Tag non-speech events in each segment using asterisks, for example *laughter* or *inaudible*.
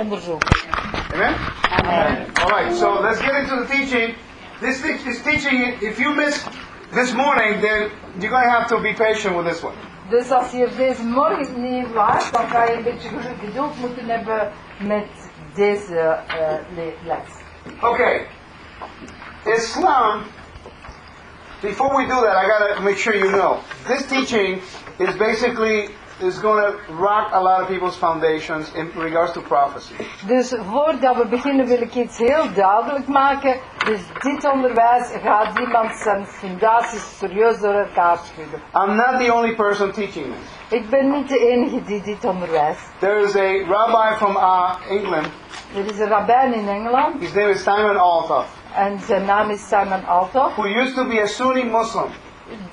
Amen? Amen. All right, so let's get into the teaching. This, this teaching, if you miss this morning, then you're going to have to be patient with this one. Dus als je deze morgen niet waart, dan ga je een beetje geduld moeten hebben met deze eh, le- les. Okay. Islam, before we do that, I got to make sure you know. This teaching is basically is going to rock a lot of people's foundations in regards to prophecy. Dus voordat we beginnen wil ik iets heel duidelijk maken. Dus dit onderwijs gaat iemand zijn fundaties serieus door elkaar schudden. I'm not the only person teaching this. Ik ben niet de enige die dit onderwijst. There is a rabbi from uh, England. Er is een rabbijn in Engeland His name is Simon Althoff, en zijn naam is Simon Altoff. who used to be a Sunni Muslim,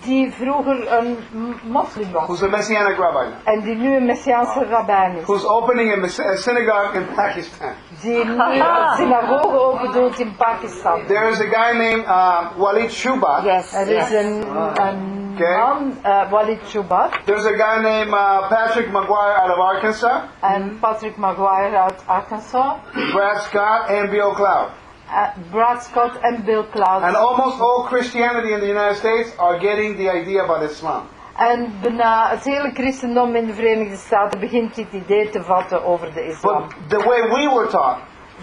Die vroeger een moslim was. who's a Messianic rabbi now, En die nu een messiaanse rabbijn is. who's opening a, a synagogue in Pakistan. Die nu een *laughs* synagoge open in Pakistan. There is a guy named uh, Walid Shubat. Yes. Er is een, een man, eh, Walid Shubat, There's a guy named uh, Patrick McGuire out of Arkansas, en Patrick Maguire uit Arkansas, Brad Scott, and Bill Cloud. Eh, Brad Scott en Bill Cloud. And almost all Christianity in the United States are getting the idea about Islam. En bijna het hele christendom in de Verenigde Staten begint dit idee te vatten over de islam. But the way we were taught,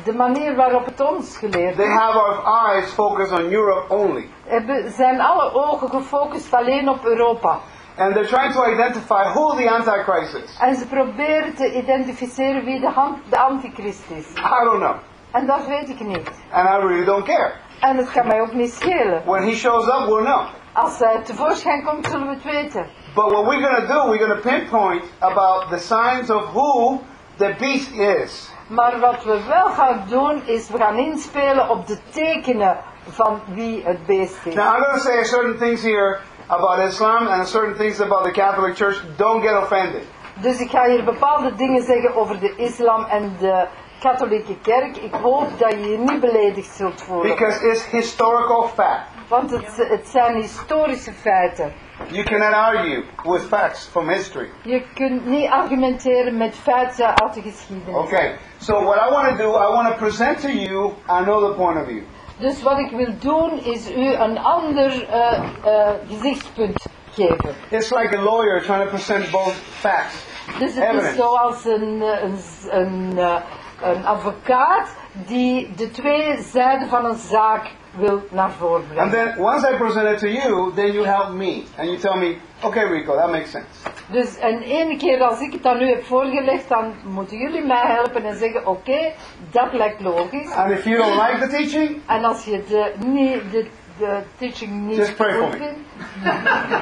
De manier waarop het ons geleerd they have our eyes focused on Europe only. hebben- zijn alle ogen gefocust alleen op Europa. And they're trying to identify who the Antichrist is. En ze proberen te identificeren wie de, de antichrist is. I don't know. En dat weet ik niet. And I really don't care. En het kan mij ook niet schelen. When he shows up, we'll know. Als hij tevoorschijn komt, zullen we het weten. But what we're going to do, we're going to pinpoint about the signs of who the beast is. Maar wat we wel gaan doen, is we gaan inspelen op de tekenen van wie het beest is. Now, I'm going to say certain things here about Islam and certain things about the Catholic Church. Don't get offended. Dus ik ga hier bepaalde dingen zeggen over de islam en de katholieke kerk. Ik hoop dat je je niet beledigd zult voelen. Because it's historical fact. Want het, het zijn historische feiten. You cannot argue with facts from history. Je kunt niet argumenteren met feiten uit de geschiedenis. Okay, so what I want to do, I want to present to you another point of view. Dus wat ik wil doen is u een ander eh, eh, gezichtspunt geven. It's like a lawyer trying to present both facts. Dus het Evidence. is zoals een, eh, een, een, eh, een advocaat die de twee zijden van een zaak wil naar voren And brengen. then once I present it to you, then you help me. And you tell me, okay, Rico, that makes sense. Dus en ene keer als ik het aan u heb voorgelegd, dan moeten jullie mij helpen en zeggen, oké, dat lijkt logisch. And if you don't like the teaching, En als je de, niet, de, de teaching niet Just pray for me.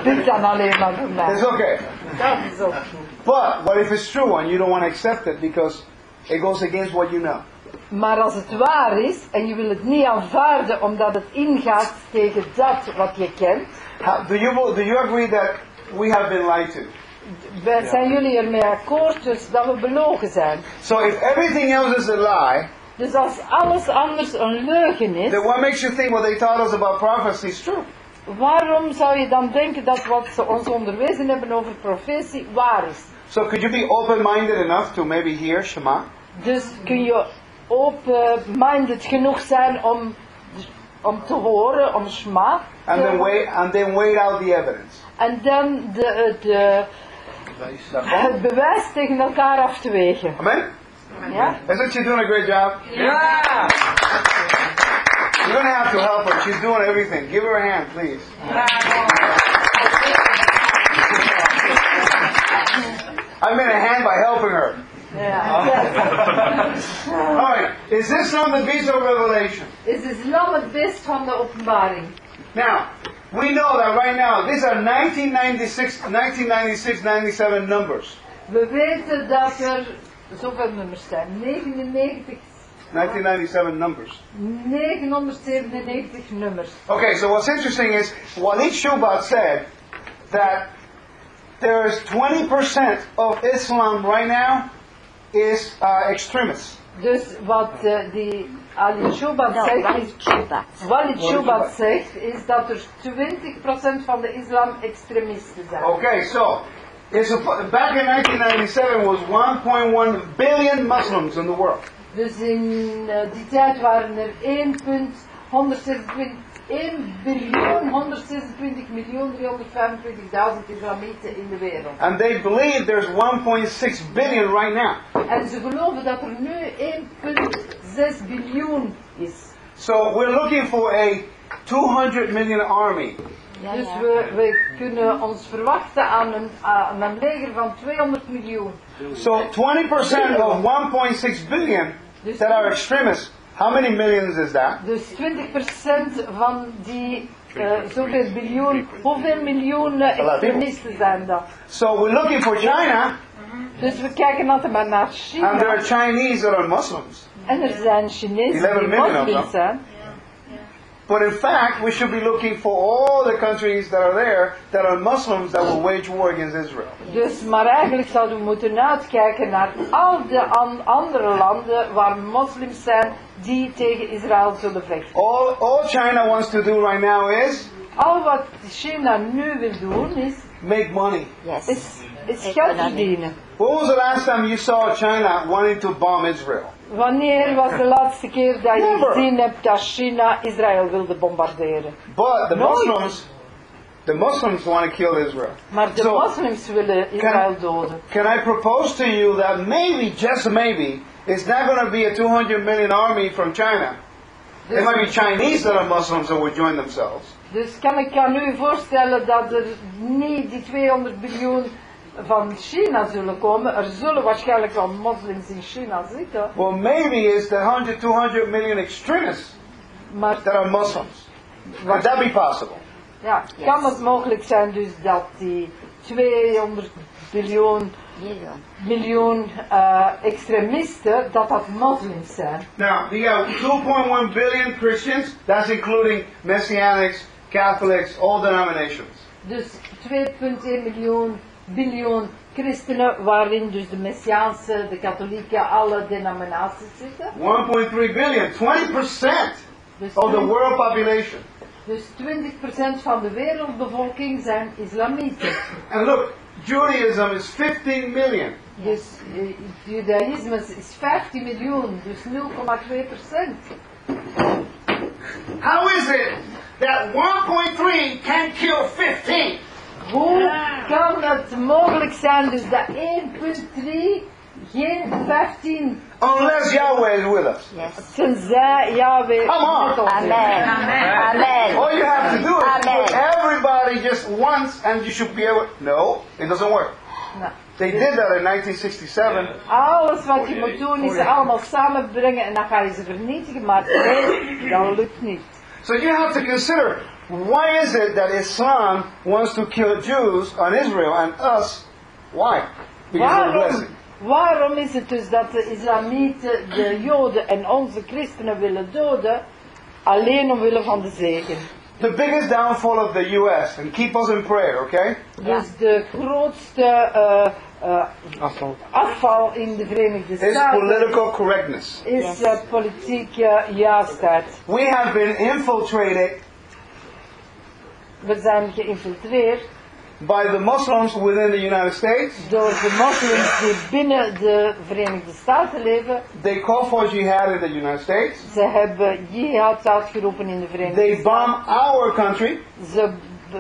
bid dan alleen maar voor mij. it's okay. Dat is ook goed. But what if it's true and you don't want to accept it because it goes against what you know? Maar als het waar is en je wil het niet aanvaarden omdat het ingaat tegen dat wat je kent, How, do you do you agree that we have been lied to? wij- zijn jullie ermee akkoord dus dat we belogen zijn. So if everything else is a lie, Dus als alles anders een leugen is, then what makes you think what they taught us about prophecy is true? waarom zou je dan denken dat wat ze ons onderwezen hebben over profetie waar is? So could you be open-minded enough to maybe hear Shema? Dus kun je open-minded genoeg zijn om, om te horen, om schma. And then horen. wait and then wait out the evidence. En dan de, de, het bewijs tegen elkaar af te wegen. Amen? Ja? Isn't she doing a great job? Yeah. You're gonna have to help her. She's doing everything. Give her a hand, please. *laughs* I meant a hand by helping her. ja. Alright, is this not the beast of Revelation? Is islam het beest van de openbaring? Now, we know that right now, these are 1996, 1996, 97 numbers. We weten dat er zoveel nummers zijn. 99, 1997 numbers. 997 nummers. Okay, so what's interesting is Walid Shubat said that there's 20% of Islam right now is uh, extremists. Dus wat eh, die Ali Shubat No, zegt, Walid is, Shubat. Walid Walid Shubat Shubat. zegt, is dat er 20% van de islam extremisten zijn. Okay, so It's a, back in 1997 was 1.1 billion Muslims in the world. Dus in eh, die tijd waren er 1,126 1 biljoen 126 miljoen 325.000 islamieten in de wereld. And they believe there's 1.6 billion right now. En ze geloven dat er nu 1,6 biljoen is. So we're looking for a 200 million army. Ja, Dus ja. we, we kunnen ons verwachten aan een, aan een leger van 200 miljoen. So 20% of 1.6 billion that are extremists. How many millions is that? Dus 20% van die eh, zoveel biljoen, hoeveel miljoen eh, extremisten zijn dat? So we're looking for China, Dus we kijken altijd maar naar and there are China. Chinese that are Muslims. En er zijn Chinezen 11 die moslims zijn. But in fact, we should be looking for all the countries that are there that are Muslims that will wage war against Israel. Dus, maar eigenlijk zouden we moeten uitkijken naar al de an- andere landen waar moslims zijn die tegen Israël zullen vechten. All, all China wants to do right now is Al wat China nu wil doen is, make money. Yes. is, is geld verdienen. When was the last time you saw China wanting to bomb Israel? Wanneer was de laatste keer dat je Never. gezien hebt dat China Israël wilde bombarderen? But the Nooit. Muslims, the Muslims want to kill Israel. Maar de So- moslims willen Israël doden. Can I propose to you that maybe, just maybe, it's not going to be a 200 million army from China. It might be Chinese that are Muslims that will join themselves. Dus kan ik aan u voorstellen dat er niet die 200 biljoen van China zullen komen. Er zullen waarschijnlijk wel moslims in China zitten. Well, maybe it's the 100, 200 million extremists Maar that are Muslims. Would that be possible? ja, kan het mogelijk zijn dus dat die 200 biljoen Miljoen. miljoen eh, extremisten, dat dat moslims zijn. Now, you have 2.1 billion Christians. That's including Messianics, Catholics, all denominations. Dus 2,1 miljoen biljoen christenen, waarin dus de Messiaanse, de katholieken, alle denominaties zitten. 1.3 billion, 20% Dus, of the world population. dus 20% van de wereldbevolking zijn islamieten. And look, Judaism is 15 million. Dus eh, judaïsme is 15 miljoen, dus 0,2%. How is it that 1.3 can kill 15? Hoe kan het mogelijk zijn dus dat 1,3 geen 15 Unless Yahweh is with us. Yes. tenzij Yahweh Come on. met ons is. Amen. Amen. All you have to do is Amen. put everybody just once and you should be able. No, it doesn't work. Nou, They did that in 1967. Alles wat je moet doen is ze allemaal samenbrengen en dan ga je ze vernietigen, maar nee, dat lukt niet. So you have to consider why is it that Islam wants to kill Jews on Israel and us? Why? Because of the Waarom, blessing. waarom is het dus dat de islamieten de joden en onze christenen willen doden, alleen omwille van de zegen? The biggest downfall of the U.S. and keep us in prayer, okay? Dus de grootste eh, eh, afval in de Verenigde Is Staten political correctness. is Yes. eh, politieke juistheid. We have been infiltrated We zijn geïnfiltreerd by the Muslims within the United States. door de moslims die binnen de Verenigde Staten leven. They call for jihad in the United States. Ze hebben jihad uitgeroepen in de Verenigde They Staten. bomb our country. Ze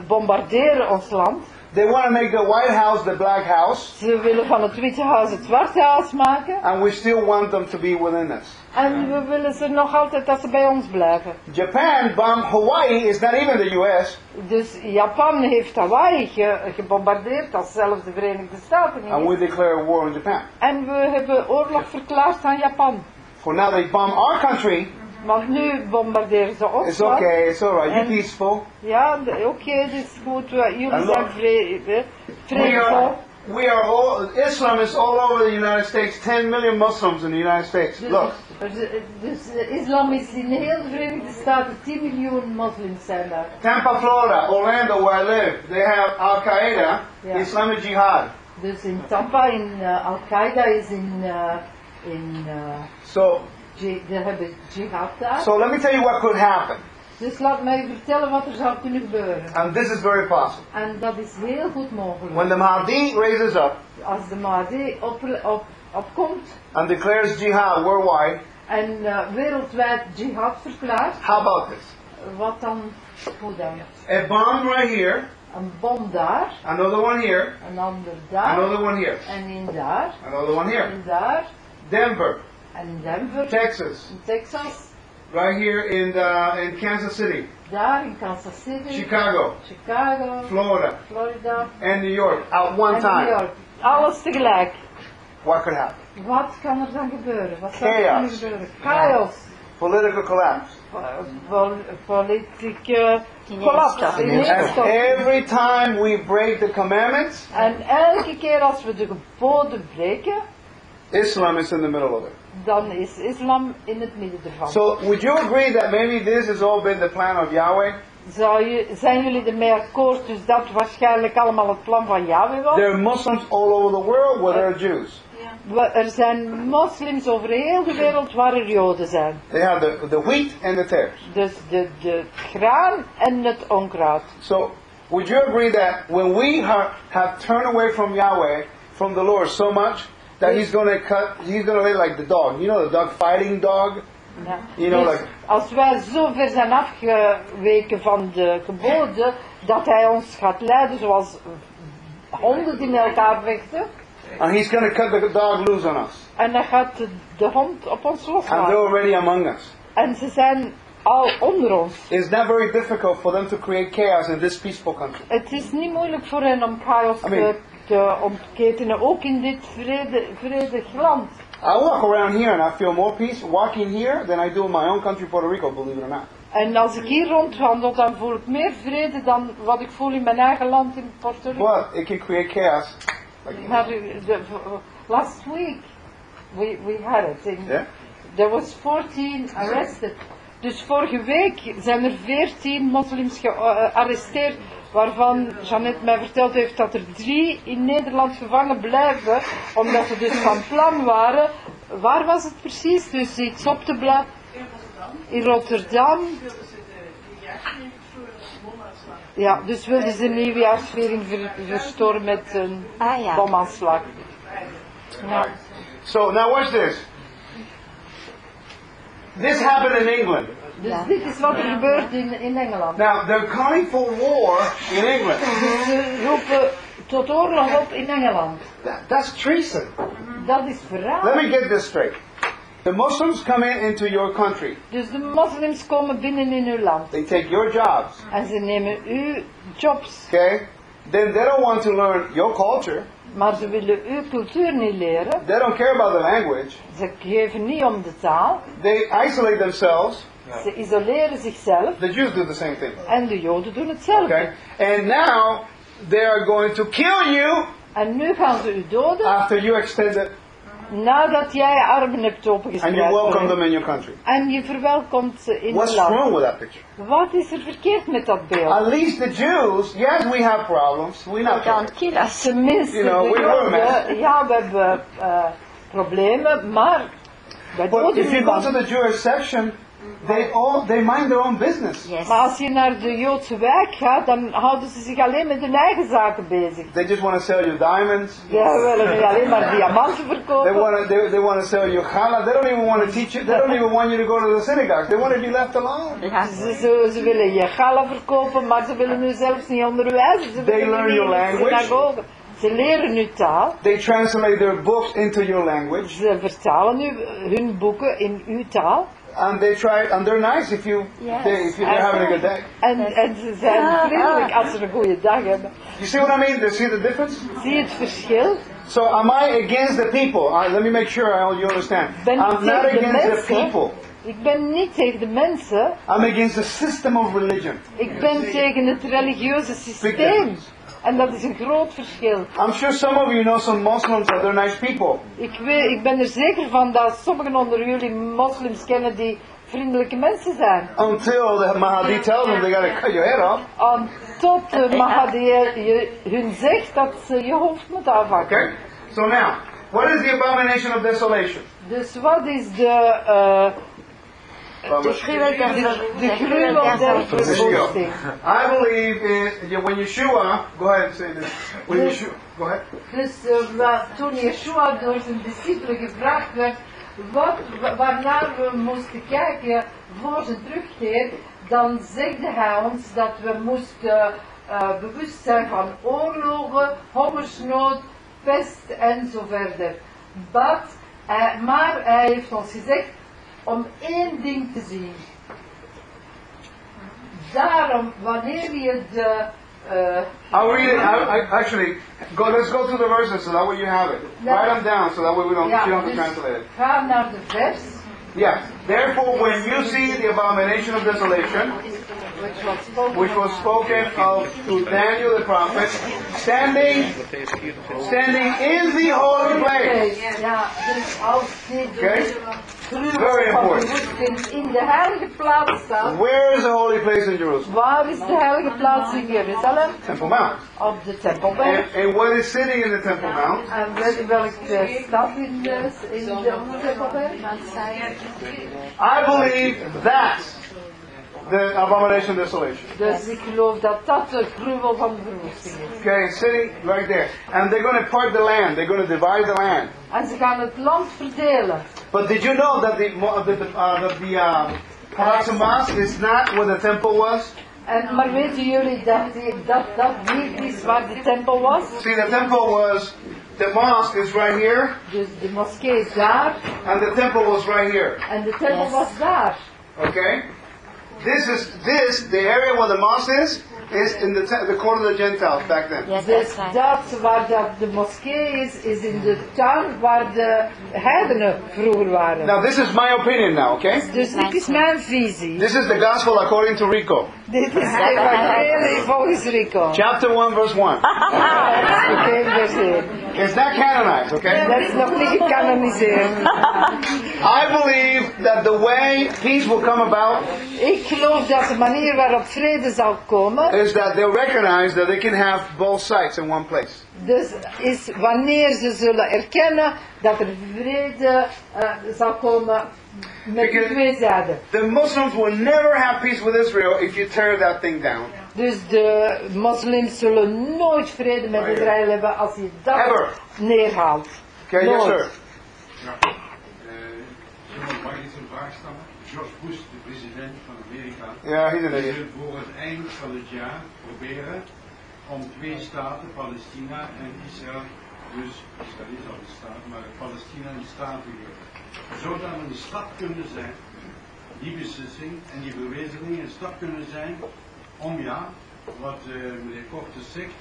bombarderen ons land. They want to make the White House the Black House. Ze willen van het Witte Huis het Zwarte Huis maken. And we still want them to be within us. En we willen ze nog altijd dat ze bij ons blijven. Japan bombed Hawaii. It's not even the U.S. Dus Japan heeft Hawaii ge- gebombardeerd als zelfs de Verenigde Staten And we niet. declare war on Japan. En we hebben oorlog verklaard aan Japan. For now they bomb our country. Want nu bombarderen ze ons It's okay. It's all right. You're peaceful. Ja, oké, dit is goed. Jullie zijn vre- We vredevol. are, we are all, Islam is all over the United States. 10 million Muslims in the United States. Dus, Look, dus, de islam is in heel de Verenigde Staten 10 miljoen moslims zijn daar. Tampa, Florida, Orlando, where I live, they have Al Qaeda, Yeah. Islamic Jihad. Dus in Tampa, in eh, Al-Qaeda is in, eh in eh, So, ji- ze hebben jihad daar. so let me tell you what could happen. Dus laat mij vertellen wat er zou kunnen gebeuren. And this is very possible. En dat is heel goed mogelijk. When the Mahdi raises up Als de Mahdi op, op, opkomt and declares jihad worldwide, en eh, wereldwijd jihad verklaart, how about this? wat dan? Hoe dan? A bomb right here, Een bom daar, another one here, een ander daar, another one here, en in daar, another one here. en daar, Denver, en in Denver, Texas, in Texas, right here in the, in Kansas City, daar in Kansas City, Chicago, Chicago, Florida, Florida, and New York. At one en New time. York. Alles tegelijk. What could happen? Wat kan er dan gebeuren? Wat zou er Chaos. gebeuren? Chaos. Political collapse. Pol- Politieke collapse. And every time we break the commandments, En elke keer als we de geboden breken, Islam is in the middle of it. dan is islam in het midden ervan. So would you agree that maybe this has all been the plan of Yahweh? Zou je, zijn jullie ermee akkoord dus dat waarschijnlijk allemaal het plan van Yahweh was? There are Muslims all over the world where there are Jews. Er zijn moslims over heel de wereld waar er joden zijn. They have the, the wheat and the tares. Dus de, de graan en het onkruid. So would you agree that when we ha- have turned away from Yahweh, from the Lord so much, that he's going to cut, he's going to lay like the dog. You know the dog fighting dog? Ja. You know, Dus like- als wij zo ver zijn afgeweken van de geboden, dat hij ons gaat leiden zoals honden die met elkaar vechten. And he's going to cut the dog loose on us. En dan gaat de, de hond op ons And they're loslaten. already among us. En ze zijn al onder ons. It's not very difficult for them to create chaos in this peaceful country. Het is niet moeilijk voor hen om chaos te, te ontketenen, ook in dit vrede, vredig land. I walk around here and I feel more peace walking here than I do in my own country, Puerto Rico, believe it or not. En als ik hier rondwandel, dan voel ik meer vrede dan wat ik voel in mijn eigen land in Puerto Rico. But it can create chaos. Maar de- last week we, we had it. In, yeah? There was 14 arrested. Dus vorige week zijn er 14 moslims gearresteerd, waarvan Jeannette mij verteld heeft dat er drie in Nederland gevangen blijven, omdat ze dus van plan waren. Waar was het precies? Dus iets op te blazen. In Rotterdam. Ja, dus wilden ze een nieuwjaarsviering ver, verstoren met een Ah ja. bomaanslag. Ja. So now watch this. This happened in England. Dus dit is wat er gebeurt in, in Engeland. Now they're calling for war in England. Dus ze roepen tot oorlog op in Engeland. That, that's treason. Dat is Let verraad. me get this straight. The Muslims come in into your country. Dus de moslims komen binnen in uw land. They take your jobs. En ze nemen uw jobs. Okay? Then they don't want to learn your culture. Maar ze willen uw cultuur niet leren. They don't care about the language. Ze geven niet om de taal. They isolate themselves. Ze isoleren zichzelf. The Jews do the same thing. En de joden doen hetzelfde. Okay? And now they are going to kill you En nu gaan ze u doden. after you extend it Nadat jij je armen hebt and you welcome them in your country. En je verwelkomt ze in What's land. wrong with that picture? Wat is er verkeerd met dat beeld? At least the Jews, yes, we have problems. We're not Don't kill us. Tenminste, You know, we Joden, ja, we hebben eh, problemen, maar But if you go to the Jewish section, they all they mind their own business. Yes. Maar als je naar de Joodse wijk gaat, dan houden ze zich alleen met hun eigen zaken bezig. They just want to sell you diamonds. Ze willen nu alleen maar diamanten They verkopen. want to they, they want to sell you challah. They don't even want to teach you. They don't even want you to go to the synagogue. They want to be left alone. Ja. Ze, ze, ze willen je gala verkopen, maar ze willen nu zelfs niet onderwijzen. Ze They learn your language. synagoge. Ze leren nu taal. They translate their books into your language, Ze vertalen nu hun boeken in uw taal. And they try. And they're nice if you Yes. they, if you're having a good day. En, en ze zijn vriendelijk als ze een goede dag hebben. You see what I mean? Do You see the difference? Zie je het verschil? So am I against the people? Uh, let me make sure I, you understand. Ben I'm not against the mensen. people. Ik ben niet tegen de mensen. I'm against the system of religion. Ik ben tegen het religieuze systeem. En dat is een groot verschil. I'm sure some of you know some Muslims that they're nice people. Ik, weet, ik ben er zeker van dat sommigen onder jullie moslims kennen die vriendelijke mensen zijn. Until the Mahdi tells them they gotta cut your head off. En tot de Mahdi je, hun zegt dat ze je hoofd moet afhakken. Okay? So now, what is the abomination of desolation? Dus wat is de, eh, De gruwel der, De de gruwel der verwoesting. verwoesting. I believe in when Yeshua. Go ahead and say this. When Yes. Yeshua. Go ahead. Dus wa- toen Yeshua door zijn discipelen gevraagd werd wat, wa- waarnaar we moesten kijken voor zijn terugkeer, dan zegde hij ons dat we moesten eh, bewust zijn van oorlogen, hongersnood, pest en zo verder. But, eh, maar hij heeft ons gezegd om één ding te zien. Daarom, wanneer je de eh, I'll read it. I, I, actually, go. Let's go through the verses so that way you have it. Yeah. Write them down so that way we don't. ja, you don't have to translate it. ga naar de vers. Yeah. Therefore, when you see the abomination of desolation, which was spoken, which was spoken of to Daniel the prophet, standing, standing in the holy place. Ja, dus als die Okay. Very important. in de heilige plaats Where is the holy place in Jerusalem? waar is de heilige plaats in Jeruzalem? Temple Mount. Op de Tempelberg. And, and what is sitting in the Temple Mount? En wel- welke stad in de, in de Tempelberg? I believe that's the abomination of desolation. Dus ik geloof dat dat de gruwel van de verwoesting is. Okay, sitting right there. And they're going to part the land. They're going to divide the land. En ze gaan het land verdelen. But did you know that the that the, uh, that the uh, Palazzo Mosque is not where the temple was? En, maar weten jullie dat, dat dat niet is waar de tempel was? See, the temple was, the mosque is right here, Dus de moskee is daar and the temple was right here. en de tempel Yes. was daar. Okay? This is this the area where the mosque is is in the te- the court of the Gentiles back then. Yes, Dus that's right. dat waar dat de moskee is, is in de tuin waar de heidenen vroeger waren. Now this is my opinion now, okay? Dus dit is mijn visie. This is the gospel according to Rico. Dit is de evangelie volgens Rico. Chapter 1 verse 1. Oké, vers één. It's not canonized, okay? Dat is nog niet gecanoniseerd. I believe that the way peace will come about Ik geloof dat de manier waarop vrede zal komen, is that they'll recognize that they can have both sides in one place. dus is wanneer ze zullen erkennen dat er vrede eh, zal komen met de twee zijden. The Muslims will never have peace with Israel if you tear that thing down. Dus de moslims zullen nooit vrede met Israël hebben als je dat Ever. neerhaalt. Okay, yes, Nooit. sir. Ja, eh, mag ik iets een vraag stellen? George Bush, de president Amerika, he's an die voor het eind van het jaar proberen om twee staten, Palestina en Israël, dus Israël is al een staat, maar Palestina een staat te geven. Zou dat een stap kunnen zijn, die beslissing en die verwezenlijking een stap kunnen zijn om ja, wat eh, meneer Korte zegt,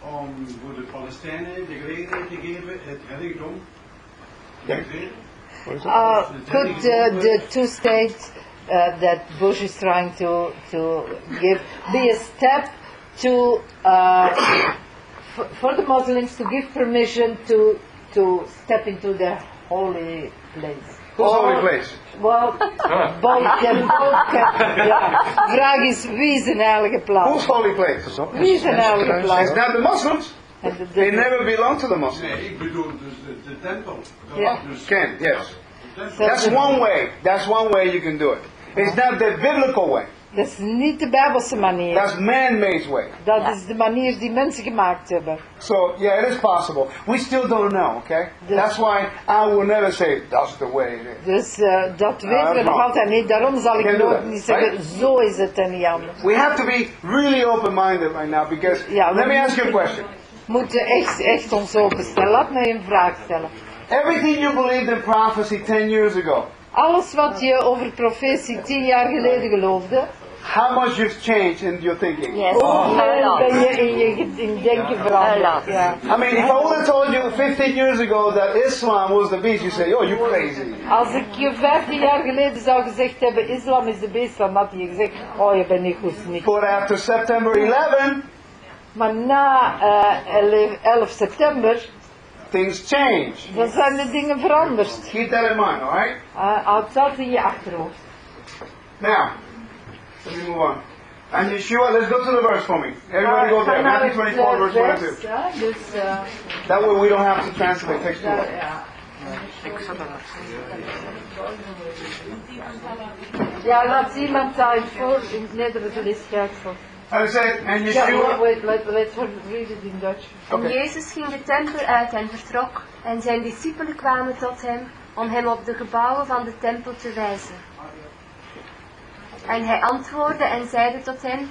om voor de Palestijnen de gelegenheid te geven het heiligdom Ja. Uh, could uh, the two states uh, that Bush is trying to to give be a step to uh, f- *coughs* for the Muslims to give permission to to step into the holy place? Who's *laughs* holy place? Well, both can, both can. Ja. Vraag is wie is een heilige Who's holy place? Wie is een heilige It's plaats? not the Muslims. En de- They never belong to the Muslims. Nee, ik bedoel dus de, de tempel. Dat Ja. Can, yes. That's one way. That's one way you can do it. It's not the biblical way. Dat is niet de Bijbelse manier. That's man-made way. Dat is de manier die mensen gemaakt hebben. So yeah, it is possible. We still don't know. Okay. Yes. That's why I will never say that's the way it is. Dus eh, dat weten we no. nog altijd niet. Daarom zal ik nooit niet zeggen, right? zo is het en niet anders. We have to be really open-minded right now because. Ja, let me ask you a question. We moeten echt, echt ons openstellen. Laat mij een vraag stellen. Everything you believed in prophecy 10 years ago, Alles wat je over profetie tien jaar geleden geloofde, how much you've changed in your thinking? Yes, lot. ben je in je in denken A veranderd. lot. Ja. I mean, if I would have told you 15 years ago that Islam was the beast, you say, oh, you crazy. Als ik je 15 jaar geleden zou gezegd hebben, islam is de beest, dan had je gezegd, oh je bent niet goed. Niet. But after September 11, Maar na eh, 11 11 september, things change. dan zijn de dingen veranderd. Keep that in mind, all right? Uh, houd dat in je achterhoofd. Now, let me move on. And Yeshua, let's go to the verse for me. Everybody go there. Matthew 24, eh, verse 1 and vers, 2. ja, dus, eh, That way we don't have to translate text to daar, it. ja. Laat iemand daar voor in het Nederlands leesschrijfsel. And it said, and Ja, Yeshua. wait, let, let's read it in Dutch. En Oké. Jezus ging de tempel uit en vertrok, en zijn discipelen kwamen tot hem om hem op de gebouwen van de tempel te wijzen. En hij antwoordde en zeide tot hen,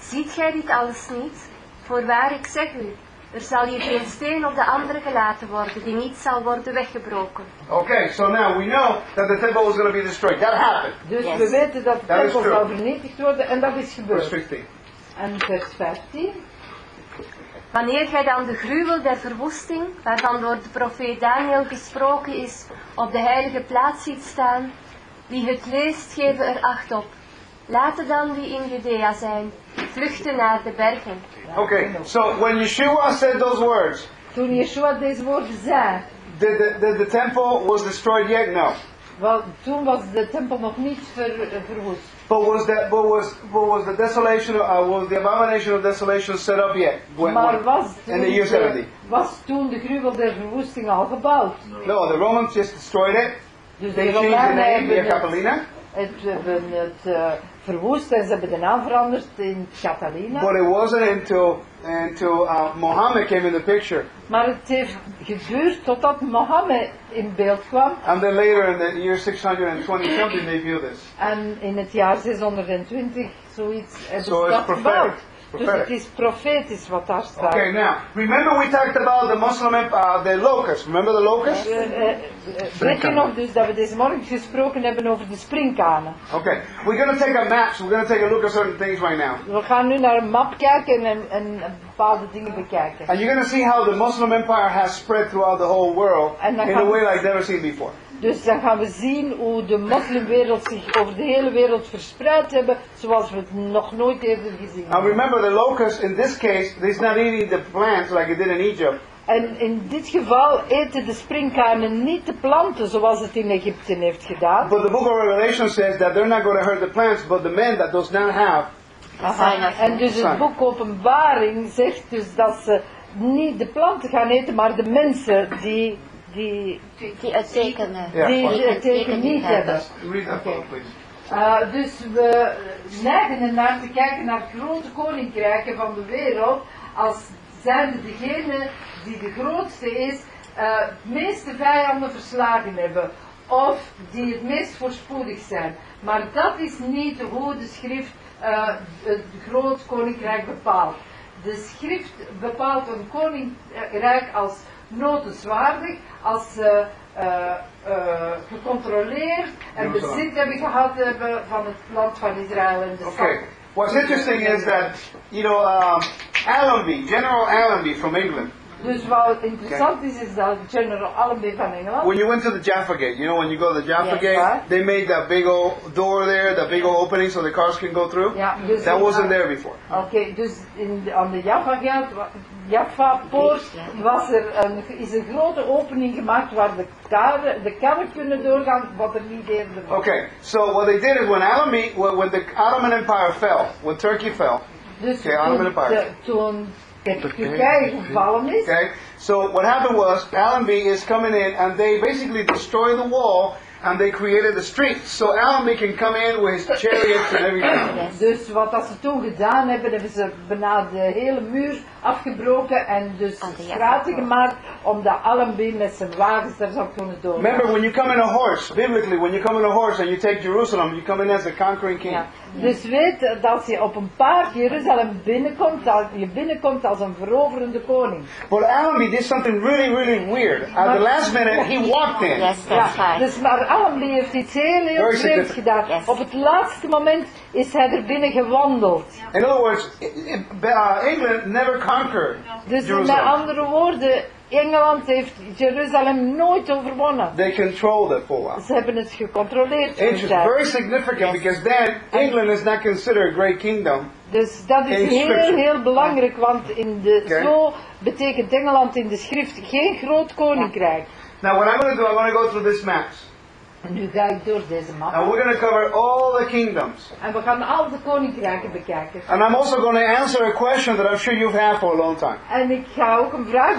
ziet gij dit alles niet? Voorwaar ik zeg u, er zal hier geen steen op de andere gelaten worden, die niet zal worden weggebroken. Okay, so now we know that the temple was going to be destroyed. That happened. Dus Yes. we weten dat de tempel zal vernietigd worden en dat is Verse gebeurd. 15. En vers 15. Wanneer gij dan de gruwel der verwoesting, waarvan door de profeet Daniel gesproken is, op de heilige plaats ziet staan, wie het leest, geven er acht op. Laten dan die in Judea zijn, vluchten naar de bergen. Okay, so when Yeshua said those words, Toen Yeshua deze woorden zei, did the, did the temple was destroyed yet? No. wel, toen was de tempel nog niet ver, eh, verwoest. But was that? But was? But was the desolation? Uh, was the abomination of desolation set up yet? When, Maar was in the year de, 70? was toen de gruwel der verwoesting al gebouwd? No, the Romans just destroyed it. Dus They de changed the name, Via het, Capellina. het, hebben het eh, verwoest en ze hebben de naam veranderd in Catalina. But it wasn't until until uh, Muhammad came in the picture, Maar het heeft geduurd totdat Mohammed in beeld kwam. and then later in the year 620 something they view this. En in het jaar 620, zoiets, hebben So ze dat prophetic. Dus het is profetisch wat daar staat. Okay, now remember we talked about the Muslim uh, the locusts. Remember the locusts? Eh, eh, eh, weet je nog dus dat we deze morgen gesproken hebben over de springkanen? Okay, we're gonna take a map. So we're gonna take a look at certain things right now, We gaan nu naar een map kijken en, en bepaalde dingen bekijken. and you're gonna see how the Muslim empire has spread throughout the whole world in a way like never seen before. Dus dan gaan we zien hoe de moslimwereld zich over de hele wereld verspreid hebben, zoals we het nog nooit eerder gezien Now hebben. remember, the locust in this case, it's not eating the plants like it did in Egypt. En in dit geval eten de springkanen niet de planten zoals het in Egypte heeft gedaan. But the book of Revelation says that they're not going to hurt the plants, but the men that does not have. Aha. En dus het boek Openbaring zegt dus dat ze niet de planten gaan eten, maar de mensen die, die, Die het tekenen. Ja. die het teken niet hebben. Read that Okay. book, please. Uh, dus we neigen ernaar te kijken naar grote koninkrijken van de wereld als zijnde degene die de grootste is, uh, het meeste vijanden verslagen hebben of die het meest voorspoedig zijn. Maar dat is niet hoe de schrift uh, het groot koninkrijk bepaalt. De schrift bepaalt een koninkrijk als notenswaardig, als ze eh, eh, gecontroleerd en bezit hebben gehad hebben van het land van Israël en de Okay. What's interesting is that, you know, um, Allenby, General Allenby from England, Dus wat interessant is, is dat General Allenby van Engeland, when you went to the Jaffa Gate, you know, when you go to the Jaffa Yes, Gate, right. they made that big old door there, that big old opening so the cars can go through. ja, dus That wasn't there before. Oké, dus in de, aan de Jaffa-poort Jaffa poort was er een, is een grote opening gemaakt waar de karren, de karren kunnen doorgaan, wat er niet eerder was. Okay, so what they did is when Allenby, when, when the Ottoman Empire fell, when Turkey fell, Dus Oké, Ottoman toen, Empire. de- toen Turkije gevallen is, Okay, so what happened was Allenby is coming in and they basically destroy the wall and they created the streets. So Allenby can come in with his chariots and everything. Dus wat dat ze toen gedaan hebben, hebben ze bijna de hele muur afgebroken en dus straten gemaakt, omdat Allenby met zijn wagens daar zou kunnen doorgaan. Remember, when you come in a horse, biblically, when you come in a horse and you take Jerusalem, you come in as the conquering king. Ja. Dus weet dat als je op een paard Jeruzalem binnenkomt, dat je binnenkomt als een veroverende koning. But Allenby did something really, really weird. At the last minute, he *laughs* walked in. Yes, that's Ja, right. dus maar Allenby heeft iets heel, heel vreemds gedaan. Yes. Op het laatste moment is hij er binnen gewandeld. In other words, i- i- uh, England never conquered Dus met Jerusalem. andere woorden, Engeland heeft Jeruzalem nooit overwonnen. They controlled it for a while. Ze hebben het gecontroleerd. It's very significant because then England is not considered a great kingdom. Dus dat is heel, heel belangrijk, want in de, zo betekent Engeland in de schrift geen groot koninkrijk. Now, what I'm going to do, I'm going to go through this maps. En nu ga ik door deze map. And we're going to cover all the kingdoms. En we gaan al de koninkrijken bekijken. And I'm also going to answer a question that I'm sure you've had for a long time. En ik ga ook een vraag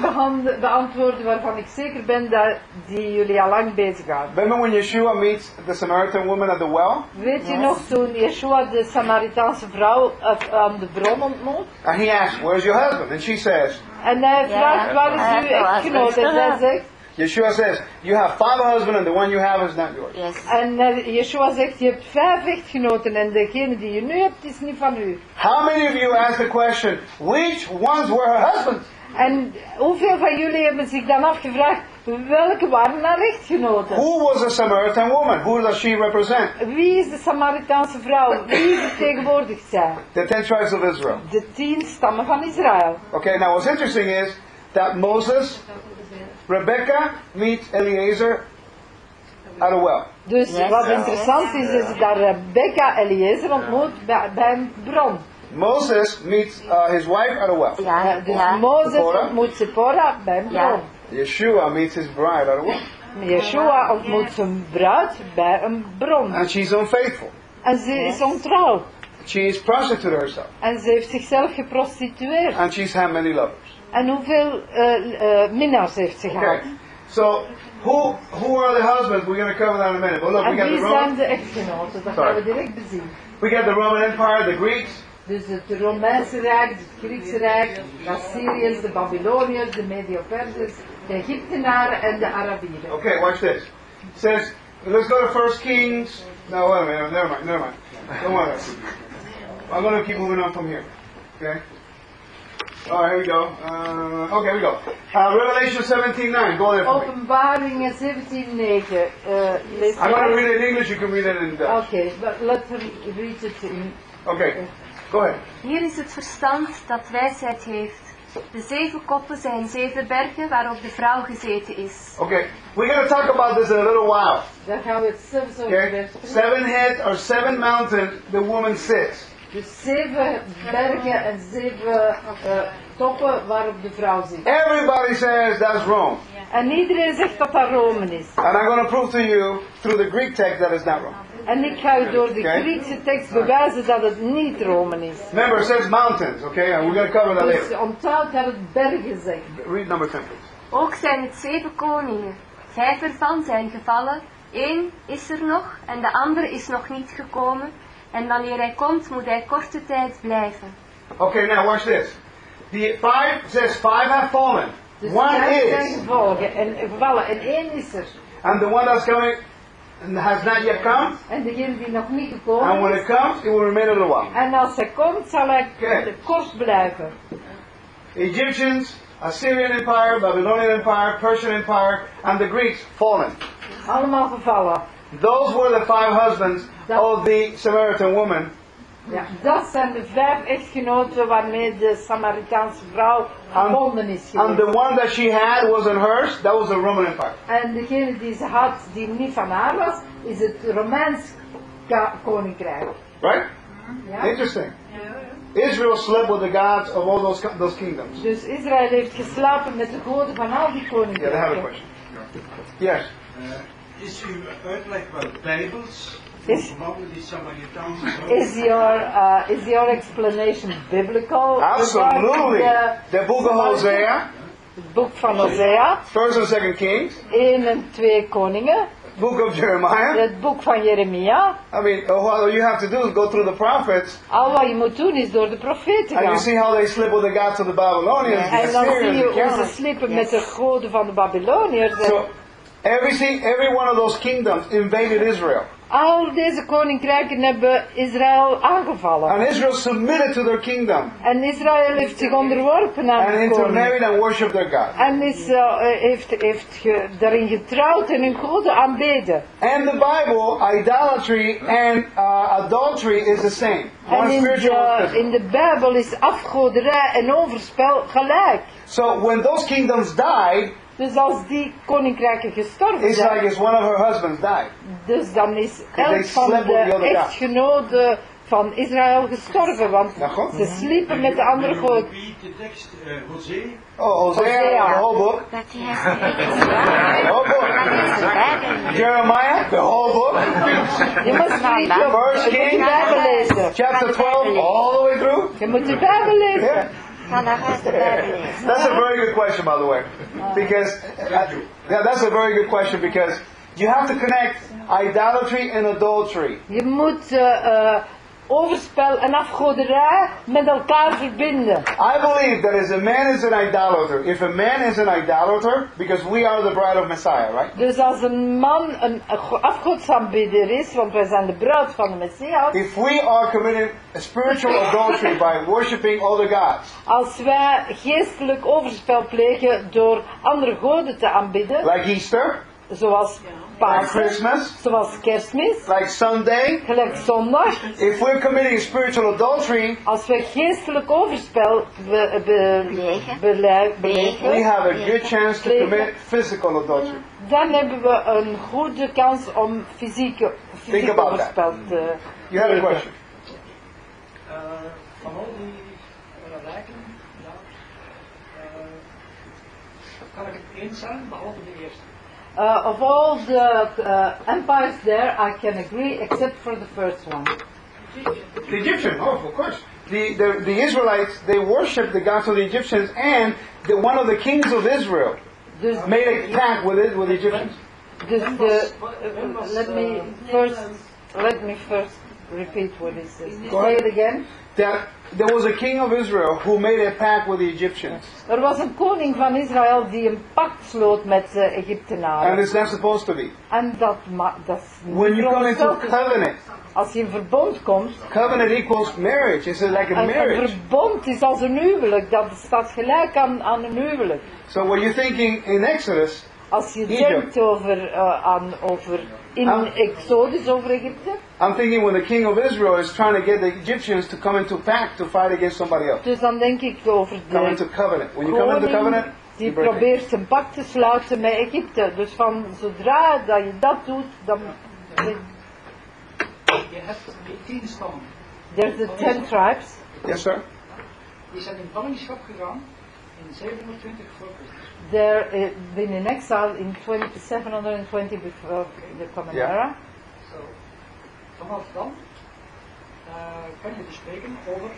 beantwoorden waarvan ik zeker ben dat die jullie al lang bezighoudt. Remember when Yeshua meets the Samaritan woman at the well? Weet je nog toen Yeshua de Samaritaanse vrouw uit- aan de bron ontmoet? And he asks, Where's your husband? And she says, En hij vraagt, waar is uw echtgenoot? En zij zegt, Yeshua says, You have five husbands and the one you have is not yours. Yes. en eh, Yeshua zegt, je hebt vijf echtgenoten en degene die je nu hebt is niet van u. How many of you asked the question, Which ones were her husbands? En hoeveel van jullie hebben zich dan afgevraagd, welke waren haar echtgenoten? Who was the Samaritan woman? Who does she represent? Wie is de Samaritaanse vrouw? Wie vertegenwoordigt *coughs* zij? The ten tribes of Israel. De tien stammen van Israël. Okay, now what's interesting is that Moses, Rebecca meets Eliezer at a well. Dus Yes. wat interessant is, is dat Rebecca Eliezer ontmoet bij, bij een bron. Moses meets uh, his wife at a well. Ja, Ja, dus ja. Mozes Sephora? ontmoet Sephora bij een Ja. Yeshua meets his bride at a well. Yeshua ontmoet zijn bruid bij een bron. And she's unfaithful. En ze is ontrouw. She is prostituted herself. En ze heeft zichzelf geprostitueerd. And she's had many lovers. En hoeveel eh, minnaars heeft ze gehad? Okay. So who who are the husbands? We're going to cover that in a minute. But look, we got the Roman, de echtgenoten? Dat gaan we direct bezien. we got the Roman Empire, the Greeks, Dus het Romeinse Rijk, het Griekse Rijk, de Assyriërs, de Babyloniërs, de Medio-Persers, de Egyptenaren en de Arabieren. Okay, watch this. It says, let's go to First Kings. No, wait a minute. Never mind. Never mind. Don't worry. I'm going to keep moving on from here. Okay. Right, here we go. Uh, okay, we go. Uh, Revelation 17:9. Go there for me. Openbaringen 17:9. Uh, I'm going to read it in English. You can read it in Dutch. Oké, but let her read it in. Okay. Go ahead. Hier is het verstand dat wijsheid heeft. De zeven koppen zijn zeven bergen waarop de vrouw gezeten is. Okay. We're going to talk about this in a little while. Daar gaan we het over Okay. Seven heads or seven mountains. The woman sits. Dus zeven bergen en zeven eh, toppen waarop de vrouw zit. Everybody says that's Rome. En iedereen zegt dat dat Rome is. And I'm going to prove to you through the Greek text that it's not Rome. En ik ga u door de. Griekse tekst bewijzen dat het niet Rome is. Remember, it says mountains, okay? And we're going to cover that Dus later. onthoud dat het bergen zegt. Read number 10, please. Ook zijn het zeven koningen. Vijf ervan zijn gevallen. Eén is er nog en de andere is nog niet gekomen. En wanneer hij komt, moet hij korte tijd blijven. Okay, now watch this. The five says five have fallen. Dus One vijf zijn is, gevolgen en gevallen en één is er. and the one that's coming has not yet come. En degene die nog niet And gekomen when is. it comes, it will remain a little while. En als hij komt, zal hij Oké. kort blijven. Egyptians, Assyrian Empire, Babylonian Empire, Persian Empire, and the Greeks fallen. Allemaal gevallen. Those were the five husbands of the Samaritan woman. Ja, dat zijn de vijf echtgenoten waarmee de Samaritaanse vrouw verbonden is And the one that she had wasn't hers. That was the Roman Empire. En degene die ze had, die niet van haar was, is het Romeins koninkrijk. Right? Ja? Interesting. Israel slept with the gods of all those those kingdoms. Dus Israël heeft geslapen met de goden van al die Yeah, they have a koninkrijken. question. Yes. Eh, is uw uitleg wel bijbels? Is- In verband met die Samaritaanse vrouw? Is your, uh, is your explanation biblical? Absolutely. regarding The book of Hosea, de- Het boek van Hosea, First and Second Kings, 1 en 2 koningen, book of Jeremiah. het boek van Jeremia. I mean, all you have to do is go through the prophets, Al wat je moet doen is door de profeten gaan. and you see how they slept with the gods of the Babylonians, the En dan zie Assyrians, je the hoe ze Canaanites. slippen met de goden van de Babyloniërs. So, everything, every one of those kingdoms invaded Israel, al deze koninkrijken hebben Israël aangevallen. and Israel submitted to their kingdom En Israël heeft zich onderworpen aan and de intermarried and worshipped their God. En is, eh, heeft, heeft ge, daarin getrouwd en hun goden aanbeden. And the Bible, idolatry and uh, adultery is the same. En One in de, in de Bijbel is afgoderij en overspel gelijk. So when those kingdoms died, Dus als die koninkrijken gestorven it's like zijn, if one of her husbands died. dus dan is elk van de echtgenoten van Israël gestorven, want ze sliepen met de andere goden. Repeat the text, uh, Hosea. Oh, Hosea, the whole book. The whole book. de. Jeremiah, the whole book. Je moet First de King. Chapter 12, all the way through. Je moet de Bijbel lezen. Yeah. Ga daar eens de That's a very good question, by the way. Because, uh, yeah, that's a very good question because you have to connect idolatry and adultery. Je moet overspel en afgoderij met elkaar verbinden. I believe that as a man is an idolater, if a man is an idolater, because we are the bride of Messiah, right? Dus als een man een afgodsaanbidder is, want wij zijn de bruid van de Messias, If we are committing spiritual adultery by worshiping other gods, als wij geestelijk overspel plegen door andere goden te aanbidden, like Easter, zoals like Christmas, zoals kerstmis, like Sunday, gelijk zondag, if we're committing spiritual adultery, als we geestelijk overspel be, we have a good chance to commit physical adultery. dan hebben we een goede kans om fysieke, fysiek about that. overspel te You had a question. Eh, van al die eh, eh, kan ik het eens zijn, behalve de eerste. Uh, of all the uh, empires there, I can agree, except for the first one. The Egyptian, oh, of course. The, the, the Israelites, they worshiped the gods of the Egyptians, and the, one of the kings of Israel Dus, made a pact with it with the Egyptians. dus the, uh, let me first, let me first repeat what he says. Say it again. That there was a king of Israel who made a pact with the Egyptians, Er was een koning van Israël die een pact sloot met de and Egyptenaren. it's not supposed to be. En dat, dat is When you come into covenant, Als je in verbond komt, covenant equals marriage. It's like a een, een marriage. verbond is als een huwelijk, dat staat gelijk aan, aan een huwelijk. So when you're thinking in Exodus, Als je denkt over, uh, aan, over in Ah. Exodus over Egypte, I'm thinking when the king of Israel is trying to get the Egyptians to come into pact to fight against somebody else. dus dan denk ik over Come into de covenant. When you come into covenant, die probeert een pact te sluiten met Egypte. Dus van zodra dat je dat doet, dan Je hebt die tien stammen. there's the ten tribes. Yes, sir. Die zijn in ballingschap gegaan in 720 voor Christus. They're uh, been in exile in 20, 720 before the Common Ja. Era. Zo. Vanaf dan kan je dus spreken over,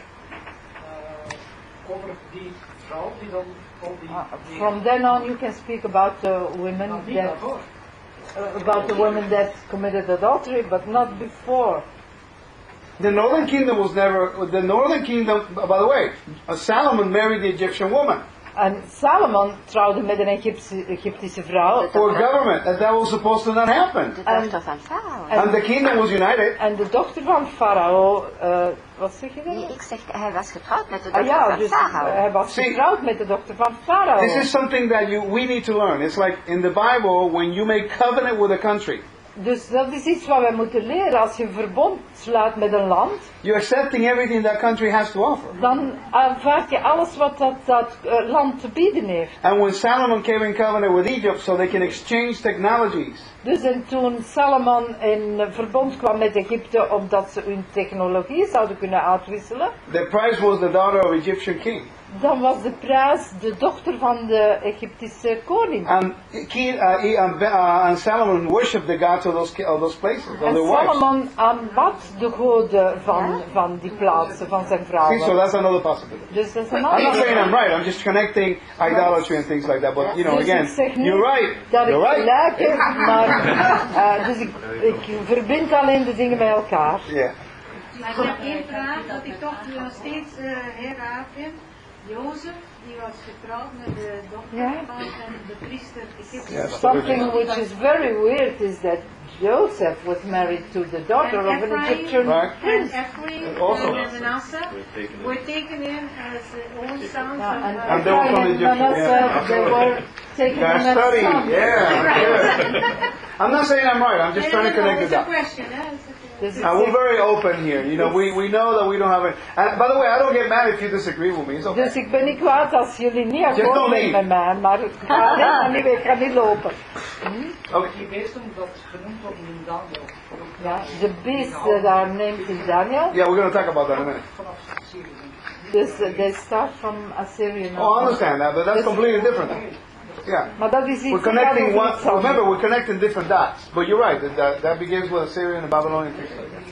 eh, over die vrouw die dan al die... Uh, die from then on, you can speak about the women that uh, about the women that committed adultery, but not before. The northern kingdom was never. The northern kingdom, by the way, uh, Solomon married the Egyptian woman En Salomon trouwde met een Egyptische, Egyptische vrouw. for government, and that was supposed to not happen. De dochter van Farao. En- And the kingdom was united. En de dochter van Farao, eh, wat zeg je Nee, dan? ik zeg, hij was getrouwd met de Ah dochter ja, van dus Farao. hij was getrouwd met de dochter van Farao. This is something that you we need to learn. It's like in the Bible when you make covenant with a country, Dus dat is iets wat wij moeten leren. Als je een verbond sluit met een land, you're accepting everything that country has to offer. dan aanvaard je alles wat dat, dat eh, land te bieden heeft. And when Solomon came in covenant with Egypt so they can exchange technologies, Dus en toen Salomon in eh, verbond kwam met Egypte, omdat ze hun technologie zouden kunnen uitwisselen, the price was the daughter of Egyptian king. Dan was de prijs de dochter van de Egyptische koning. And, King, uh, he- and, uh, and Solomon worshipped the gods of those, of those places, of En. Salomon aanbad de goden van, van die plaatsen, van zijn See, vrouwen. so that's another possibility. Dus dat is een I'm not andere saying I'm right. I'm just connecting idolatry and things like that. But you know, Dus again, ik zeg niet you're right. dat ik You're right. gelijk heb, maar eh, dus ik, ik verbind alleen de dingen met elkaar. Yeah. Maar ik heb één vraag dat ik toch nog steeds eh heel raar vind. Jozef, die was getrouwd met de dochter Ja. van en de priester Egypte. Something which is very weird is that Joseph was married to the daughter And of an Ephraim- Egyptian Right. En prince. Ephraim Also. en Manasseh were taken in as own sons Ja, of, en uh, And they were from Egypt, Manasseh, yeah. they were taken in as sons. Yeah. good. I'm not saying I'm right. I'm just trying to connect the It's a dots. question, eh? It's a- Dus ik And we're very open here. You know, we, we know that we don't have it. And by the way, I don't get mad if you disagree with me. It's okay. Dus ik ben niet kwaad als jullie niet Just akkoord don't zijn leave. met mij, maar ik ga helemaal niet, ik ga niet lopen. Oké. Die beesten dat genoemd worden in Daniel. Ja, de beesten daar neemt in Daniel. Yeah, we're going to talk about that in a minute. Vanaf Syrië. Dus eh, they start from Assyrian. Oh, I understand that, but that's completely different. Yeah. Maar dat is We're connecting one. iets. Remember, we're connecting different dots. But you're right. That that, that begins with Assyrian and Babylonian. things like that.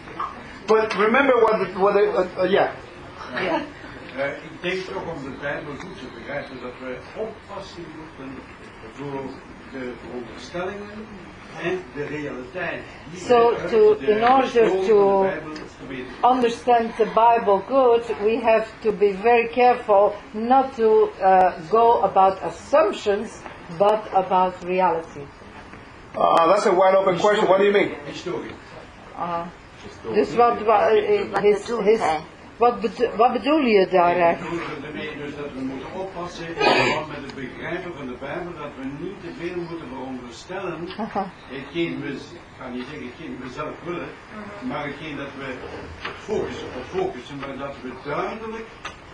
But remember what the, what the, uh, uh, yeah. Ja. Eh, ik denk toch om de Bijbel goed te begrijpen dat we oppassen moeten voor de veronderstellingen en de realiteit. Die So to- in order stroom van de to Bijbel te weten. understand the Bible good, we have to be very careful not to uh, go about assumptions, but about reality. Uh, that's a wide open question. What do you mean? Historie. Uh, dus wat, wa- eh, his, his, hij? Wat, bedo- wat bedoel je daar Ik eigenlijk? bedoel ermee dus dat we moeten oppassen in verband met het begrijpen van de Bijbel, dat we niet te veel moeten veronderstellen. Hetgeen we, ik ga niet zeggen hetgeen we zelf willen, maar hetgeen dat we focussen op focussen, maar dat we duidelijk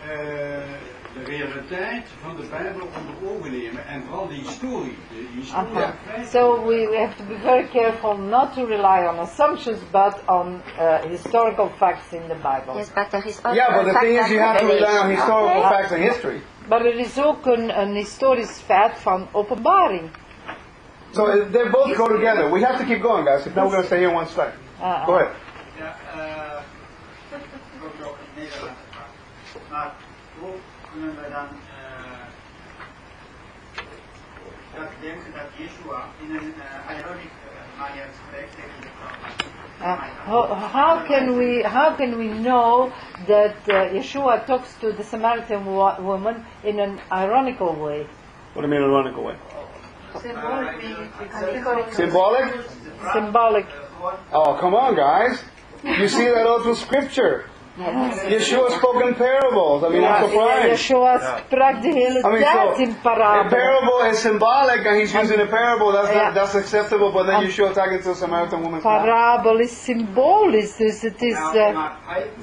eh, de realiteit van de Bijbel onder ogen nemen en vooral de historie. De historie Aha. feiten. So we we have to be very careful not to rely on assumptions, but on uh, historical facts in the Bible. Yes, but there is Yeah, but the thing is, you have to rely on historical Okay. facts and history. Maar er is ook een, een historisch feit van openbaring. So uh, they both go together. We have to keep going, guys. If not, we're going to stay here one slide. Uh, Go ahead. Ja, hoe kunnen we dan dat denken dat Yeshua in een uh, ironic manier spreekt tegen? Uh, how, how can we how can we know that uh, Yeshua talks to the Samaritan wo- woman in an ironical way? What do you mean, ironical way? Symbolic. Symbolic? Symbolic. Oh, come on, guys. You see that all through Scripture. Yeshua spoke in parables. I mean, I'm surprised. Yeshua sprak de hele I mean, tijd so in a parabelen. parable is symbolic, and he's using a parable. That's Yeah. not, that's acceptable. But then Um, Yeshua talking to a Samaritan woman. Parabel is symbolic. dus het is... Uh,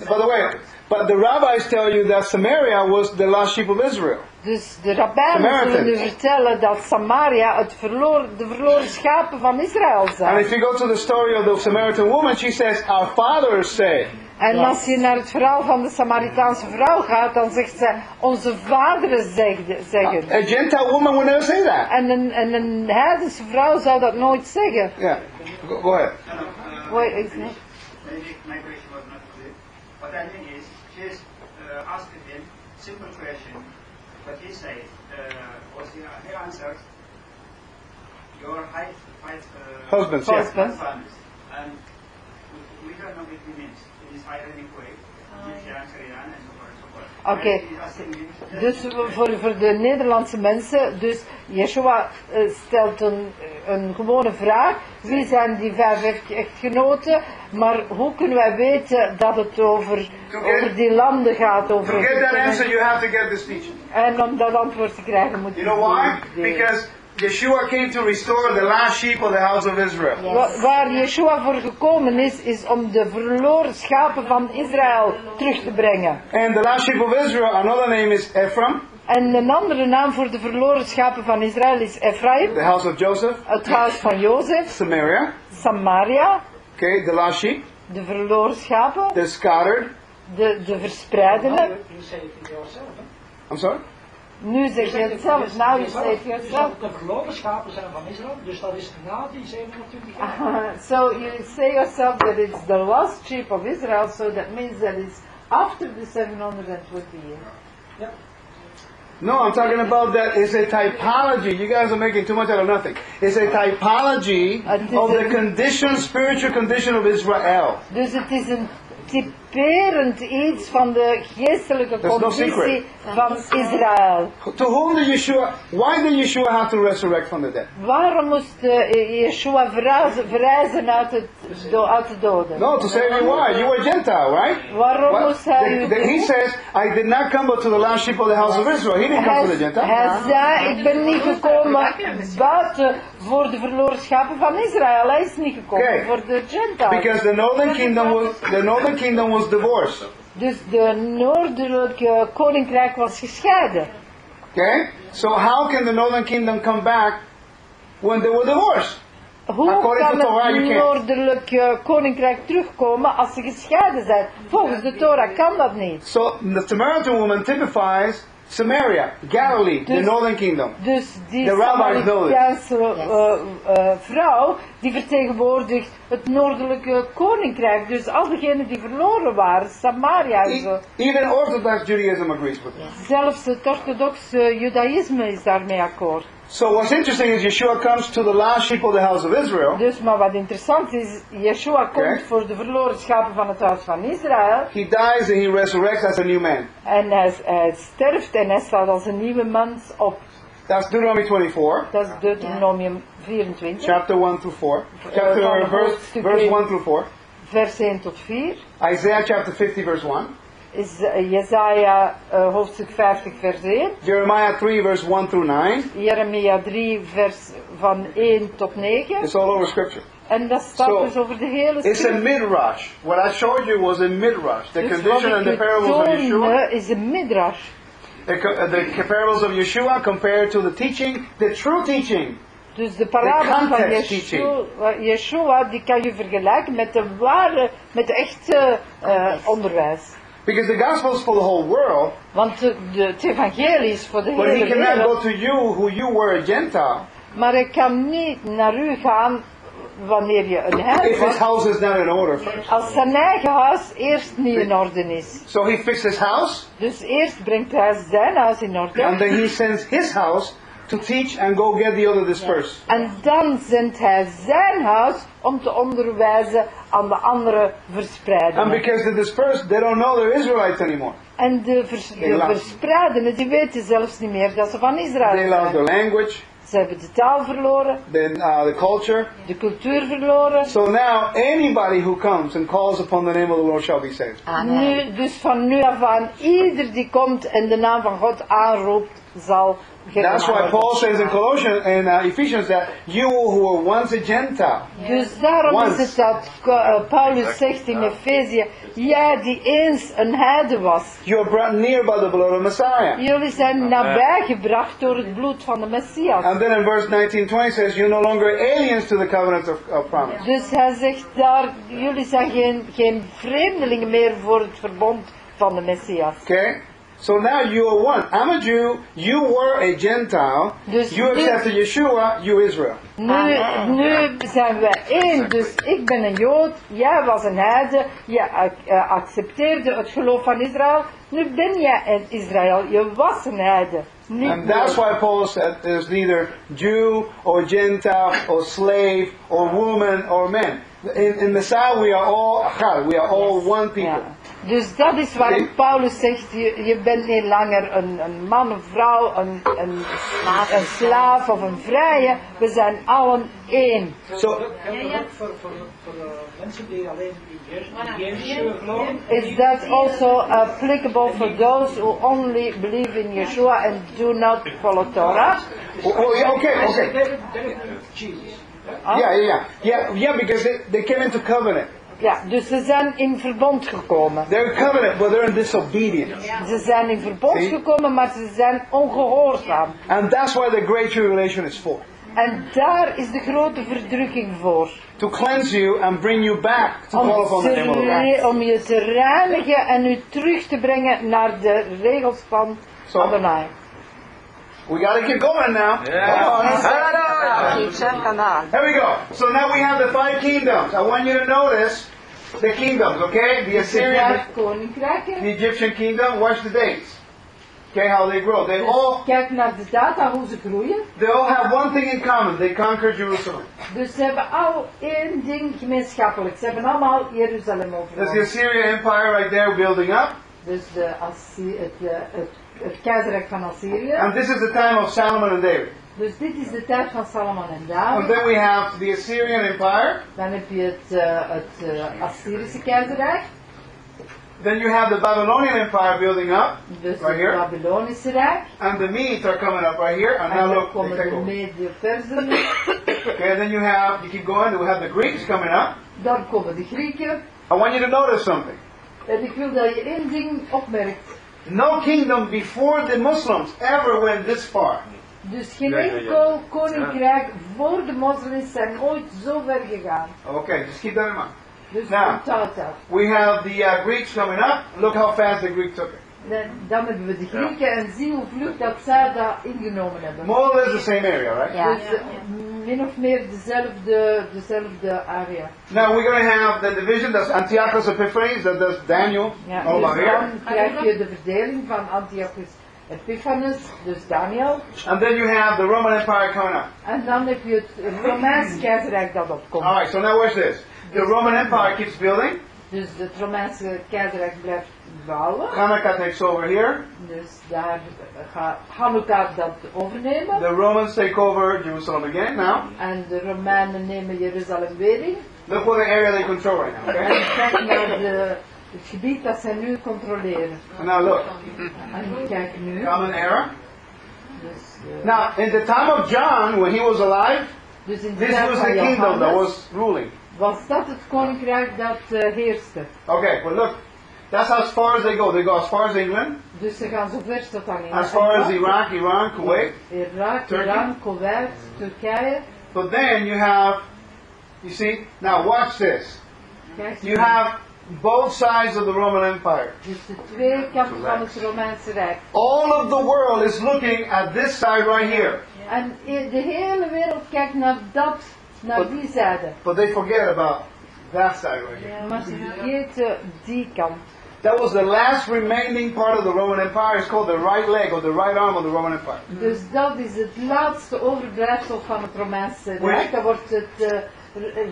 By the way, but the rabbis tell you that Samaria was the lost sheep of Israel. dus de rabbijnen Samaritans. zullen u vertellen dat Samaria het verloren, de verloren schapen van Israël And if you go to the story of the Samaritan woman, she says, "Our fathers say." En als je naar het verhaal van de Samaritaanse vrouw gaat, dan zegt ze, onze vaderen zegde- zeggen. A Gentile woman would never say that. En een, en een heidense vrouw zou dat nooit zeggen. Yeah. Go, go ahead. Wait, is it? maybe my question was not clear. What I mean is, she's uh, asking him simple question, but he said, uh, was he, he answered, your height, height uh, Husbands, yeah. Husbands. husbands, and we, we don't know what he means Okay. Him, Dus voor, voor de Nederlandse mensen, dus Yeshua eh, stelt een, een gewone vraag. Wie zijn die vijf echt- echtgenoten? Maar hoe kunnen wij weten dat het over, over die landen gaat? Over To get that Egypte? answer, you have to get this teaching. En om dat antwoord te krijgen moet je... You know why? die- die- Because Yeshua came to restore the last sheep of the house of Israel. Wa- Waar Yeshua voor gekomen is, is om de verloren schapen van Israël terug te brengen. And the last sheep of Israel, another name is Ephraim, En een andere naam voor de verloren schapen van Israël is Ephraim, the house of Joseph, het huis van Jozef, Samaria. Samaria, Okay, the last sheep, de verloren schapen, the scattered. de, de verspreidene. Je zei het zelf, hè? I'm sorry? Nu zeg je het zelf, nou je zei het Dus jezelf. dat de verloren schapen zijn van Israël, dus dat is na die 27 jaar. So you say yourself that it's the lost sheep of Israel, so that means that it's after the 720 years. No, I'm talking about that. It's a typology. You guys are making too much out of nothing. It's a typology Uh, of the condition, spiritual condition of Israel. Dus het is een typerend iets van de geestelijke There's no conditie van Israël. To whom did Yeshua, why did Yeshua have to resurrect from the dead? Waarom moest eh, Yeshua verrijzen uit, het, uit de doden? No, to save you why? You were Gentile, right? Waarom moest hij he says, I did not come but to the last sheep of the house of Israel. He didn't come to the Hij, Gentiles. hij zei, ik ben niet gekomen buiten voor de verloren schapen van Israël. Hij is niet gekomen voor de Gentiles. Because the northern kingdom was the northern kingdom was divorced. Dus de noordelijke koninkrijk was gescheiden. Okay? So how can the northern kingdom come back when they were divorced? Hoe According kan to het noordelijke koninkrijk terugkomen als ze gescheiden zijn? Volgens de Torah kan dat niet. So the Samaritan woman typifies Samaria, Galilee, the Dus- northern kingdom. Dus die The. Samaritaanse eh, eh, vrouw, die vertegenwoordigt het noordelijke koninkrijk. Dus al diegenen die verloren waren, Samaria en zo. E- Even Orthodox Judaism agrees with this. Zelfs het orthodoxe judaïsme is daarmee akkoord. So what's interesting is Yeshua comes to the lost sheep of the house of Israel. Dus, maar wat interessant is, Yeshua komt voor de verloren schapen van het huis van Israël. He dies and he resurrects as a new man. En hij, hij sterft en hij staat als een nieuwe mens op. That's Deuteronomy 24, Dat is Deuteronomium 24, chapter 1 through 4. Eh, van Chapter verse, hoofdstuk verse 1 through 4. vers 1 tot 4. Isaiah chapter 50 verse 1. Is eh, Jezaja eh, hoofdstuk 50 vers 1. Jeremiah 3 verse 1 through 9. Jeremia 3 vers van 1 tot 9. It's all over scripture. En dat staat So, dus over de hele It's a midrash. What I showed you was a midrash. The Dus condition and the parables of Yeshua. is een midrash. The, uh, the parables of Yeshua compared to the teaching, the true teaching. Dus de parabel van Yeshua, Yeshua, die kan je vergelijken met de ware, met de echte eh, onderwijs. Because the gospel is for the whole world, Want het evangelie is voor de but he cannot go to you who you were a Gentile Maar ik kan niet naar u gaan wanneer je een if his house is not in order first. Als zijn eigen huis eerst niet in orde is. So he fixed his house, Dus eerst brengt hij zijn huis in orde. and then he sends his house to teach and go get the other dispersed. En dan zendt hij zijn huis om te onderwijzen aan de andere And verspreidingen. because the dispersed, they don't know they're Israelites anymore. En de, vers, de verspreidenen, die weten zelfs niet meer dat ze van They Israël lost their zijn. language, Ze hebben de taal verloren, then uh, the culture. de cultuur verloren. So now anybody who comes and calls upon the name of the Lord shall be saved. Amen. Nu, dus van nu af aan, ieder die komt en de naam van God aanroept, zal That's why. Paul says in Colossians and uh, Ephesians that you who were once a Gentile, Dus daarom Once. is het dat eh, Paulus zegt in Efezië, jij die eens een heide was, you are brought near by the blood of Messiah. jullie zijn nabijgebracht door het bloed van de Messias. And then in verse 19, 20 says, You're no longer aliens to the covenant of, of promise. Dus hij zegt daar, jullie zijn geen, geen vreemdelingen meer voor het verbond van de Messias. Okay? So now you are one. I'm a Jew, you were a Gentile, Dus you nu- accepted Yeshua, you Israel. Nu, nu zijn we één, dus ik ben een Jood, jij was een heide, je ac- eh, accepteerde het geloof van Israël, nu ben jij een Israël, je was een heide. Niet And that's why Paul said there's neither Jew or Gentile or slave or woman or man. In, in Messiah we are all achad, we are all one people. Ja. Dus dat is waarom. Paulus zegt, je, je bent niet langer een, een man, een vrouw, een, een, een slaaf of een vrije, we zijn allen één. So Geldt dat ook voor, voor, voor eh, mensen die alleen? Is that also applicable for those who only believe in Yeshua and do not follow Torah? oh, oh, yeah, okay, okay. Yeah, yeah, yeah. Yeah, yeah because they, they came into covenant. Ja, dus ze zijn in verbond gekomen. They're in covenant, but they're in disobedience. Ze zijn in verbond gekomen, maar ze zijn ongehoorzaam. And that's why the great tribulation is for. En daar is de grote verdrukking voor. To cleanse you and bring you back to call Om, upon the te name of the Lord. re- om je te reinigen en u terug te brengen naar de regels van Zo. Adonai. We gotta keep going now. On. Here we go. So now we have the five kingdoms. I want you to notice the kingdoms, okay? The Assyrian, the Egyptian kingdom. Watch the dates. Okay, how they grow. They all Kijk naar de data, hoe ze groeien. they all have one thing in common. They conquered Jerusalem. Dus ze hebben al één ding gemeenschappelijk. Ze hebben allemaal Jeruzalem There's the. Assyrian Empire right there building up. Dus de Assi- het, het, het keizerrijk van Assyrië. And this is the time of Solomon and David. Dus dit is de tijd van Salomon en And then we have the Assyrian Empire. Dan heb je het, eh, het eh, Assyrische keizerrijk. Then you have the Babylonian Empire building up. Dus Right here. Babylonische rijk. And the Medes are coming up right here. And En now look, komen de. *coughs* Okay, and then you have, you keep going, we have the Greeks coming up. Dan komen de Grieken. I want you to notice something. En ik wil dat je één ding opmerkt. No kingdom before the Muslims ever went this far. Dus geen Ja, ja, ja. enkel koninkrijk voor de moslims zijn ooit zo ver gegaan. Okay, just keep that in mind. Dus Nou. dat. We have the uh, Greeks coming up. Look how fast the Greeks took it. Dan, dan hebben we de Grieken en zie hoe vlug dat zij dat ingenomen hebben. More or less the same area, right? Ja. Dus eh, min of meer dezelfde, dezelfde area. Now we're going to have the division. That's Antiochus Epiphanes. That, that's Daniel. Ja, dus here. dan krijg je de verdeling van Antiochus Dus Daniel. And then you have the Roman Empire coming up. En dan heb je het Romeinse keizerrijk dat opkomt. All right. So now watch this. The Roman Empire keeps building. Dus het Romeinse keizerrijk blijft bouwen. Hanukkah takes over here. Dus daar gaat Hanukkah dat overnemen. The Romans take over Jerusalem again now. En de Romeinen nemen Jeruzalem weer in. Look what the area they control right now. Okay. Kijk naar de, het gebied dat zij nu controleren. Now look. En kijk nu. Common era. Now, in the time of John, when he was alive, dus in this was the kingdom that was ruling. was dat het koninkrijk dat eh, heerste. Okay, but look, that's as far as they go. They go as far as England, Dus ze gaan zo ver tot aan as far as Iraq, Iran, Kuwait. Irak, Turkey. Iran, Kuwait, Turkije. But then you have, you see, now watch this. You have both sides of the Roman Empire. dus de twee kanten van het Romeinse Rijk. All of the world is looking at this side right here. En i- de hele wereld kijkt naar dat, naar Wat- die zijde. But they forget about that side right here. Maar ze vergeten die kant. That was the last remaining part of the Roman Empire. It's called the right leg or the right arm of the Roman Empire. Dus dat is het laatste overblijfsel van het Romeinse Rijk. Dat wordt het eh,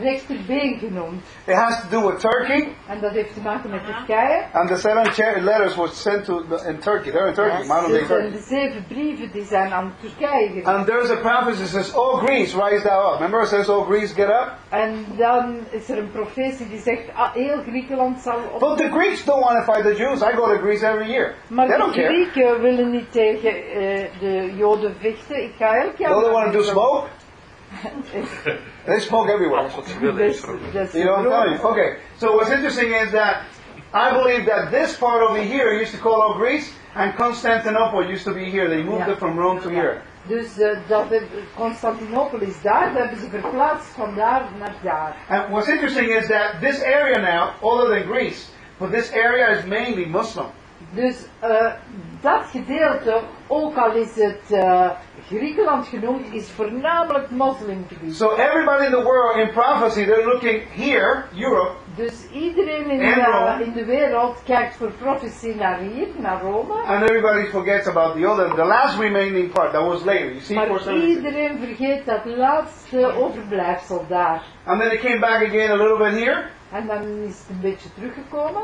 rechterbeen genoemd. It has to do with Turkey, En dat heeft te maken met Turkije. and the seven letters were sent to the, in Turkey. They're in Turkey, modern day en Turkey. de zeven brieven die zijn aan Turkije gegaan. And there's a prophecy that says, "Oh Greece, rise thou up." Remember, it says, "Oh Greece, get up." En dan is er een profetie die zegt, ah, heel Griekenland zal But op. the Greeks don't want to fight the Jews. I go to Greece every year. Maar They de don't care. Grieken willen niet tegen eh, de Joden vechten. Ik ga elk jaar. All they naar want to do smoke. *laughs* They smoke everywhere. That's what they do. Dus, dus You know what I'm telling you? Okay. So what's interesting is that I believe that this part over here used to call out Greece, and Constantinople used to be here. They moved Ja. it from Rome to Ja. here. Dus eh, dat heb- Constantinopel is daar, dat hebben ze verplaatst van daar naar daar. And what's interesting is that this area now, other than Greece, but this area is mainly Muslim. Dus eh, dat gedeelte, ook al is het eh, Griekenland genoemd, is voornamelijk moslimgebied. So everybody in the world in prophecy, they're looking here, Europe, Dus iedereen in de, in de wereld kijkt voor profetie naar hier, naar Rome. and everybody forgets about the other, the last remaining part that was later. You see, Maar 476. iedereen vergeet dat laatste overblijfsel daar. And then it came back again a little bit here, En dan is het een beetje teruggekomen.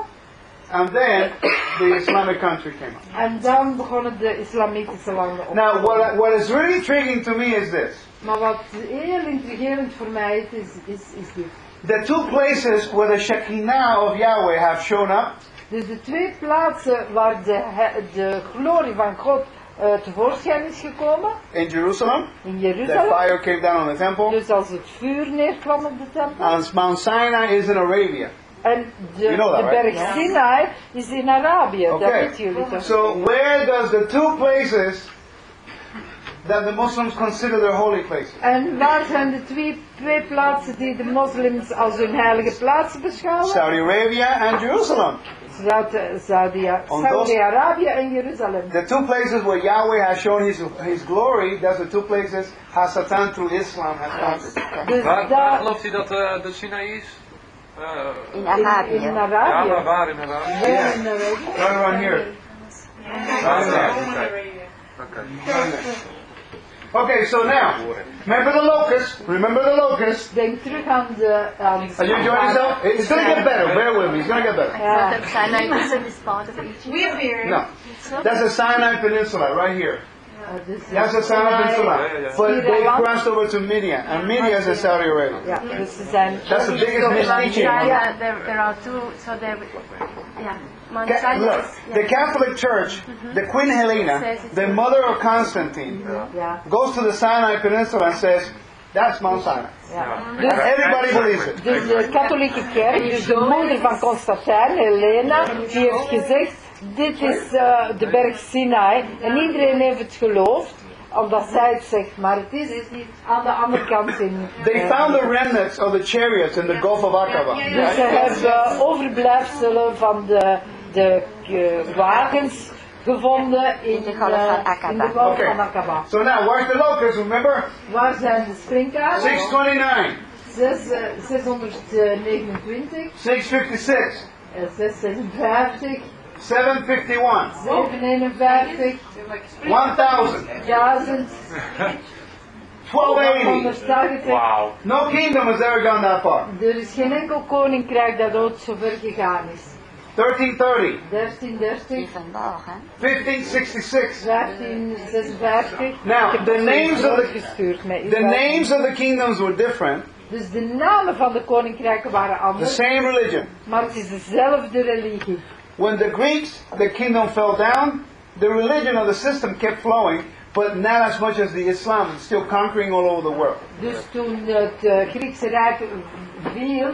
And then the Islamic country came up. En dan begonnen de islamitische landen op. Now, what, what is really intriguing to me is this. Maar wat heel intrigerend voor mij is, is, is dit. The two places where the Shekinah of Yahweh have shown up Dus de twee plaatsen waar de, de glorie van God eh, tevoorschijn is gekomen, in Jerusalem, in Jerusalem. the fire came down on the temple, Dus als het vuur neerkwam op de tempel. and Mount Sinai is in Arabia. En the, You know that, de right? berg Sinai is in Arabia, Okay. weten? So, where does the two places that the Muslims consider their holy places? En waar zijn de twee, twee plaatsen die de moslims als hun heilige plaatsen beschouwen? Saudi Arabia and Jerusalem. Zuid- Saudi- On those- Saudi-Arabië en Jeruzalem. The two places where Yahweh has shown his, his glory, that's the two places how Satan through Islam has conquered. Dus Waar, waar gelooft hij dat eh de Sinaï is? In Arabia. In Arabia. Arabia. Where in Arabia? Not around here. Okay. Okay, so now, remember the locust. Remember the locust. Then through comes the. Um, Are you enjoying yourself? It's going to get better. Bear with me. It's going to get better. Yeah. We're here. No. That's the Sinai Peninsula right here. Uh, dus That's the Sinai Peninsula. Yeah, yeah. But they crossed over to Midian, and Midian is in Saudi Arabia. Yeah, dus ze zijn... That's the biggest misteaching. Yeah, there, there are two, so there, yeah. Mount Ca- Sinai Look, is, the. Catholic Church, the Queen Helena, the mother of Constantine, Ja, goes to the Sinai Peninsula and says, "That's Mount Sinai." ja. And everybody believes it. Dus de katholieke kerk, dus de moeder van Constantijn, Helena, die heeft gezegd, dit is eh, de berg Sinai. En iedereen heeft het geloofd. omdat zij het zegt, maar het is aan de andere kant in. They eh, found the remnants of the chariots in the Gulf of Aqaba. Dus ze hebben overblijfselen van de, de eh, wagens gevonden in, de golf van Aqaba. in de golf Okay. van Aqaba. So now, where's the locusts? Remember? Waar zijn de springkaarten? 629, Zes, eh, 629, 656, eh, 656, 751, 751, 1000, 1000, 1280. 180. No kingdom has ever gone that far. Er is geen enkel koninkrijk dat ooit zo ver gegaan is. 1330, 1330, Even boog, hè? 1566. 1556. Now, the names of the- The names of the kingdoms were different, Dus de namen van de koninkrijken waren the anders, same religion. maar het is dezelfde religie. When the Greeks, the kingdom fell down, the religion of the system kept flowing, but not as much as the Islam, it's still conquering all over the world. Dus toen het eh, Griekse Rijk viel,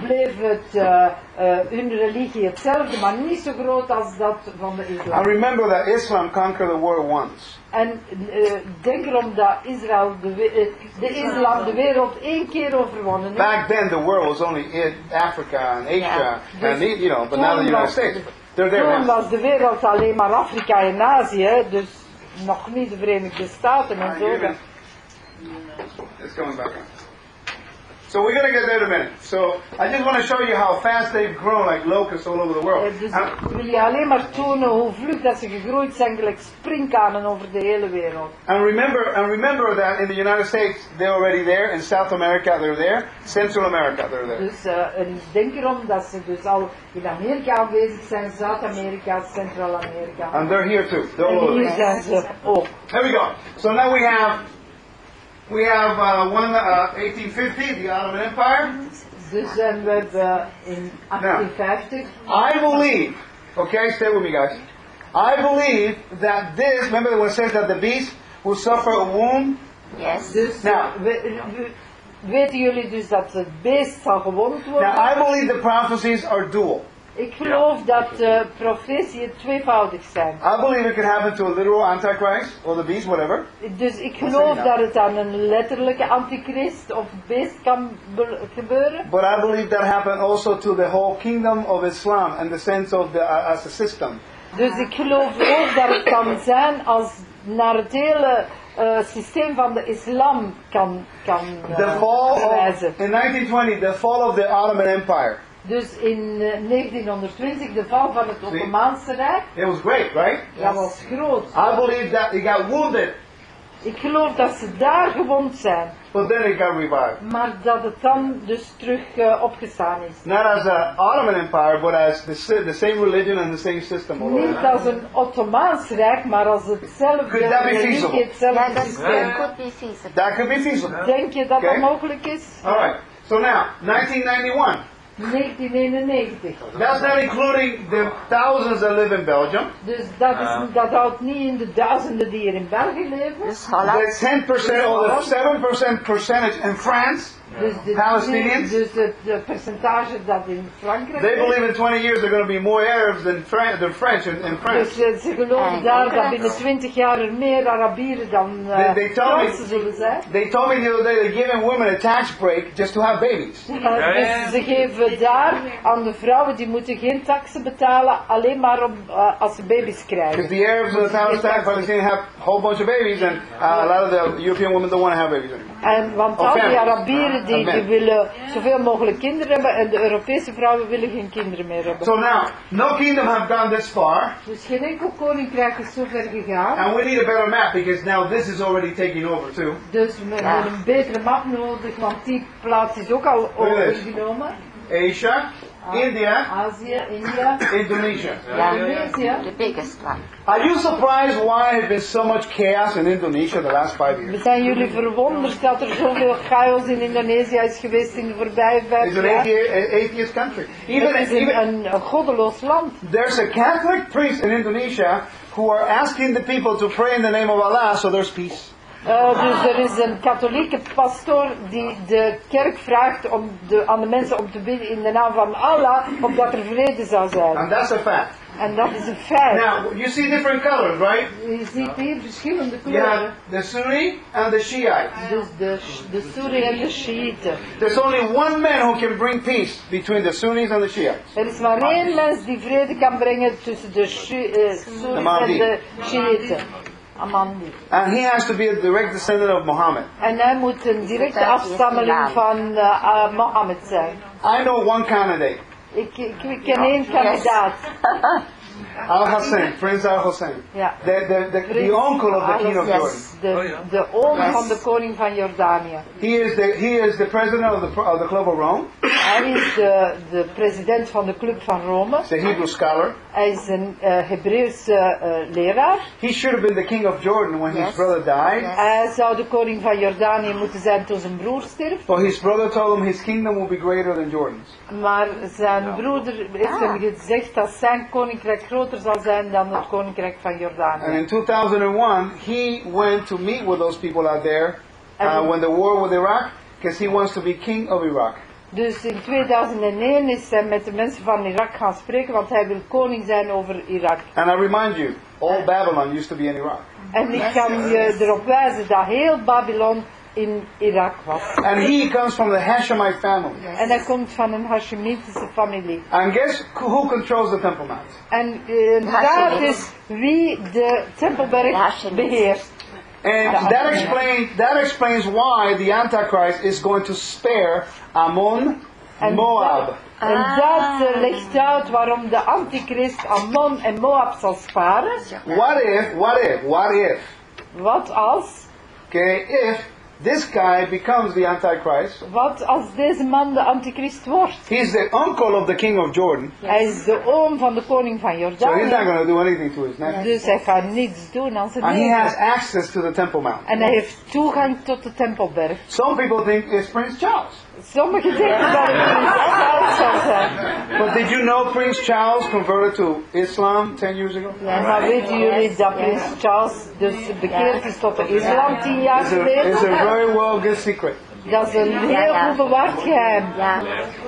bleef het, eh, eh, hun religie hetzelfde, maar niet zo groot als dat van de I islam. remember that Islam conquered the world once. En eh, denk erom dat Israël de, we- eh, de islam de wereld één keer overwonnen heeft. Back then, the world was only in Africa and Asia, Yeah. and you know, but now the United States, they're there Toen now. was de wereld alleen maar Afrika en Azië, dus nog niet de Verenigde Staten en zo. It's coming back on. So we're gonna get there in a minute. So I just want to show you how fast they've grown like locusts all over the world. Dus And- wil je alleen maar tonen hoe vlug dat ze gegroeid zijn, gelijk springkanen over de hele wereld. And remember, and remember that in the United States, they're already there. In South America, they're there. Central America, they're there. Dus eh, en denk erom dat ze dus al in Amerika aanwezig zijn, Zuid-Amerika, Centraal-Amerika. And they're here too. They're all over. hier zijn ze ook. There we go. So now we have, we have uh, one uh, 1850, the Ottoman Empire. This en we hebben in 1850, I believe. Okay, stay with me, guys. I believe that this. Remember when it says that the beast will suffer a wound. Yes. dus Nou. we- we- weten jullie dus dat het beest zal gewond worden? Now I believe the prophecies are dual. Ik geloof dat de profetieën tweevoudig zijn. I believe it could happen to a literal antichrist or the beast, whatever. Dus ik geloof nou? dat het aan een letterlijke antichrist of beest kan be- gebeuren. But I believe that happened also to the whole kingdom of Islam in the sense of the uh, as a system. Dus ik geloof ook dat het kan zijn als naar het hele eh, systeem van de islam kan, kan eh, The fall of, wijzen. in 1920, the fall of the Ottoman Empire. Dus in eh, 1920 de val van het Ottomaanse Rijk, It was great, right? dat was groot. I believe that it got wounded, Ik geloof dat ze daar gewond zijn, but then it got revived. maar dat het dan dus terug eh, opgestaan is. Not as an Ottoman Empire, but as the, the same religion and the same system. all. Niet als een Ottomaans Rijk, maar als hetzelfde Could that be feasible? Hetzelfde dat systeem. could be feasible. That could be feasible. Denk je dat dat mogelijk is? All right. So now, 1991. 1991. That's not including the thousands that live in Belgium. Dus dat, is, uh, dat houdt niet in de duizenden die hier in België leven. Dus Holland. The 10% or the 7% percentage in France. Dus, de, Palestinians? dus het percentage dat in Frankrijk They believe in 20 years they're going to be more Arabs than, Fran- than French in, in France. Dus eh, ze geloven En daar dat binnen 20 jaar er meer Arabieren dan eh, They- they told me- Fransen zullen zijn. They told me the other day they're giving women a tax break just to have babies. Eh, dus ze geven daar aan de vrouwen die moeten geen taxen betalen, alleen maar om, als ze baby's Because krijgen. the Arabs and the Palestinians, Palestinians have a whole bunch of babies, and uh, a lot of the European women don't want to have babies anymore. En, want al die. Arabieren die, willen zoveel mogelijk kinderen hebben en de Europese vrouwen willen geen kinderen meer hebben. So now, no kingdom have gone this far, Dus geen enkel koninkrijk is zo ver gegaan. and we need a better map because now this is already taking over too. Dus we hebben een betere map nodig, want die plaats is ook al Yes. ingenomen. Asia, India, Azië, India, Indonesia. Ja, Indonesië. the biggest one. Are you surprised why there's been so much chaos in Indonesia the last five years? Zijn jullie verwonderd dat er zoveel chaos in Indonesië is geweest in de voorbije vijf It's an jaar? athe- atheist country. Even, Het is een, even een, een goddeloos land. there's a Catholic priest in Indonesia who are asking the people to pray in the name of Allah so there's peace. Eh, dus er is een katholieke pastoor die de kerk vraagt om de, aan de mensen om te bidden in de naam van Allah, opdat er vrede zou zijn. And that's a fact. En dat is een feit. Now, you see different colors, right? Je ziet hier verschillende kleuren. the Sunni and the Shiites. Dus de, de Soeri en de Shiiten. There's only one man who can bring peace between the Sunnis and the Shiites. Er is maar één mens die vrede kan brengen tussen de eh, Soeri en de Shiiten. Amandi. And he has to be a direct descendant of Muhammad. En hij moet een directe afstammeling van eh, eh, Mohammed zijn. I know one candidate, Ik, ik, ik ken één kandidaat. *laughs* Al Hassan, Prince Al Hassan, Ja. the, the, the, the uncle of the king of Jordan. Yes, de, de oom van de koning van Jordanië. He is the, he is the president of the, of the Club of Rome. Hij is de, de president van de Club van Rome. He's a Hebrew scholar. Hij is een eh Hebreeuwse eh, leraar. He should have been the king of Jordan when his Yes. brother died. Yes. Hij zou de koning van Jordanië moeten zijn toen zijn broer stierf. But his brother told him his kingdom will be greater than Jordan's. Maar zijn broeder heeft hem gezegd dat zijn koninkrijk groter zal zijn dan het koninkrijk van And Jordanië. in 2001, he went to meet with those people out there uh, when the war with Iraq, because he wants to be king of Iraq. Dus in 2001 is hij met de mensen van Irak gaan spreken, want hij wil koning zijn over Irak. And I remind you, all Babylon used to be in Iraq. En ik kan je erop wijzen dat heel Babylon in Irak was. And he comes from the Hashemite family. En hij komt van een Hashemitische familie. And guess who controls the Temple Mount? En eh, daar is wie de Tempelberg Hashemieten. Beheert. And that explains that explains why the Antichrist is going to spare Ammon, En Moab. dat, en dat eh, legt uit waarom de antichrist Ammon en Moab zal sparen. What if? What if? What if? Wat als? Okay, if this guy becomes the Antichrist, Wat als deze man de antichrist wordt? he's the uncle of the king of Jordan, Hij is de oom van de koning van so he's not going to do anything to his nephew. Dus hij gaat niets doen aan zijn And he has access to the Temple Mount. En hij heeft toegang tot de Tempelberg. Some people think it's Prince Charles. Sommigen denken dat het prins Charles zal. But did you know Prince Charles converted to Islam 10 years ago? Ja, maar weten jullie dat prins Charles dus bekeerd is tot de islam tien jaar It's a, it's a geleden? very well good secret. Dat is een heel goed bewaard geheim. Ja.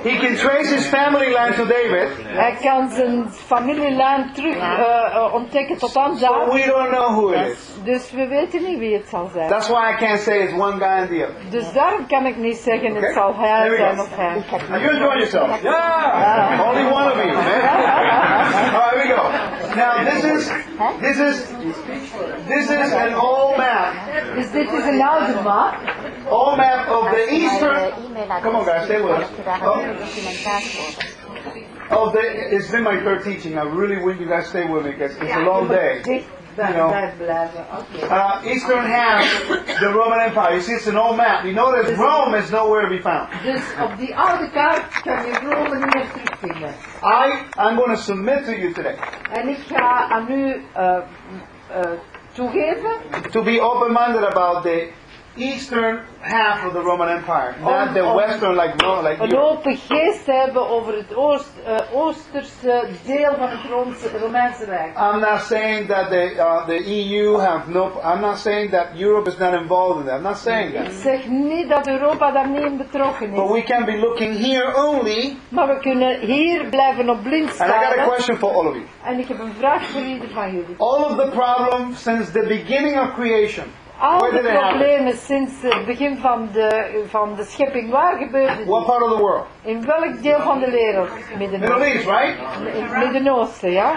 He can trace his family line to David, Hij kan zijn familielijn terug eh, eh, ontdekken tot aan but daar. we don't know who it is. Dus we weten niet wie het zal zijn. That's why I can't say it's one guy and the other. Dus daarom kan ik niet zeggen het Okay. zal There hij zijn of hij. You enjoy yourself. Yeah. Only one of you, man. *laughs* All right, here we go. Now this is this is this is an old map, Dus dit is an oude maat. old map of the eastern. eh. Come on, guys, stay with us. Heb je daar Oh. een documentatie over? Of the, it's been my third teaching. I really want you guys to stay with me because it's a long day. Bij You know. blijven. Uh, eastern half, the Roman Empire. You see, it's an old map. You notice Rome is nowhere to be found. Dus op die oude kaart kan je Rome niet meer terugvinden. I, I'm going to submit to you today En ik ga aan u eh, eh, toegeven to be open-minded about the eastern half of the Roman Empire, not the western like Rome, like Europe. hebben over het oost, eh, oosterse deel van het Romeinse Rijk. I'm not saying that the uh, the EU have no. I'm not saying that Europe is not involved in that. I'm not saying Ik that. zeg niet dat Europa daar niet in betrokken But is. we can be looking here only. Maar we kunnen hier blijven op blind And I got a question for all of you. En ik heb een vraag voor ieder van jullie. All of the problems since the beginning of creation. Al Where de did problemen sinds het begin van de, van de schepping, waar gebeurde What part of the world? In welk deel van de wereld? Middle Midden-Oosten. East, right? In het Midden-Oosten, ja?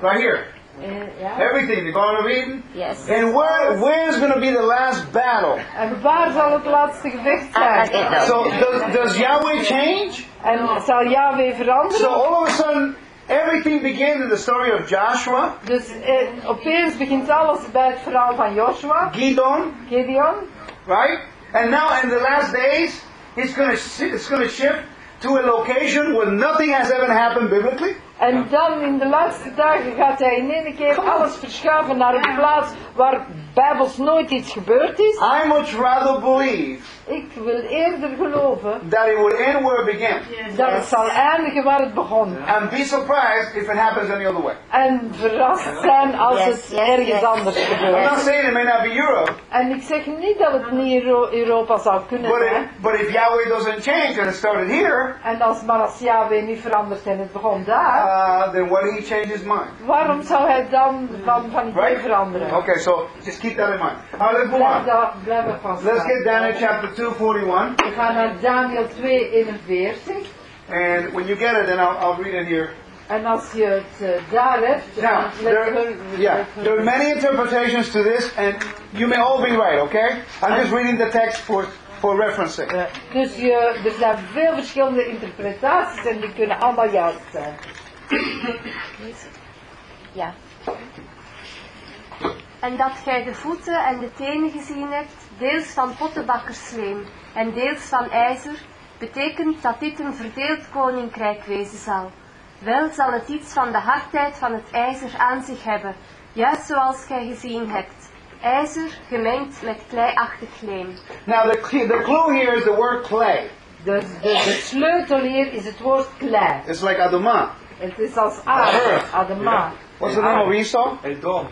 Right here. Eh, ja? Everything. The Garden of Eden. Yes. And where where is going to be the last battle? En waar zal het laatste gevecht zijn? Armageddon. So does, does Yahweh change? En zal Yahweh So veranderen? all of a sudden, everything begins in the story of Joshua, Dus eh, opeens begint alles bij het verhaal van Joshua, Gideon, Gideon. right? And now in the last days, it's going to it's going to shift to a location where nothing has ever happened biblically. En dan in de laatste dagen gaat hij in één keer alles verschuiven naar een plaats waar bijbels nooit iets gebeurd is. I much rather believe Ik wil eerder geloven that it would end where it began. dat het zal eindigen waar het begon. And be surprised if it happens any other way. En verrast zijn als Yes, het yes, ergens yes. anders I'm gebeurt. not saying it may not be Europe, En ik zeg niet dat het niet Euro- Europa zou kunnen but, zijn. it, but if Yahweh doesn't change and it started here, En als maar als Yahweh niet verandert en het begon daar. uh, then why did he change his mind? Waarom zou hij dan van, van idee Right? veranderen? Okay, so just keep that in mind. All right, let's move on. vast. Let's get Daniel chapter 2, 41. We gaan naar Daniel 2, 41. And when you get it, then I'll, I'll read it here. En als je het eh, daar hebt, Now, there, her- yeah, there are many interpretations to this, and you may all be right, okay? I'm just reading the text for, for referencing. Eh, dus je, er zijn veel verschillende interpretaties en die kunnen allemaal juist zijn. *coughs* Ja. En dat gij de voeten en de tenen gezien hebt, deels van pottenbakkersleem en deels van ijzer, betekent dat dit een verdeeld koninkrijk wezen zal. Wel zal het iets van de hardheid van het ijzer aan zich hebben, juist zoals gij gezien hebt. IJzer gemengd met kleiachtig leem. Now, the, the clue here is the word clay. Dus de, de sleutel hier is het woord klei. It's like Adama. Het is als aarde, adema. What's the name of Esau? Edom.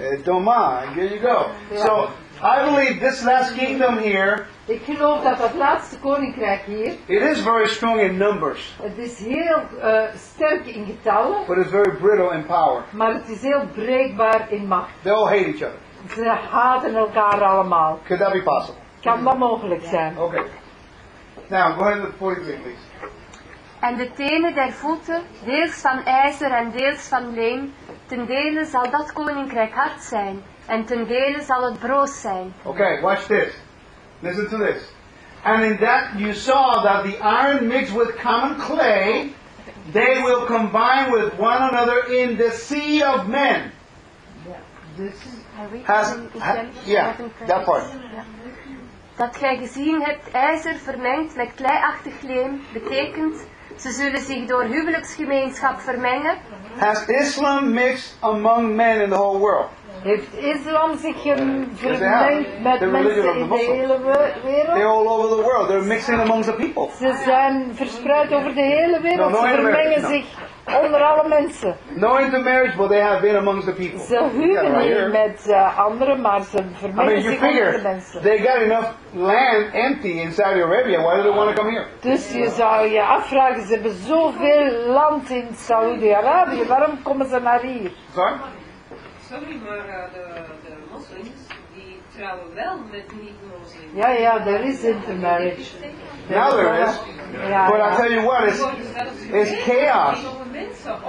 Edoma. Here you go. So, I believe this last kingdom here, Ik geloof dat dat laatste koninkrijk hier, it is very strong in numbers, het is heel eh, sterk in getallen, but it's very brittle in power. maar het is heel breekbaar in macht. They all hate each other. Ze haten elkaar allemaal. Could that be possible? Kan dat mogelijk zijn? Okay. Now, go ahead with 43, please. En de tenen der voeten, deels van ijzer en deels van leem, ten dele zal dat koninkrijk hard zijn, en ten dele zal het broos zijn. Okay, watch this. Listen to this. And in that you saw that the iron mixed with common clay, they will combine with one another in the sea of men. Dus Has, ha- yeah, that part. Dat gij gezien hebt ijzer vermengd met kleiachtig leem, betekent, ze zullen zich door huwelijksgemeenschap vermengen, Has Islam mixed among men in the whole world? heeft islam zich vermengd met The mensen in de hele we- They're wereld? all over the world. They're mixing amongst the people. Ze zijn verspreid over de hele wereld. No, no Ze vermengen no. zich onder alle mensen. No intermarriage, but they have been amongst the people. Ze huwen niet met eh, anderen, maar ze I vermengen mean, you zich onder de figure mensen. they got enough land empty in Saudi Arabia. Why do they want to come here? Dus je zou je afvragen, ze hebben zoveel land in Saoedi-Arabië, waarom komen ze naar hier? Sorry? Sorry, maar eh, de, de moslims die trouwen wel met niet-moslims. Ja, ja, er intermarriage. Now there is. Ja, But I tell you what, it's, it's chaos.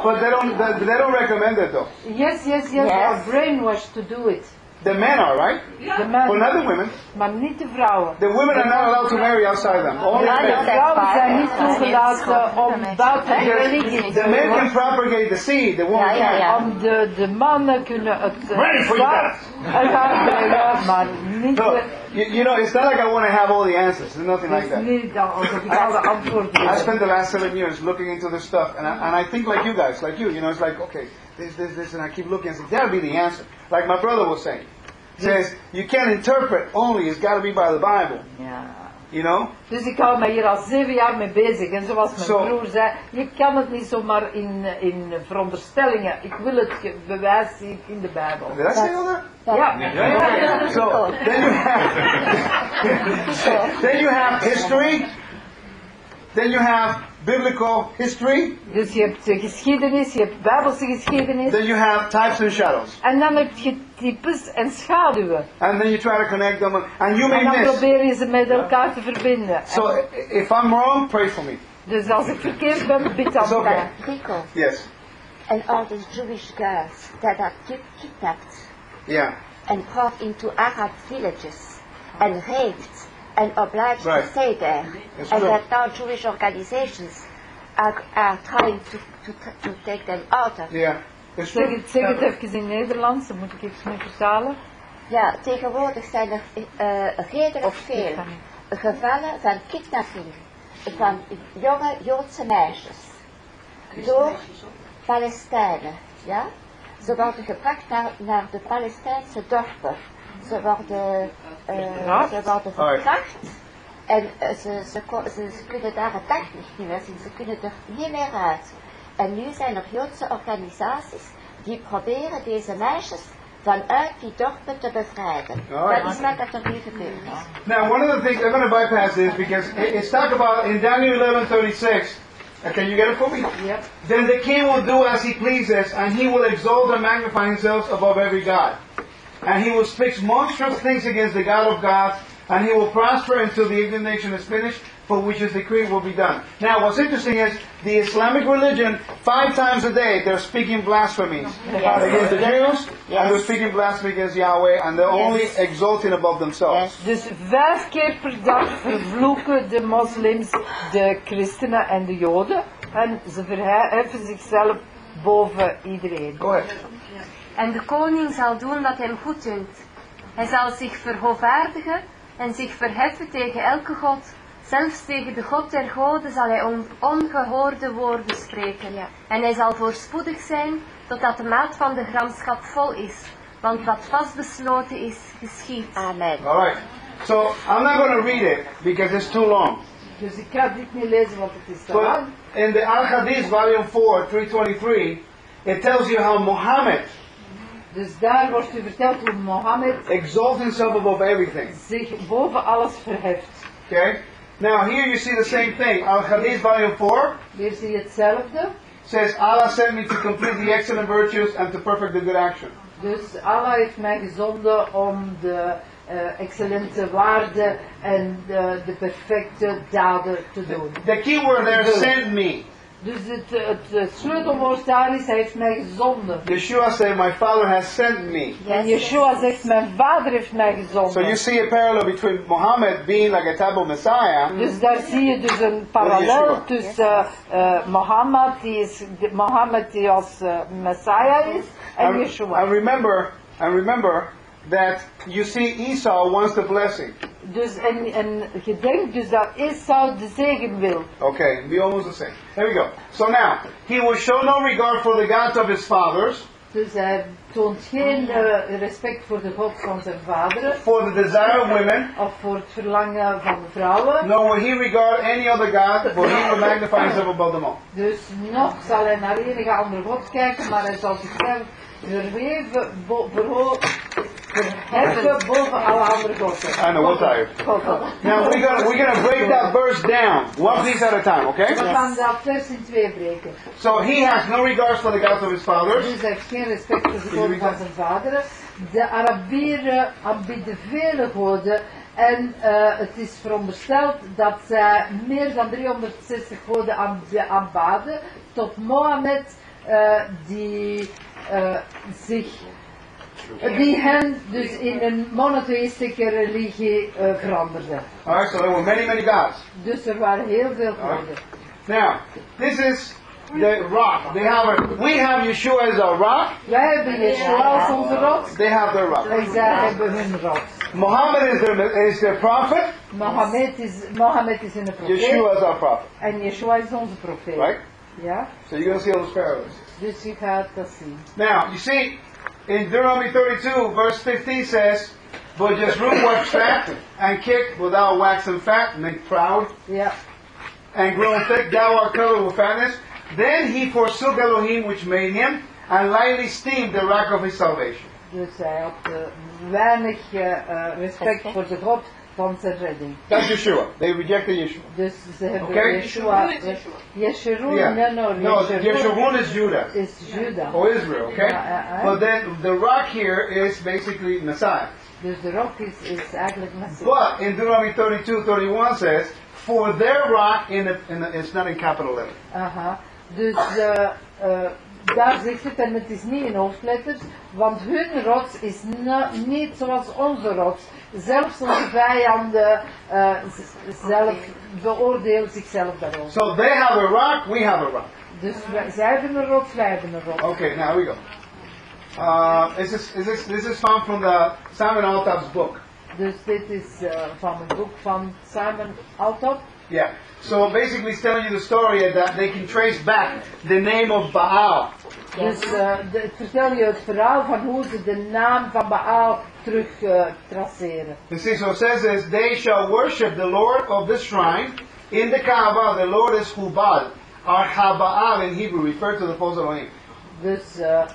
But they don't they, they don't recommend it though. Yes, yes, yes, they are brainwashed to do it. The men are right, De but not the women. maar niet de vrouwen. The women are not allowed to marry outside them. Only the ja, De men. vrouwen zijn niet toegelaten om buiten de religie The men can propagate the seed. The woman Ja, ja, can't. ja. Om de, de mannen kunnen het eh, Ready for you zwaard uitbrengen, maar niet, No, de- you, you know, it's not like I want to have all the answers. There's nothing like that. niet dan alsof ik alle antwoorden I spent the last seven years looking into this stuff, and I, and I think like you guys, like you, you know, it's like, okay, this, this, this, and I keep looking and say, that'll be the answer. Like my brother was saying. Says, you can't interpret only, it's got to be by the Bible, Ja. You know? Dus ik hou me hier al zeven jaar mee bezig. En zoals mijn broer zei, je kan het niet zomaar in, in veronderstellingen. Ik wil het bewijs zien in de Bijbel. Did I say all that? Ja. So then you have, *laughs* then you have history, then you have biblical history, Dus je hebt geschiedenis, je hebt Bijbelse geschiedenis. then you have types and shadows. En dan heb je types en schaduwen. And then you try to connect them, and you may En may dan miss. probeer je ze met elkaar te verbinden. So i- if I'm wrong, pray for me. Dus als ik verkeerd ben, bid dan It's okay. mij. Rico, Yes. and all these Jewish girls that are kid- kidnapped Yeah. and brought into Arab villages and raped and obliged Right. to stay there. It's and true. that now Jewish organizations are, are trying to, to, to take them out of. Yeah. Zeg het, zeg het even in Nederlands, dan moet ik iets mee vertalen. Ja, tegenwoordig zijn er eh, redelijk veel gevallen van kidnapping van jonge Joodse meisjes door Palestijnen. Ja? Ze worden gebracht naar, naar de Palestijnse dorpen. Ze worden, eh, Verkracht? ze worden verkracht. En eh, ze, ze, ze, ze kunnen daar het daglicht niet meer zien. Ze kunnen er niet meer uit. En nu zijn er Joodse organisaties die proberen deze meisjes vanuit die dorpen te bevrijden. Dat is wat er nu gebeurd is. Now, one of the things I'm going to bypass this because it- it's talk about in Daniel 11:36. Uh, can you get it for me? Yep. Then the king will do as he pleases, and he will exalt and magnify himself above every god. And he will speak monstrous things against the God of gods, and he will prosper until the indignation is finished, for which his decree will be done. Now, what's interesting is the Islamic religion, five times a day, they're speaking blasphemies Yes. Uh, against the Jews, Yes. and they're speaking blasphemy against Yahweh, and they're Yes. only exalting above themselves. Yes. Dus vijf keer per dag vervloeken de moslims de christenen en de joden. En ze verheffen zichzelf boven iedereen. Go ahead. En de koning zal doen wat hem goeddunkt. Hij zal zich verhovaardigen en zich verheffen tegen elke god. Zelfs tegen de god der goden zal hij on- ongehoorde woorden spreken. En hij zal voorspoedig zijn totdat de maat van de gramschap vol is. Want wat vastbesloten is, geschiet. Amen. All right. So I'm not going to read it because it's too long. Dus ik ga dit niet lezen, want het is te lang. in the Al Hadith, volume 4, 323, it tells you how Muhammad Dus daar wordt u verteld hoe Mohammed exalts himself above everything. zich boven alles verheft. Okay? Now here you see the same thing. Al Hadith, volume 4 Weer zie je hetzelfde. says, Allah sent me to complete the excellent virtues and to perfect the good action. Dus Allah heeft mij gezonden om de eh, excellente waarden en de, de perfecte daden te doen. The key word there, send me. Dus het, het, het sleutelwoord daar is, hij heeft mij gezonden. Yeshua said, my father has sent me. En Yeshua zegt, mijn vader heeft mij So you see a parallel between Muhammad being like a type of Messiah Dus daar zie je dus een parallel Yeshua. tussen eh, Mohammed, die is, de- Mohammed die als eh, Messiah is, en And, Yeshua. and remember, and remember that you see Esau wants the blessing. Dus en, en je denkt dus dat Esau de zegen wil. Okay, we almost the same. There we go. So now, he will show no regard for the gods of his fathers, Dus hij toont geen eh, respect voor de God van zijn vaderen. for the desire of women, Of voor het verlangen van de vrouwen. nor will he regard any other god, for he will magnify himself above them all. Dus nog zal hij naar enige andere God kijken, maar hij zal zichzelf verho- verheffen boven alle andere goden. I know, we're tired. Now we're gonna we're gonna break that verse down, one piece at a time, We okay? gaan dat vers in twee breken. So he has no regards for the gods of his fathers. Dus hij heeft geen respect voor de goden van zijn vaderen. De Arabieren aanbidden vele goden. En eh, het is verondersteld dat zij meer dan 360 goden aanb- aanbaden. Tot Mohammed, eh, die eh, zich. Die hen dus in een monotheïstische religie veranderde. Alright, so there were many, many gods. Dus er waren heel veel goden. Now, this is the rock. They have a, we have Yeshua as a rock. Wij hebben Yeshua als onze rots. They have their rock. Zij hebben hun rots. Muhammad is their, is their prophet. Mohammed is, Mohammed is profeet. Yeshua is our prophet. En Yeshua is onze profeet. Right? Ja? So you're going to see all those parallels. Dus je gaat dat zien. Now, you see, in Deuteronomy 32, verse 15 says, But Jezreel was fat and kicked without waxing fat, made proud, Ja. and grown thick, thou art covered with fatness. Then he forsook Elohim which made him, and lightly esteemed the rock of his salvation. Dus hij had eh, weinig eh, eh, respect voor de God van zijn. That's Yeshua. They rejected Yeshua. Dus ze hebben Oké. Yeshua... Yeshua, Yeah. nee, no, No, Yeshua is Judah. is Juda. Or Israel, okay? Ja, ja, ja. But then the rock here is basically Messiah. Dus de rock is, is eigenlijk Messias. But in Deuteronomy 32, 31 says, For their rock, in the, in the, it's not in capital letter. Aha. Dus eh, eh, daar zegt het, en het is niet in hoofdletters, want hun rots is na- niet zoals onze rots. Zelfs onze vijanden z- zelf beoordelen zichzelf daarover. So they have a rock, we have a rock. Dus wij, zij hebben een rots, wij hebben een rots. Okay, now we go. Uh, is this, is this, this is found from the Simon Altaf's book. Dus dit is eh, van een boek van Simon Altop. Yeah. So basically, it's telling you the story that they can trace back the name of Baal. Dus eh, de, het vertel je het verhaal van hoe ze de naam van Baal terug eh, traceren. You see, so it says this, they shall worship the Lord of the shrine in the Kaaba. The Lord is Hubal, or Habaal in Hebrew, referred to the false Elohim. Dus eh,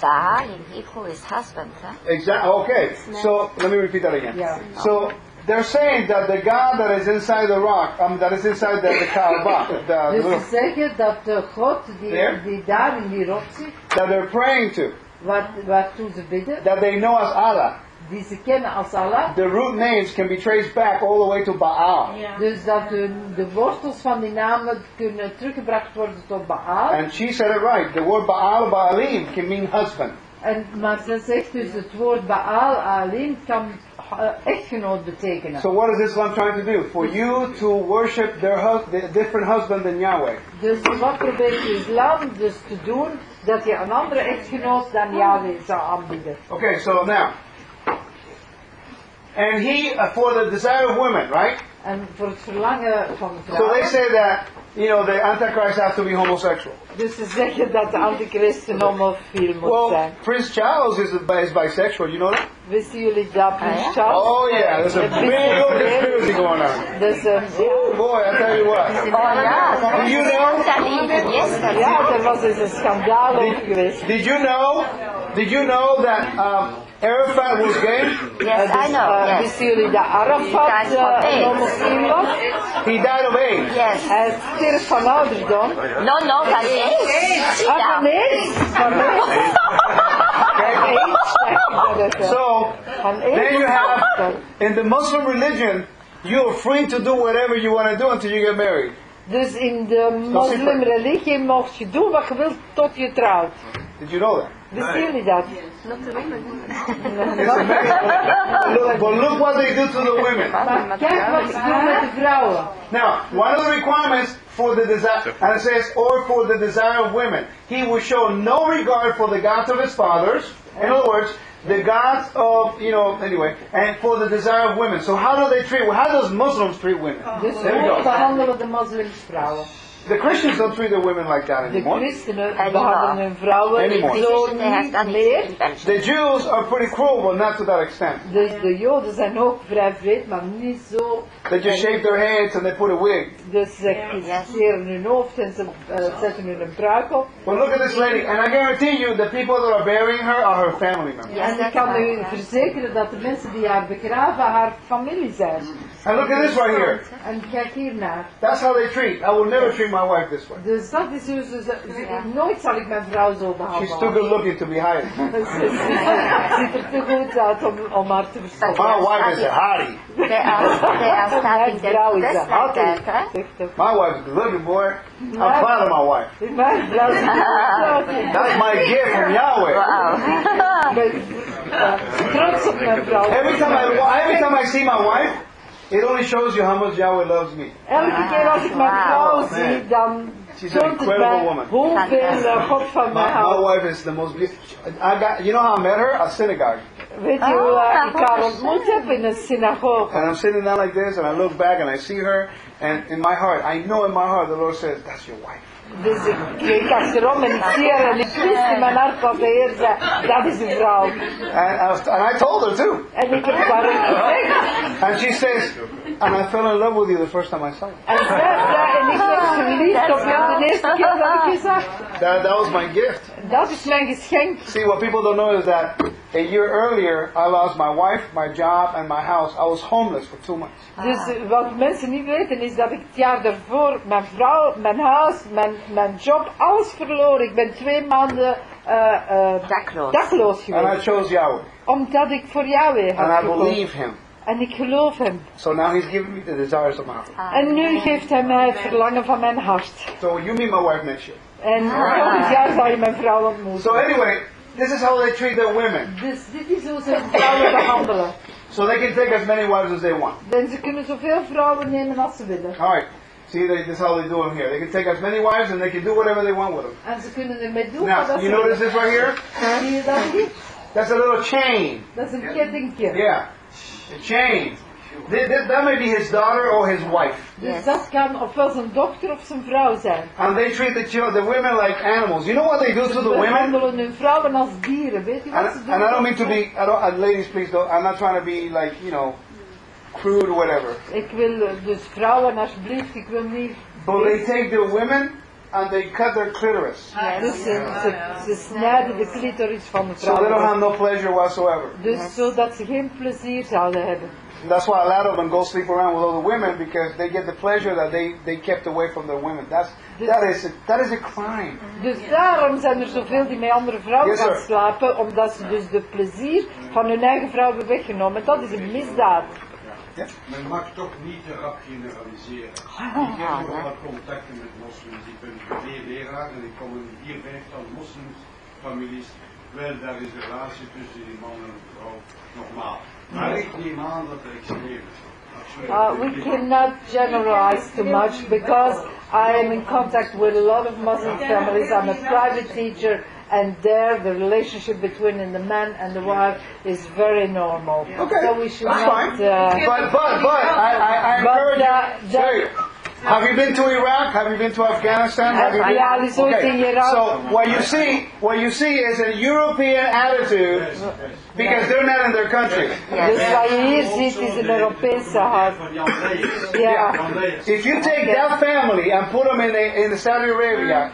Baal in Hebrew is husband, hè? Exactly. Okay. So let me repeat that again. Ja. So they're saying that the God that is inside the rock, um, that is inside the, the Kaaba, *coughs* the, the Dus little, ze zeggen dat de God die, There? die daar in die rots zit, that they're praying to, waar, waartoe ze bidden, that they know as Allah. die ze kennen als Allah, The root names can be traced back all the way to Baal. dus dat hun, de wortels van die namen kunnen teruggebracht worden tot Baal. And she said it right. The word Baal, Baalim, can mean husband. En, maar ze zegt dus het woord Baal alleen kan echtgenoot *laughs* betekenen. So what is Islam trying to do? For you to worship their hus- the different husband than Yahweh. Dus wat probeert islam dus te doen? Dat je een andere echtgenoot dan Yahweh zou aanbieden. Okay, so now. And he, uh, for the desire of women, right? En voor het verlangen van So they vrouwen. say that, you know, the Antichrist has to be homosexual. Dus ze zeggen dat de antichrist een homofiel moet Well, zijn. Prince Charles is, is bisexual, you know that? Wisten jullie dat Prins Charles? Oh yeah, there's a een big old conspiracy is? going on. *laughs* Dus een, Oh boy, I tell you what. Oh ja, dat Do you know? yes, ja, er was dus een schandaal over geweest. Did you know? Did you know that um, Arafat was gay? Yes, I know, Eh, yes. Wisten jullie dat Arafat Guys van eh, een AIDS. homofiel? He died of AIDS. Yes. Hij stierf van ouderdom. No, no, van AIDS. Ah, AIDS? Van AIDS? AIDS, zeg ik dat het. So Van then you have in the Muslim religion, you're free to do whatever you want to do until you get married. Dus in de moslimreligie mocht je doen wat je wilt tot je trouwt. Did you know that? Wisten jullie dat? It's amazing. look, but look what they do to the women. Maar kijk wat ze doen met de vrouwen. Now, one of the requirements for the desire, and it says, or for the desire of women, he will show no regard for the gods of his fathers. In other words, the gods of, you know, anyway, and for the desire of women. So how do they treat, how does Muslims treat women? Dus There we hoe go. Behandelen de moslims vrouwen? The Christians don't treat their women like that De anymore. christenen Anymore. behandelen hun vrouwen Anymore. zo They niet meer. The Jews are pretty cruel, but not to that extent. Dus de joden zijn ook vrij vreed, maar niet zo. They just shave their heads and they put a wig. Dus ze scheren hun hoofd en ze zetten hun een pruik op. But look at this lady, and I guarantee you, the people that are burying her are her family members. Yes, en ik that's kan u verzekeren dat de mensen die haar begraven haar familie zijn. And look at this right here. En kijk hiernaar. That's how they treat. I will never treat my wife this way. Dus dat is hoe ze, ze- ze- nooit zal ik mijn vrouw zo She's too good looking to be hired. *laughs* Ze ziet er te goed uit om, om haar te verstaan. My wife is a hottie. They are, they are starting Mijn vrouw their is een dress like that, hè? My wife is good looking, boy. I'm proud of my wife. Mijn vrouw is That's my gift from Yahweh. Wow. Ik ben eh, trots op mijn vrouw. Every time I every time I see my wife, it only shows you how much Yahweh loves me. Elke keer als ik mijn vrouw Wow. zie, dan She's an toont het incredible mij woman. hoeveel God van mij My, my wife is the most beautiful. I got you know how I met her? A synagogue. Weet je hoe ik haar ontmoet heb in een synagoge? And I'm sitting down like this, and I look back and I see her, and in my heart, I know in my heart the Lord says, "That's your wife." Keek achterom en ik zie haar en ik wist in mijn hart wat de Heer zei, dat is een vrouw. And I, was, and I told her too. En ik heb ook gezegd. And she says, and I fell in love with you the first time I saw you. En zij zei, en ik werd verliefd op jou de eerste keer dat ik je zag. That, that was my gift. Dat is mijn geschenk. See, what people don't know is that a year earlier, I lost my wife, my job, and my house. I was homeless for two months. Dus eh, wat mensen niet weten is dat ik het jaar daarvoor mijn vrouw, mijn huis, mijn, mijn job, alles verloor. Ik ben twee maanden eh, eh, Dakloos. dakloos And I geweest. chose Yahweh. Omdat ik voor jou weer And had I gekozen. believe Him. En ik geloof hem. So now He's giving me the desires of my heart. En nu geeft hij mij het verlangen van mijn hart. So you meet my wife next year. En volgend jaar ah. zal je mijn vrouw ontmoeten. So anyway, this is how they treat their women. Dus dit is hoe ze vrouwen behandelen. So they can take as many wives as they want. En ze kunnen zoveel vrouwen nemen als ze willen. All right. See, they, this is how they do them here. They can take as many wives and they can do whatever they want with them. En ze kunnen ermee doen Now, ze you notice willen. this right here? Zie je dat niet? That's a little chain. Dat is een kettingje. Yeah. A chain. Th- th- that may be his daughter or his wife. Dus Yes. dat kan ofwel zijn dochter of zijn vrouw zijn. And they treat the children, the women like animals. You know what they do to the women? behandelen hun vrouwen als dieren. Weet je wat And, ze doen? and I don't mean to be, I don't, uh, ladies, please don't. I'm not trying to be like, you know, crude or whatever. Ik wil eh, dus vrouwen alsjeblieft, ik wil niet... But they take the women and they cut their clitoris, Dus ze, ze, ze snijden de clitoris van de so they don't have no pleasure whatsoever. Dus zodat ze geen plezier zouden hebben. And that's why a lot of them go sleep around with other women because they get the pleasure that they, they kept away from their women. That's that is a, that is a crime. Dus daarom zijn er zoveel die met andere vrouwen Yes, gaan slapen, omdat ze dus de plezier van hun eigen vrouw hebben weggenomen. Dat is een misdaad. Men mag toch niet te rap generaliseren. *laughs* Ik heb nog wat contacten met moslims. Ik ben leraar en ik kom in vier, vijftal moslimfamilies. Wel, daar is de relatie tussen die man en de vrouw normaal. Maar ik neem aan dat extreem is. Absoluut. Uh, we cannot generalize too much because I am in contact with a lot of Muslim families. I'm a private teacher, and there the relationship between the man and the wife is very normal. Okay, so we should that's not. fine. Uh, But but but I, I, I But encourage that- you. That- Sorry. Have you been to Iraq? Have you been to Afghanistan? Have you been? Ja, die is ooit in Okay. So what you see, what you see is a European attitude Yes, yes. because they're not in their country. dus wat je hier is een Europese hart. Van Jan Leijers. Ja. Jan Leijers. If you take that family and put them in the, in Saudi Arabia,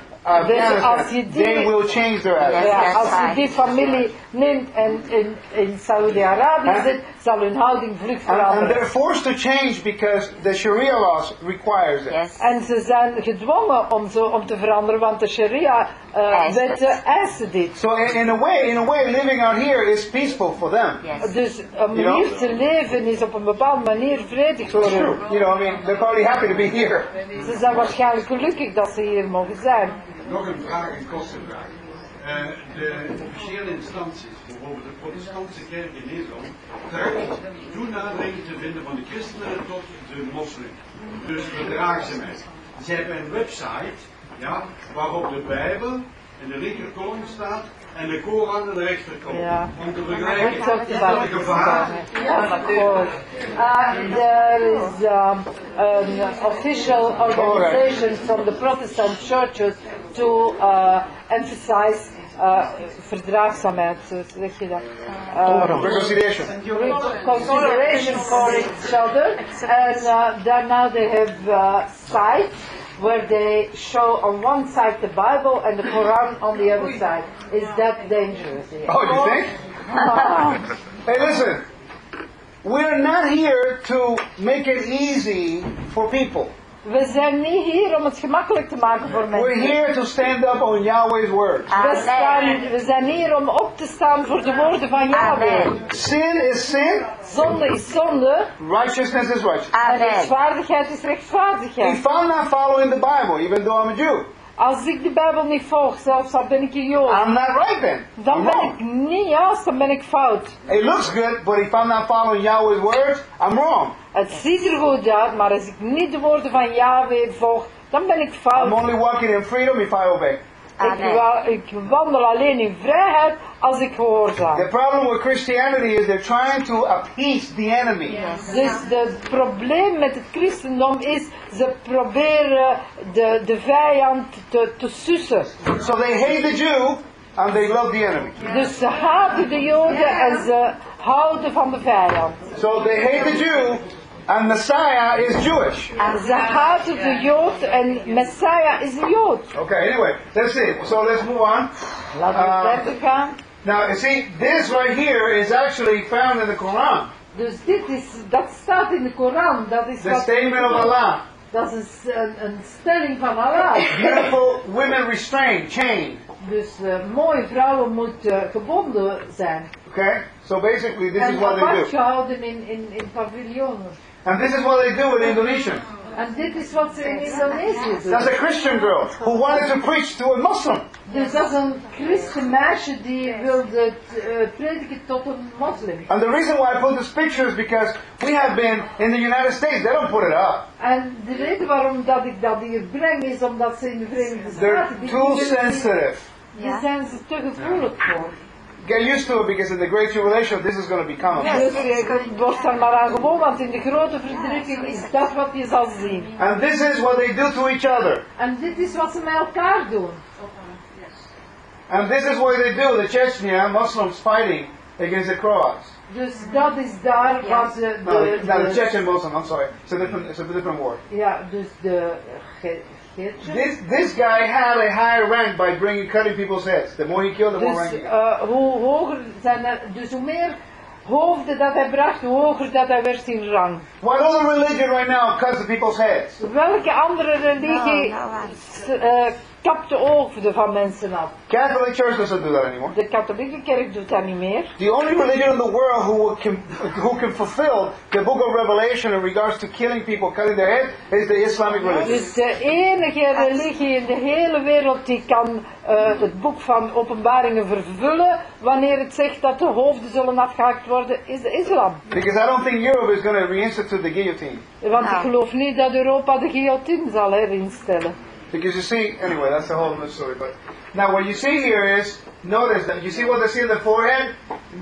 Dus Afghanistan, they will change their attitude. Yes. Ja, als je die familie neemt en in, in Saudi-Arabië zit, zal hun houding vlug And, and veranderen. they're forced to change because the Sharia laws requires it. Yes. En ze zijn gedwongen om, zo, om te veranderen, want de Sharia-wetten Eisen. eisen dit. So in, in a way, in a way, living out here is peaceful for them. Yes. Dus om You know? hier te leven is op een bepaalde manier vredig voor hen. You know, I mean, they're probably happy to be here. Ze zijn waarschijnlijk gelukkig dat ze hier mogen zijn. Nog een vraag, een kostenvraag. Eh, de officiële instanties, bijvoorbeeld de protestantse kerk in Nederland, trachten toenadering te vinden van de christenen tot de moslim. Dus verdraagzaamheid. Ze hebben een website ja, waarop de Bijbel in de linkerkolom staat en de Koran in de rechterkolom. Ja. Om te dat about een gevaar? Course. Uh, there is um, an official organization from the Protestant churches to uh, emphasize uh, verdraagzaamheid, zo zeg je dat. Uh, Reconciliation. consideration for each other, and uh, then now they have uh, sites where they show on one side the Bible and the Quran on the other side. Is that dangerous? Oh, you think? *laughs* Hey, listen. We're not here to make it easy for people. We zijn niet hier om het gemakkelijk te maken voor We're mensen. here to stand up on Yahweh's word. We, staan, we zijn hier om op te staan voor de woorden van Yahweh. Amen. Sin is sin, Zonde is zonde righteousness is righteous. en Amen. rechtvaardigheid is If rechtvaardigheid. I'm not following the Bible, even though I'm a Jew, Als ik de Bijbel niet volg, zelfs al ben ik een Jood, I'm not right then. dan I'm ben wrong. ik niet juist, dan ben ik fout. It looks good, but if I'm not following Yahweh's words, I'm wrong. Het ziet er goed uit, maar als ik niet de woorden van Yahweh volg, dan ben ik I'm fout. only walking in freedom if I obey. Ik, wa- ik wandel alleen in vrijheid als ik gehoorzaam. The problem with Christianity is they're trying to appease the enemy. Dus het probleem met het christendom is, ze proberen de, de vijand te, te sussen. So they hate the Jew and they love the enemy. Dus ze haten de joden en ze houden van de vijand. So they hate the Jew and Messiah is Jewish. And the heart of the jood and Messiah is jood. Okay, anyway, that's it. So let's move on. Uh, verder. Now, you see, this right here is actually found in the Quran. Dus dit is, dat staat in de Koran. Dat is, The statement of Allah. dat is een, een stelling van Allah. *laughs* Beautiful women restrained, chained. Dus eh, mooie vrouwen moeten gebonden zijn. Okay? So basically, this en is what they apart do. gehouden in, in, in paviljoenen. And this is what they do in Indonesia. And this is ze in Indonesië doen. That's a Christian girl who wanted to preach to a Muslim. Dus dat is een christen meisje die wilde eh, prediken tot een moslim. And the reason why I put this picture is because we have been in the United States, they don't put it up. En de reden waarom dat ik dat hier breng is omdat ze in de Verenigde They're Staten... too sensitive. Die zijn ze te gevoelig voor. Get used to it because in the Great Tribulation, this is going to become common. Dus je wordt maar aan gewoon, want in de grote verdrukking is dat wat je zal. And this is what they do to each other. En dit is wat ze met elkaar doen. And this is what they do, the Chechnya Muslims fighting against the Croats. Dus dat is daar waar ze No, de, the, no, the Chechen Muslim, I'm sorry. It's a different, it's a different war. ja, dus de Ge- Geertje. This, this guy had a higher rank by bringing, cutting people's heads. The more he killed, the more rank he got. eh, hoe hoger zijn er, dus hoe meer hoofden dat hij bracht, hoe hoger dat hij werd in rang. What other religion right now cuts the people's heads? Welke andere religie Nou, nou, s- eh, kapt de hoofden van mensen af? Catholic Church doesn't do that anymore. De katholieke kerk doet dat niet meer. The only religion in the world who can, who can fulfill the book of Revelation in regards to killing people, cutting their head, is the Islamic religion. Dus de enige religie in de hele wereld die kan eh, het boek van openbaringen vervullen wanneer het zegt dat de hoofden zullen afgehakt worden, is de islam. Because I don't think Europe is going to reinstitute the guillotine. Want ik Nou. geloof niet dat Europa de guillotine zal herinstellen. Because you see, anyway, that's a whole other story. But now, what you see here is, notice that you see what they see in the forehead.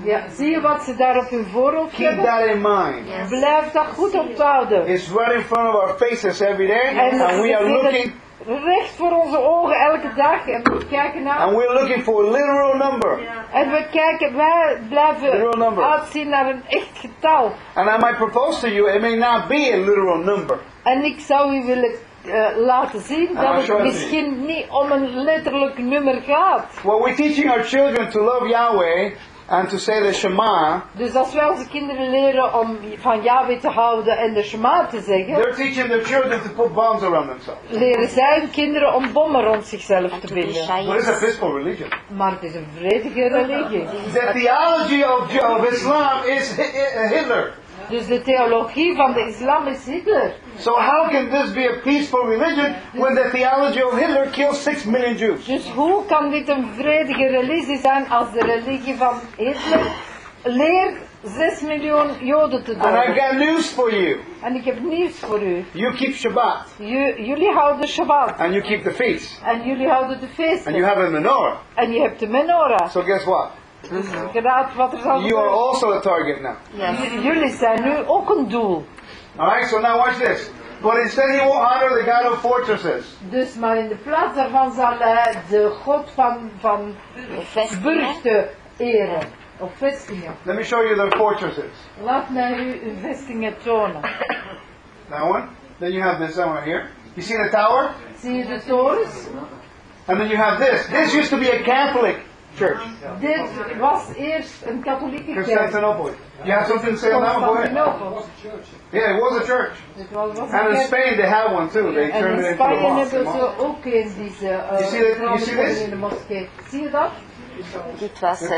Ja, zie je wat ze daar op hun voorhoofd Keep hebben? that in mind. Blijf dat goed onthouden. It's right in front of our faces every day, En and we are looking, recht voor onze ogen elke dag en we kijken naar. and we're looking for a literal number. En we kijken, wij Literal blijven number. uitzien naar een echt getal. And I might propose to you, it may not be a literal number. En ik zou u willen eh, laten zien Ah, dat het it misschien niet om een letterlijk nummer gaat. Well, we're teaching our children to love Yahweh and to say the Shema. Dus als wij onze kinderen leren om van Yahweh te houden en de Shema te zeggen, They're teaching their children to put bombs around themselves. leren zij hun kinderen om bommen rond zichzelf te binden. But it's a peaceful religion. Maar het is een vredige religie. The theology of, of Islam is Hi- Hi- Hitler. Dus de theologie van de islam is Hitler. So how can this be a peaceful religion when the theology of Hitler killed six million Jews? Dus hoe kan dit een vredige religie zijn als de religie van Hitler leert 6 miljoen Joden te And I doden? got news for you. En ik heb nieuws voor u. You keep Shabbat Ju- jullie houden Shabbat. and you keep the feast En jullie houden de and you have a menorah. En je hebt de menorah. So guess what? Dus ik raad wat er zal You are gebeuren. also a target now. J- Jullie zijn nu ook een doel. Alright, so now watch this. But instead he will honor the God of fortresses. Dus maar in de plaats daarvan zal hij de God van, van burchten eren. Of vestingen. Let me show you the fortresses. Laat mij u uw vestingen tonen. That one. Then you have this one right here. You see the tower? Zie je de torens? And then you have this. This used to be a Catholic church. Dit was eerst een katholieke kerk. Constantinople. Have something to say one? Go ahead. Yeah, it was a church. Dit was, was And een in kerk. Spain they have one too. They En turned it in into a Spanje mosque. hebben ze ook een die ze You uh, see that- you see this? in de moskee. Zie je dat? Dit was eh,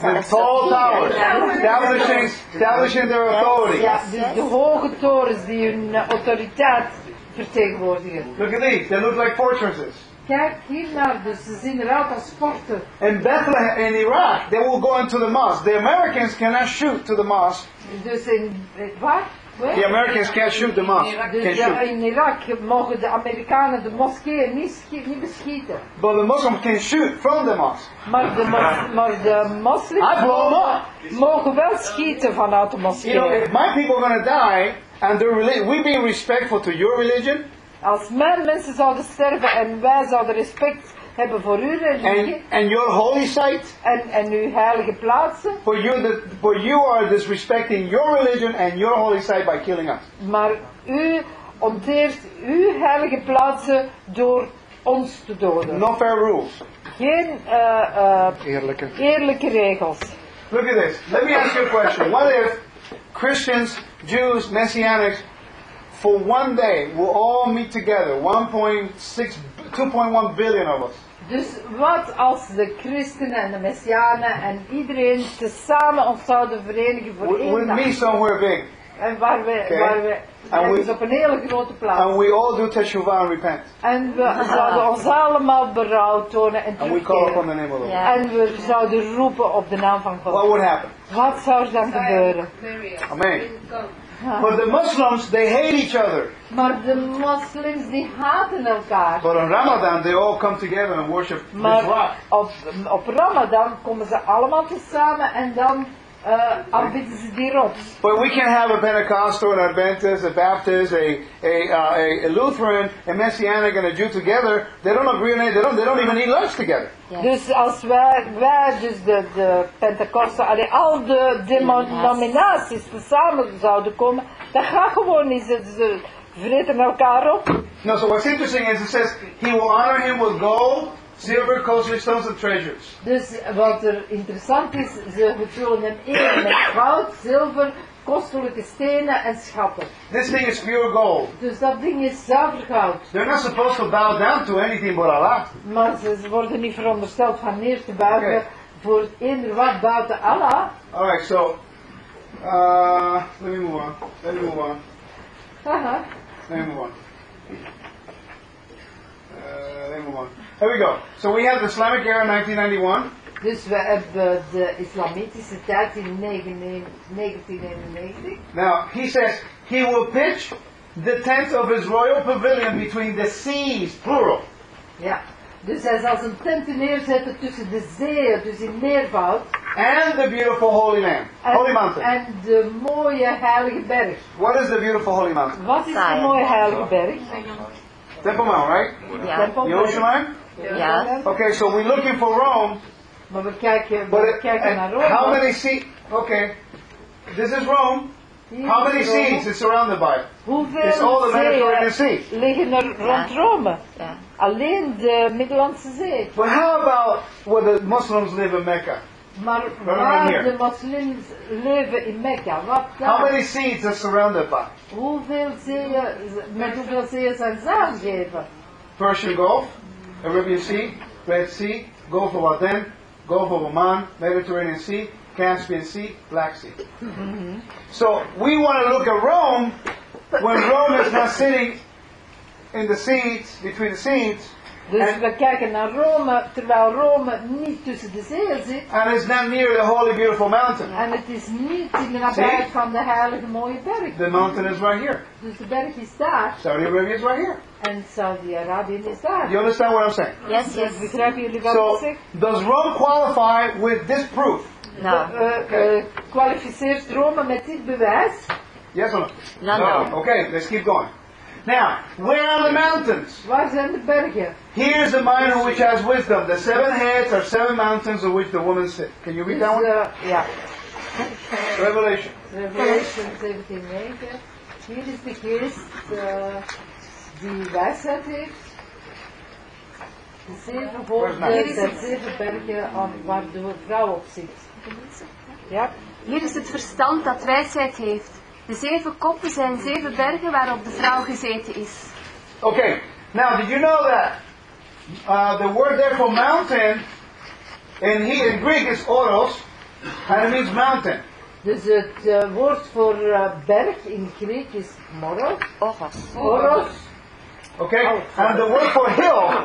The tall towers, establishing, establishing their authority. Ja, dus de hoge torens die hun uh, autoriteit vertegenwoordigen. Look at these. They look like fortresses. Kijk hier naar, dus ze zien eruit als forten. In Bethlehem, in Iraq, they will go into the mosque. The Americans cannot shoot to the mosque. Dus in, eh, waar? The Americans can't shoot the mosque. Dus ja, shoot. in Irak mogen de Amerikanen de moskeeën niet, schi- niet beschieten. But the Muslims can shoot from the mosque. Maar de, mos, maar de moslims I blow 'em mogen, wel schieten vanuit de You know, moskee. if my people are going to die, and they're we being respectful to your religion, Als mijn mensen zouden sterven en wij zouden respect hebben voor uw and, religie and your holy site, en, en uw heilige plaatsen, for you, the, for you are disrespecting your religion and your holy site by killing us. maar u onteert uw heilige plaatsen door ons te doden. No fair rules. Geen eh, eh, Eerlijke. eerlijke regels. Look at this. Let me ask you a question. What if Christians, Jews, Messianics, for one day will all meet together, 1.6, 2.1 billion of us, Dus wat als de christenen en de messianen en iedereen tezamen ons zouden verenigen voor we, één we dag. meet somewhere big, En waar we, Okay. waar we And we- op een hele grote and plaats. we all do teshuvah and repent, En we zouden ons allemaal berouw tonen en and we call upon terugkeren. the name of the Lord. Ja. En we zouden roepen op de naam van What God. would happen? Wat zou er dan gebeuren? Amen. But the Muslims, they hate each other. Maar de moslims die haten elkaar. But on Ramadan, they all come together and worship. Maar op, op Ramadan komen ze allemaal tezamen en dan aanbidden ze die rots. But we can have a Pentecostal, an Adventist, a Baptist, a, a, uh, a, a Lutheran, a Messianic, and a Jew together. They don't agree on it. They don't, they don't even eat lunch together. Dus als wij, wij dus de, de Pentecosten, allee, al de denominaties tezamen zouden komen, dat gaat gewoon niet. Ze, ze vreten elkaar op. No, so what's interesting is it says he will honor him with gold, silver, costly stones, and treasures. Dus wat er interessant is, ze vullen hem in met goud, zilver, kostelijke stenen en schatten. This thing is pure gold. Dus dat ding is zuiver goud. They're not supposed to bow down to anything but Allah. Maar ze, worden niet verondersteld van neer te buigen Oké. voor eender wat buiten Allah. All right, so uh, let me move on. Let me move on. Haha. Let me move on. Uh, move on. Here we go. So we have the Islamic era, 1991. Dus we hebben de islamitische tijd in 1991. Now he says he will pitch the tent of his royal pavilion between the seas, plural, Ja. Dus hij zal zijn tenten neerzetten tussen de zeeën, dus in meervoud. and the beautiful holy land, En, holy mountain. en de mooie heilige berg. What is the beautiful holy mountain? Wat is de mooie heilige berg? Temple Mount, right? Ja. Tempelberg. Jerusalem. Ja. Okay, so we're looking for Rome, Maar we kijken, but it, kijken and naar Rome. how many seats? Okay, this is Rome. How many Rome. seas is surrounded by? Hoeveel It's all the Mediterranean zeeën Sea. liggen er rond Rome? Ja. Alleen de Middellandse Zee. But how about where the Muslims live in Mecca? Maar Waarom waar hier? de moslims leven in Mekka, wat How many seas are surrounded by? Hoeveel zeeën, met hoeveel zeeën zijn ze aangegeven? Persian Gulf, Arabian Sea, Red Sea, Gulf of Aden, Gulf of Oman, Mediterranean Sea, Caspian Sea, Black Sea. Mm-hmm. So we want to look at Rome when Rome is not sitting in the seas, between the seas, Dus En- we kijken naar Rome, terwijl Rome niet tussen de zeeën zit. and it's not near the holy beautiful mountain. En het is niet in de nabijheid van de heilige mooie berg. The mountain is right here. Dus de berg is daar Saudi Arabia is right here. en Saudi-Arabië is daar. You understand what I'm saying? Yes, yes. Begrijpen jullie wat So ik zeg? does Rome qualify with this proof? Nou, Eh, eh, kwalificeert Rome met dit bewijs? Yes or no? nou, nou. Okay, let's keep going. Now, where are the mountains? Waar zijn de bergen? Here's the mind of which has wisdom. The seven heads are seven mountains on which the woman sit. Can you read Dus, that one? eh, ja, Revelation. Revelation 17:9. Hier is de geest eh, die wijsheid heeft. De zeven hoofden Hier zijn zeven bergen aan waar de vrouw op zit. Ja, Hier is het verstand dat wijsheid heeft. De zeven koppen zijn zeven bergen waarop de vrouw gezeten is. Okay. Now, did you know that uh, the word there for mountain in, he, in Greek is oros, and it means mountain. dus het eh, woord voor eh, berg in Griek is moros. Oros. Oros. Okay? Oh, and the word for hill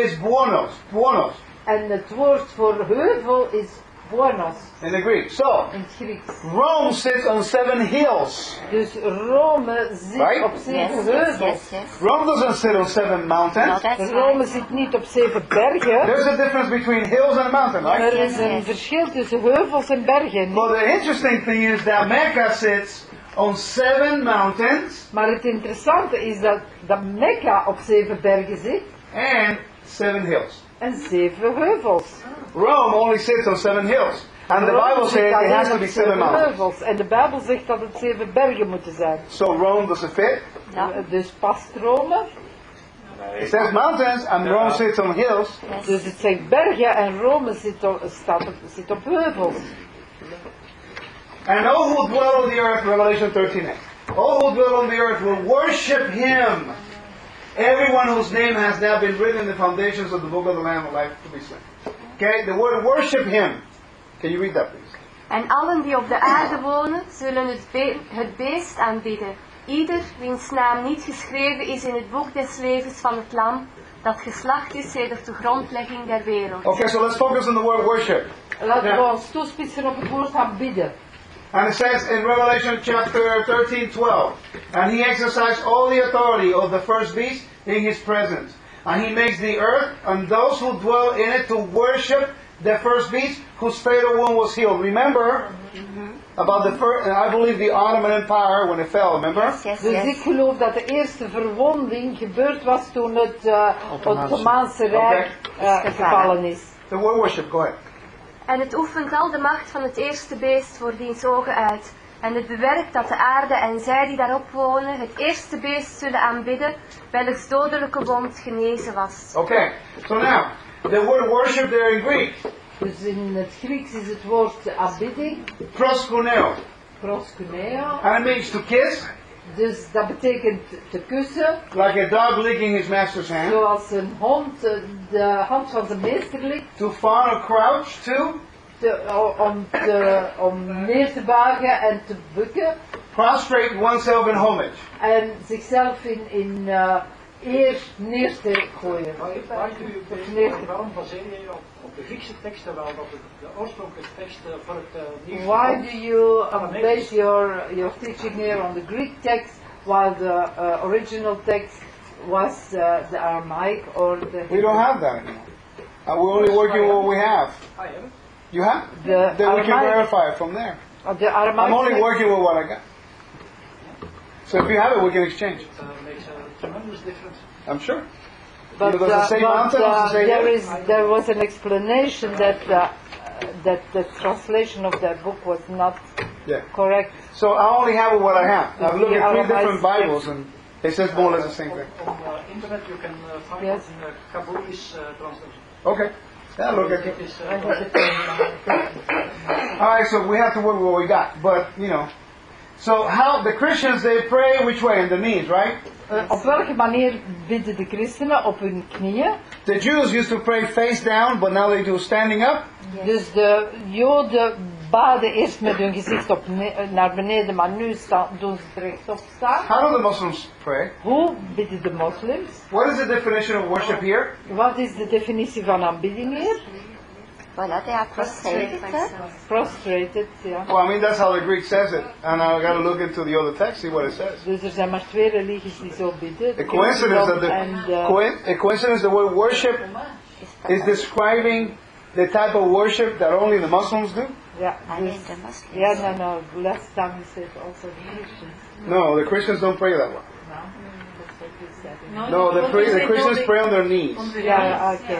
is buonos. Buonos En het woord voor heuvel is buonos in the Greek. So, in het Grieks. Rome sits on seven hills. Dus Rome zit Right? op zeven heuvels. yes, yes. Rome doesn't sit on seven No, mountains. that's Rome right. zit niet op zeven bergen. There's a difference between hills and a mountain, right? Er is een verschil tussen heuvels en bergen. But the interesting thing is that Mecca sits on seven mountains Maar het interessante is dat, dat Mekka op zeven bergen zit and seven hills. And seven heuvels. Rome only sits on seven hills. And the Bible says it has to be seven zeven mountains. heuvels. En de Bijbel zegt dat het zeven bergen moeten zijn. So Rome doesn't fit. Ja. Dus past Rome. It says mountains and Rome sits on hills. Dus het zegt bergen en Rome zit op, staat op, zit op heuvels. And all who dwell on the earth, Revelation 13 all who dwell on the earth will worship him. Everyone whose name has now been written in the foundations of the book of the Lamb of life to be slain. Okay, the word worship him. Can you read that please? En allen die op de aarde wonen, zullen het, be- het beest aanbidden. Ieder wiens naam niet geschreven is in het boek des levens van het lam, dat geslacht is sedert de grondlegging der wereld. Okay, so let's focus on the word worship. Laten we ons toespitsen op het woord aanbidden. And it says in Revelation chapter 13, 12, and he exercised all the authority of the first beast in his presence. And he makes the earth and those who dwell in it to worship the first beast whose fatal wound was healed. Remember about the first, I believe the Ottoman Empire when it fell, remember? Yes, yes, Dus ik yes. geloof dat de eerste verwonding gebeurd was toen het eh, Ottomaanse. Ottomaanse Rijk eh, Is gevallen is. The word worship, go ahead. En het oefent al de macht van het eerste beest voor diens ogen uit. En het bewerkt dat de aarde en zij die daarop wonen het eerste beest zullen aanbidden, welks dodelijke wond genezen was. Okay, so now, the word worship there in Greek, Dus in het Grieks is het woord aanbidding, proskuneo, proskuneo. and it means to kiss, Dus dat betekent te kussen, like a dog licking his master's hand, zoals een hond eh, de hand van zijn meester likt, to fawn or crouch to, te- om, te, om neer te buigen en te bukken. prostrate oneself in homage. En zichzelf in, in eh, eer neer te gooien. Je op de Griekse tekst terwijl dat het de oorspronkelijke tekst eh, voor het uh, nieuws Why do you uh, base your, your teaching here on the Greek text while the uh, original text was uh, the Aramaic or the We don't have that anymore. Uh, we're only working with what we have. I have it. You have? The Then we can verify it from there. uh, the Aramaic I'm only working with what I got. So if you have it, we can exchange. It uh, makes a tremendous difference. I'm sure. But, You know, does it uh, say but, mountain? Uh, say there hill? there was an explanation that uh, that the translation of that book was not Yeah. correct. So I only have what I have. I've looked at three different Bibles and it says more or less the same thing. On uh, internet you can uh, find Yes. it in a Kabuli's uh, translation. Okay. Yeah, look at it. It is, I uh, have it on, All right, so we have to work with what we got. But, you know. So how the Christians, they pray which way? In the knees, right? uh, op welke manier bidden de christenen op hun knieën? The Jews used to pray face down, but now they do standing up. Dus de Joden baden eerst met hun gezicht op naar beneden, maar nu sta- doen ze het rechtop staan. How do the Muslims pray? Hoe bidden de moslims? What is the definition of worship here? Wat is de definitie van aanbidding hier? Voilà, they are prostrated. huh? Prostrated, ja. Well, I mean, that's how the Greek says it. And I've got to look into the other text, see what it says. Dus er zijn maar twee religies die zo bidden. A coincidence that the, En de, coin- a coincidence the word worship is describing the type of worship that only the Muslims do? ja, I mean the Muslims. ja, no, no, last time you said also the Christians. No, the Christians don't pray that way. No, that's what you said. No, the, pray, the Christians pray on their knees. Ja, oké,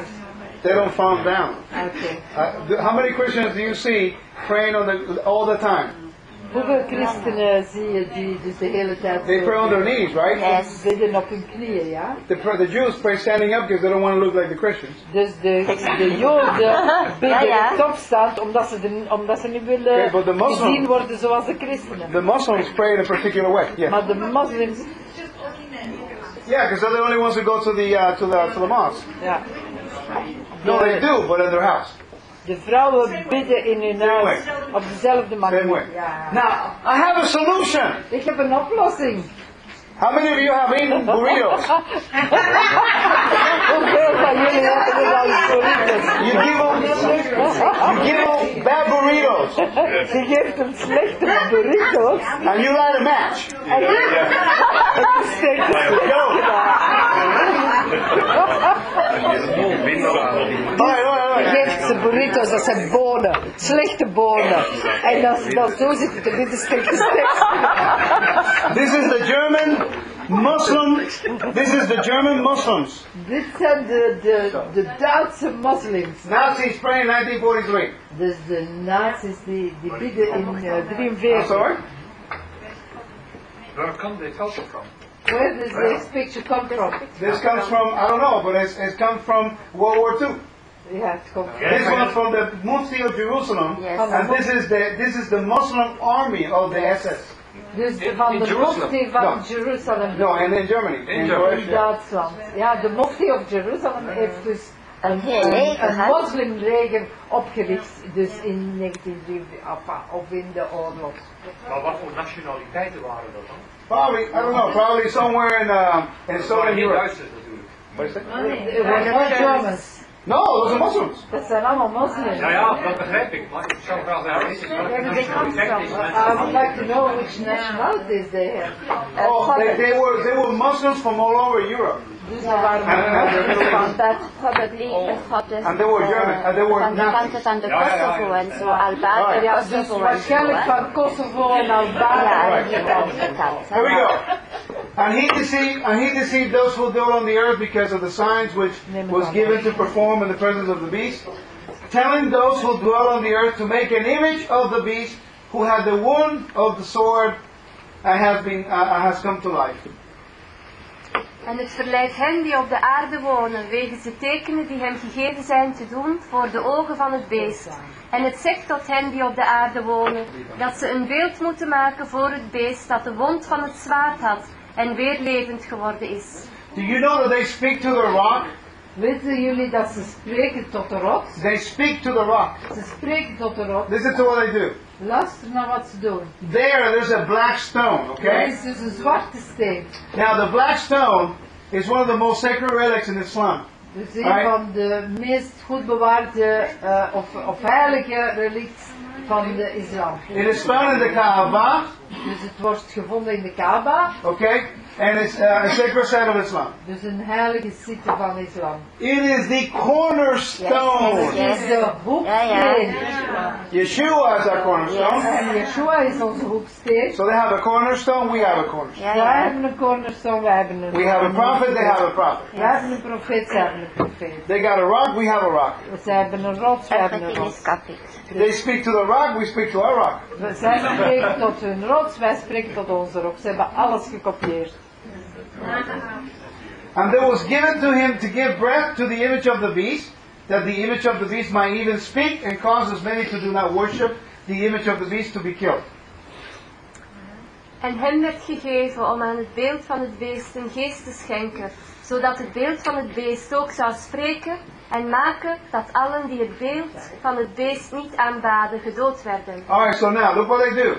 They don't fall down. oké. Uh, how many Christians do you see praying on the all the time? Hoeveel christenen zie je die dus de hele tijd They pray on their knees, right? Yes. bidden op hun knieën, ja? The, the Jews pray standing up because they don't want to look like the Christians. Dus de, de *laughs* Joden bidden Ja, ja. rechtop staand omdat ze, de, omdat ze niet willen Okay, but the Muslims- gezien worden zoals de christenen. The Muslims pray in a particular way. Yeah, Maar de moslims, yeah, because they're the only ones who go to the uh, to the to the mosque. ja. No, they do, but in their house. de vrouwen bidden in hun huis op dezelfde Same way. manier. Ja. Now, I have a solution. Ik heb een oplossing. How many of you have eaten burritos? *laughs* you give them, you give them bad burritos. She gives them schlechte burritos. And you light a match. And you, and you all right, all right, all Je right. geeft ze burritos, dat zijn bonen, slechte bonen. En als ze dan zo zitten te bidden, de steek. This is the German Muslim. This is the German Muslims. Dit zijn de, de, de Duitse moslims. Nazis pray in 1943. Dus de nazi's die, die bidden in uh, I'm 43. sorry. Waar kan dit geld op van? Where does this picture come from? This comes from I don't know, but it's, it's come from World War II. Ja, het komt This one's from the Mufti of Jerusalem, Yes. and this is the this is the Muslim army of the SS. Dus In- van in de Jerusalem? mufti van No. Jeruzalem. No, and in Germany. In in Germany. In Croatia. Duitsland. Ja, de mufti of Jeruzalem heeft dus Een heel leger, een hè? moslimleger opgericht. Dus in 1943 of in de oorlog. Maar wat voor nationaliteiten waren dat dan? Probably I don't know. Probably somewhere in uh, in Southern Europe. Duitsers natuurlijk. What is it? It was all Germans. No, those are Muslims. Dat zijn allemaal moslims. Ja, ja, dat begrijp ik. Maar ik zou graag weten wat de nationaliteit is. I would like to know which nationalities they have. Oh, they, they were they were Muslims from all over Europe. Dus dat waren Van probably van de, And they were uh, German, and they were van Nazis. kanten van de Kosovo ja. en zo, Albanië, Kosovo en zo. waarschijnlijk van Kosovo en Albanië. die kant, kant. hè. Here we go. And he deceived and he deceived those who dwell on the earth because of the signs which was given to perform in the presence of the beast, telling those who dwell on the earth to make an image of the beast who had the wound of the sword and has been uh, has come to life. En het verleidt hen die op de aarde wonen, wegens de tekenen die hem gegeven zijn te doen voor de ogen van het beest. En het zegt tot hen die op de aarde wonen, dat ze een beeld moeten maken voor het beest dat de wond van het zwaard had en weer levend geworden is. Do you know that they speak to the rock? Weten jullie dat ze spreken tot de rots? They speak to the rock. Ze spreken tot de rots. Listen to what they do. Luister naar wat ze doen. There, there's a black stone. Er Okay. is dus een zwarte steen. Now, the black stone is one of the most sacred relics in Islam. Dus een Right. van de meest goed bewaarde uh, of, of heilige relics van de islam. It is found in the Kaaba. Dus het wordt gevonden in de Kaaba. Okay, and it's uh, a sacred site of Islam. Dus een heilige site van islam. It is the cornerstone. Het is de hoeksteen. Yeshua is our cornerstone. En Yeshua is onze hoeksteen. So they have a cornerstone, we have a cornerstone. Ja, Wij ja. hebben een cornerstone, wij hebben een We have a prophet, they have a prophet. Wij hebben een profeet, zij hebben een profeet. They got a rock, we have a rock. Zij hebben een rots, wij hebben een Everything rots. They speak to the rock, we speak to our rock. Zij spreken tot hun rots, wij spreken tot onze rots. Ze hebben alles gekopieerd. And there was given to him to give breath to the image of the beast, that the image of the beast might even speak and cause as many to do not worship the image of the beast to be killed. En hem werd gegeven om aan het beeld van het beest een geest te schenken, zodat het beeld van het beest ook zou spreken en maken dat allen die het beeld van het beest niet aanbaden gedood werden. Alright, so now look what they do.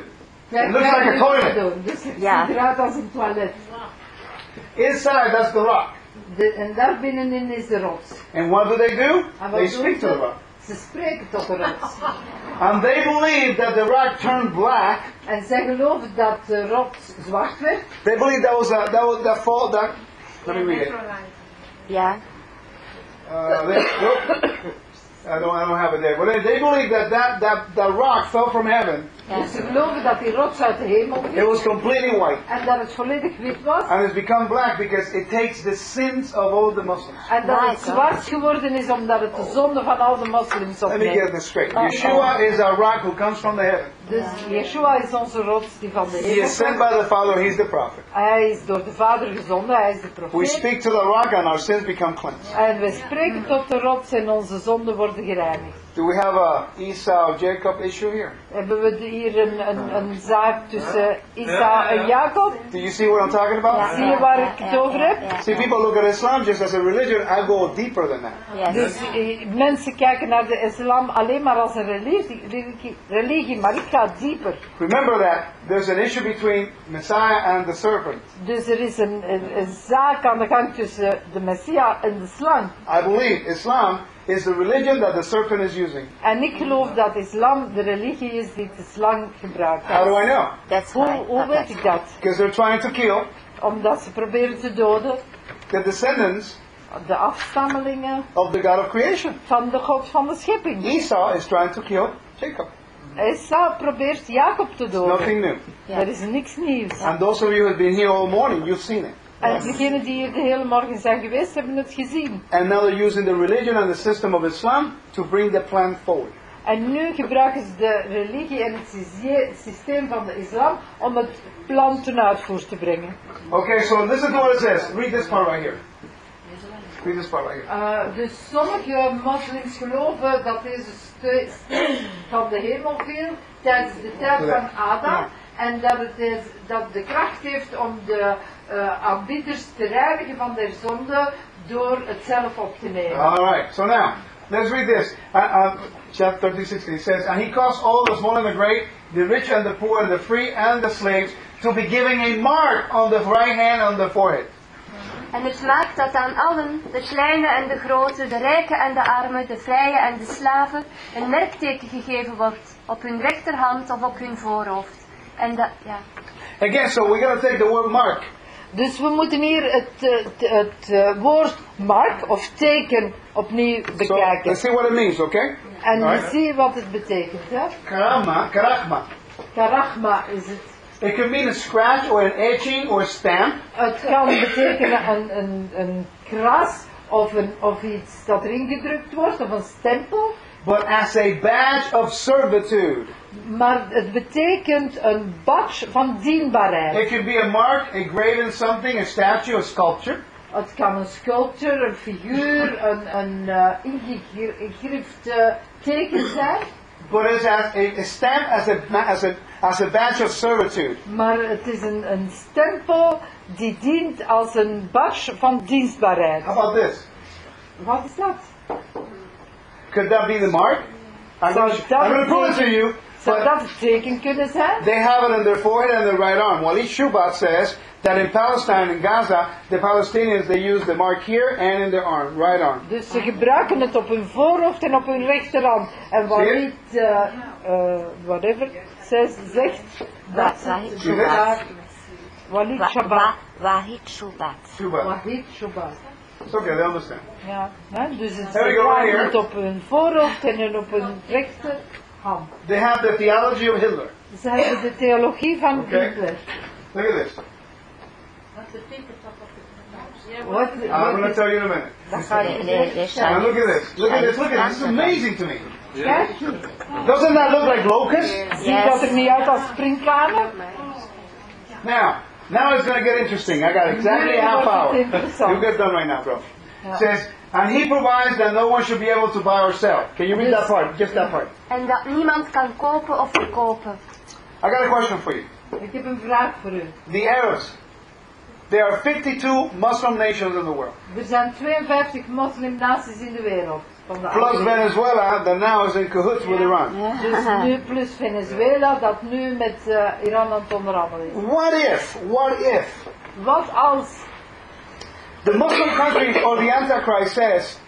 It looks like a toilet. doen. Dus het Ja. ziet eruit als een toilet. Inside, that's the rock. De, en daar binnenin is de rots. And what do they do? They speak to the rock. Ze spreken tot de rots. And they believe that the rock turned black. En zij geloven dat de rots zwart werd. They believe that was a, that was that fall that. Let me read it. Ja. Uh, they, nope. *coughs* I don't I don't have it there. But they, they believe that that that that rock fell from heaven. Dus ze geloven dat die rots uit de hemel It viel. was completely white. En dat het volledig wit was. And it's become black because it takes the sins of all the Muslims. En dat het zwart geworden is omdat het de zonde van al de moslims Let me get opneemt. this straight. Oh, Yeshua is our rock who comes from the heaven. Dus Yeshua is onze rots die van de He hemel is sent by the Father. He's the prophet. Hij is door de Vader gezonden, hij is de We profeet. speak to the rock and our sins become cleansed. En we spreken tot de rots en onze zonden worden gereinigd. Do we have a Esau-Jacob issue here? Hebben we hier een, een, een zaak tussen Isa en Jacob? Do you see what I'm talking about? Zie je waar ik het over heb? See, people look at Islam just as a religion. I go deeper than that. Yes. Dus eh, mensen kijken naar de islam alleen maar als een religie, religie, religie, maar ik ga dieper. Remember that there's an issue between Messiah and the serpent. Dus er is een, een, een zaak aan de gang tussen de Messia en de slang. I believe Islam is the religion that the serpent is using. En ik geloof dat islam de religie is die de slang gebruikt. How do I know? That's Hoe, right. hoe weet ik dat? Because they're trying to kill Omdat ze proberen te doden the descendants de afstammelingen of the God of creation. van de God van de schepping. Esau is trying to kill Jacob. Esau probeert Jacob te doden. Nothing new. Er is niks nieuws. And those of you who have been here all morning, you've seen it. En degenen die hier de hele morgen zijn geweest, hebben het gezien. And now they're using the religion and the system of Islam to bring the plan forward. En nu gebruiken ze de religie en het systeem van de islam om het plan ten uitvoer te brengen. Okay, so listen to what it says. Read this part right here. Read this part right here. Uh, dus sommige moslims geloven dat deze ste- steen *clears throat* van de hemel viel tijdens de tijd van Adam. En dat het is, dat de kracht heeft om de uh, aanbidders te reinigen van their zonde door het zelf op te nemen. All right. So now, let's read this. Uh, uh, chapter 36. It says, And he caused all the small and the great, the rich and the poor, and the free and the slaves, to be giving a mark on the right hand and the forehead. En het maakt dat aan allen, de kleine en de grote, de rijken en de armen, de vrije en de slaven, een merkteken gegeven wordt op hun rechterhand of op hun voorhoofd. En dat, ja. Again, so we're going to take the word mark. Dus we moeten hier het, eh, t- het eh, woord mark of teken opnieuw So bekijken. let's see what it means, okay? En we Alright. zien wat het betekent. Ja? Karama, karachma. Karachma is het. It can mean a scratch or an etching or a stamp. Het kan betekenen een, een, een kras of, een, of iets dat erin gedrukt wordt of een stempel. But as a badge of servitude. Maar het betekent een badge van dienbaarheid. It could be a mark, a graven something, a statue, a sculpture. Het kan een sculpture, een figuur, een, een uh, ingegrift eh, teken zijn. But it's as a, a stamp as a, as, a, as a badge of servitude. Maar het is een, een stempel die dient als een badge van dienstbaarheid. How about this? Wat is dat? Could that be the mark? I'm Zou going to I'm gonna prove it to you. Zou But dat het teken kunnen they have it on their forehead and their right arm. Walid Shubat says that in Palestine and Gaza, the Palestinians they use the mark here and in their arm, right arm. Dus ze gebruiken het op hun voorhoofd en op hun rechterhand. En wat Zie je? niet, eh, eh, whatever, zegt, zegt dat Wahid ze daar, Walid Wa- Shabbat. wa- Wahid Shubat. Shubat. Wahid Shabbat. It's okay, they understand. Ja, hè, dus het, het op hun voorhoofd en op hun rechterhand. They have the theology of Hitler. Ze hebben de theologie van Oké. Hitler. Look at this. Wat, I'm going to wat, tell you in a minute. Now look at this. Look at this. Look at this. This is amazing to me. Kijk, Doesn't that look like locusts? ziet dat er niet uit als? Now, now it's going to get interesting. I got exactly half *laughs* hour. You get done right now, bro. It says, and he provides that no one should be able to buy or sell. Can you read that part? Just that part. En dat niemand kan kopen of verkopen. I got a question for you. Ik heb een vraag voor u. The Arabs. There are 52 Muslim nations in the world. Er zijn 52 moslimnaties in de wereld. Van de Plus. Venezuela, that now is in cahoots with Iran. Dus nu plus Venezuela, dat nu met eh, Iran aan het onderhandelen is. What if, what if Wat als the Muslim countries or the Antichrist says,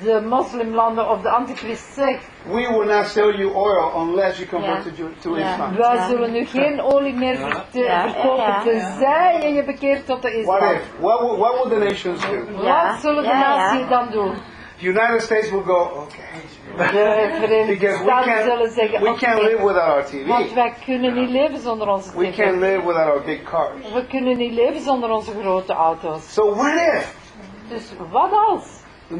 de moslimlanden of de antichrist zegt, we will not sell you oil unless you convert Ja. to. Islam? wij zullen nu geen olie meer verkopen, tenzij je je bekeert tot de What islam. if? What will, what will the nations do? Wat zullen de naties dan doen? The United States will go, okay. De Staten *laughs* zullen zeggen, we can't live without our want TV. wij kunnen niet leven zonder onze We can't tv. live without our big cars. We kunnen niet leven zonder onze grote auto's. So what if Dus wat als?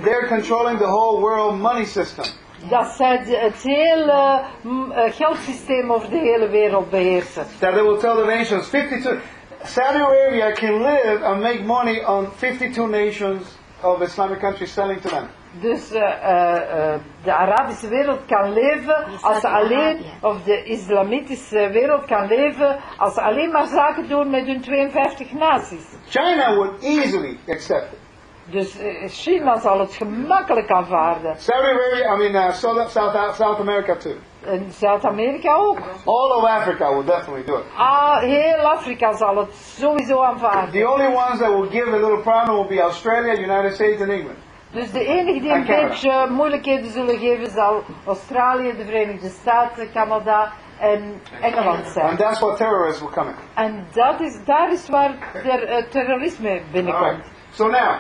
they're controlling the whole world money system? Dat zij het hele mm, eh, geldsysteem over de hele wereld beheersen. That they will tell the nations, 52. Saudi Arabia can live and make money on 52 nations of Islamic countries selling to them. Dus eh, eh, eh, de Arabische wereld kan leven als ze alleen, of de islamitische wereld kan leven als ze alleen maar zaken doen met hun 52 naties. China would easily accept it. Dus China zal het gemakkelijk aanvaarden. Saudi Arabia, I mean, uh, South, South, South America too. En Zuid-Amerika ook. All of Africa will definitely do it. Ah, heel Afrika zal het sowieso aanvaarden. The only ones that will give a little problem will be Australia, United States, and England. Dus de enige die een Canada. beetje moeilijkheden zullen geven zal Australië, de Verenigde Staten, Canada en Engeland zijn. And that's what terrorists will come in. En dat is, daar is waar ter, eh, terrorisme right. binnenkomt. So now,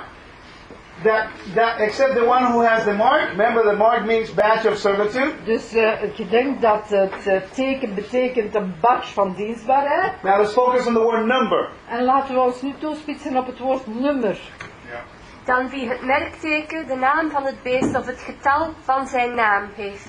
that that except the one who has the mark. Remember, the mark means badge of servitude. Dus eh, ik denk dat het eh, teken betekent een badge van dienstbaarheid. Now let's focus on the word number. En laten we ons nu toespitsen op het woord nummer. Dan wie het merkteken, de naam van het beest of het getal van zijn naam heeft.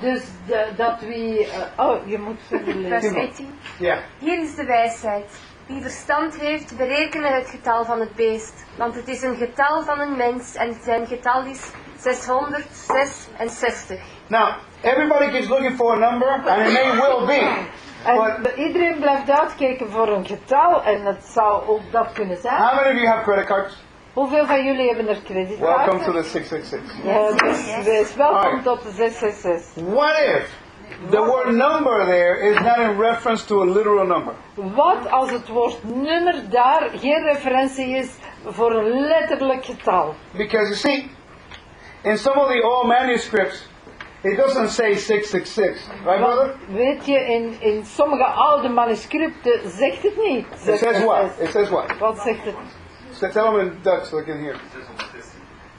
Dus de, dat wie... eh, oh, je moet verder Vers lezen. 18. Yeah. Hier is de wijsheid. Wie verstand heeft, berekene het getal van het beest. Want het is een getal van een mens en zijn getal is 666. Now everybody keeps looking for a number, and it may well be. *laughs* En iedereen blijft uitkijken voor een getal en het zou ook dat kunnen zijn. How many of you have credit cards? Hoeveel van jullie hebben er Welcome to the 666. Ja, dus wees welkom tot de 666. What if the word number there is not in reference to a literal number? Wat als het woord nummer daar geen referentie is voor een letterlijk getal. Because you see, in some of the old manuscripts, it doesn't say 666, right, brother? Weet je, in, in sommige oude manuscripten zegt het niet. It says what? It says what? Wat zegt het? So tell them in Dutch so they can hear.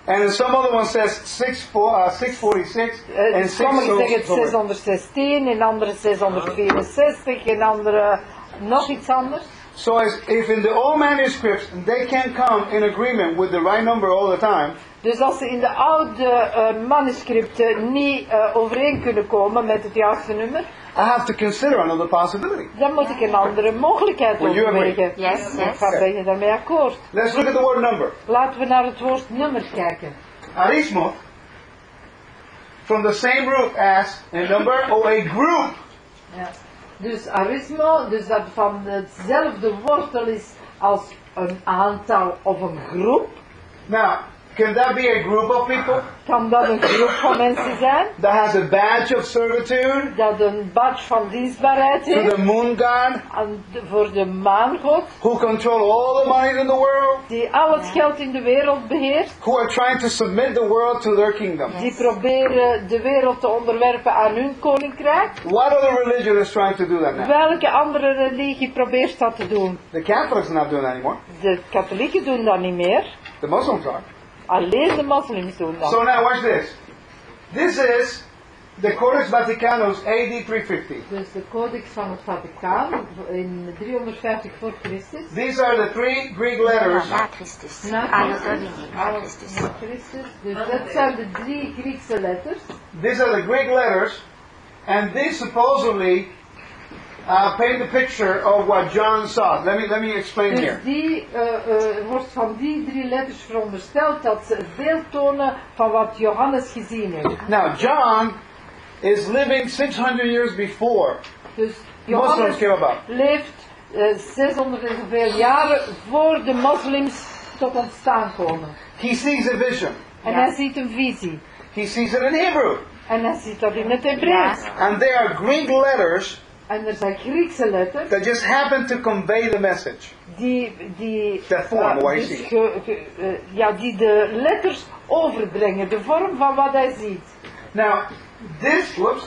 And in some other one says 6, four, uh, 646 Eh, and 6 Sommigen zeggen het so- 616, in andere 664, in andere nog iets anders. So as, if in the old manuscripts they can't come in agreement with the right number all the time, Dus als ze in de oude eh, manuscripten niet eh, overeen kunnen komen met het juiste nummer, I have to consider another possibility. dan moet ik een andere mogelijkheid overwegen. Yes, yes. Ga- Ben je daarmee akkoord? Let's look at the word number. Laten we naar het woord nummer kijken. Arismo, from the same root as a number or a group. Ja. Dus arismo, dus dat van hetzelfde wortel is als een aantal of een groep. Now, can that be a group of people Kan dat een groep van mensen zijn? that has a badge of servitude Dat een badge van dienstbaarheid to heeft? the moon god aan de- voor de maangod, who control all the money in the world, die al het geld in de wereld beheert, who are trying to submit the world to their kingdom? die proberen de wereld te onderwerpen aan hun koninkrijk. What other religion is trying to do that now? Welke andere religie probeert dat te doen? The Catholics are not doing that anymore. De katholieken doen dat niet meer. The Muslims are. Alleen de moslims doen dat. So now watch this. This is the Codex Vaticanus AD 350. Dus de codex van het Vaticaan in 350 voor Christus. These are the three Greek letters Na Christus. Na Anno Christus. Na Christus. Na Christus. Dus dat zijn de drie Griekse letters. These are the Greek letters, and these supposedly uh, paint the picture of what John saw. Let me let me explain here. Dus die eh, eh, wordt van die drie letters verondersteld dat ze het beeld tonen van wat Johannes gezien heeft. Now, John is living 600 years before Dus Muslims Johannes came about. leeft eh, 600 en zoveel jaren voor de moslims tot ontstaan komen. He sees a vision. En hij ziet een visie. He sees it in Hebrew, En hij ziet dat in het Hebreeuws. and they are Greek letters En er zijn Griekse letters that just happen to convey the message. die, die, That form, eh, what you dus ge- ge- eh, ja, die de letters overbrengen, de vorm van wat hij ziet. Now, this whoops,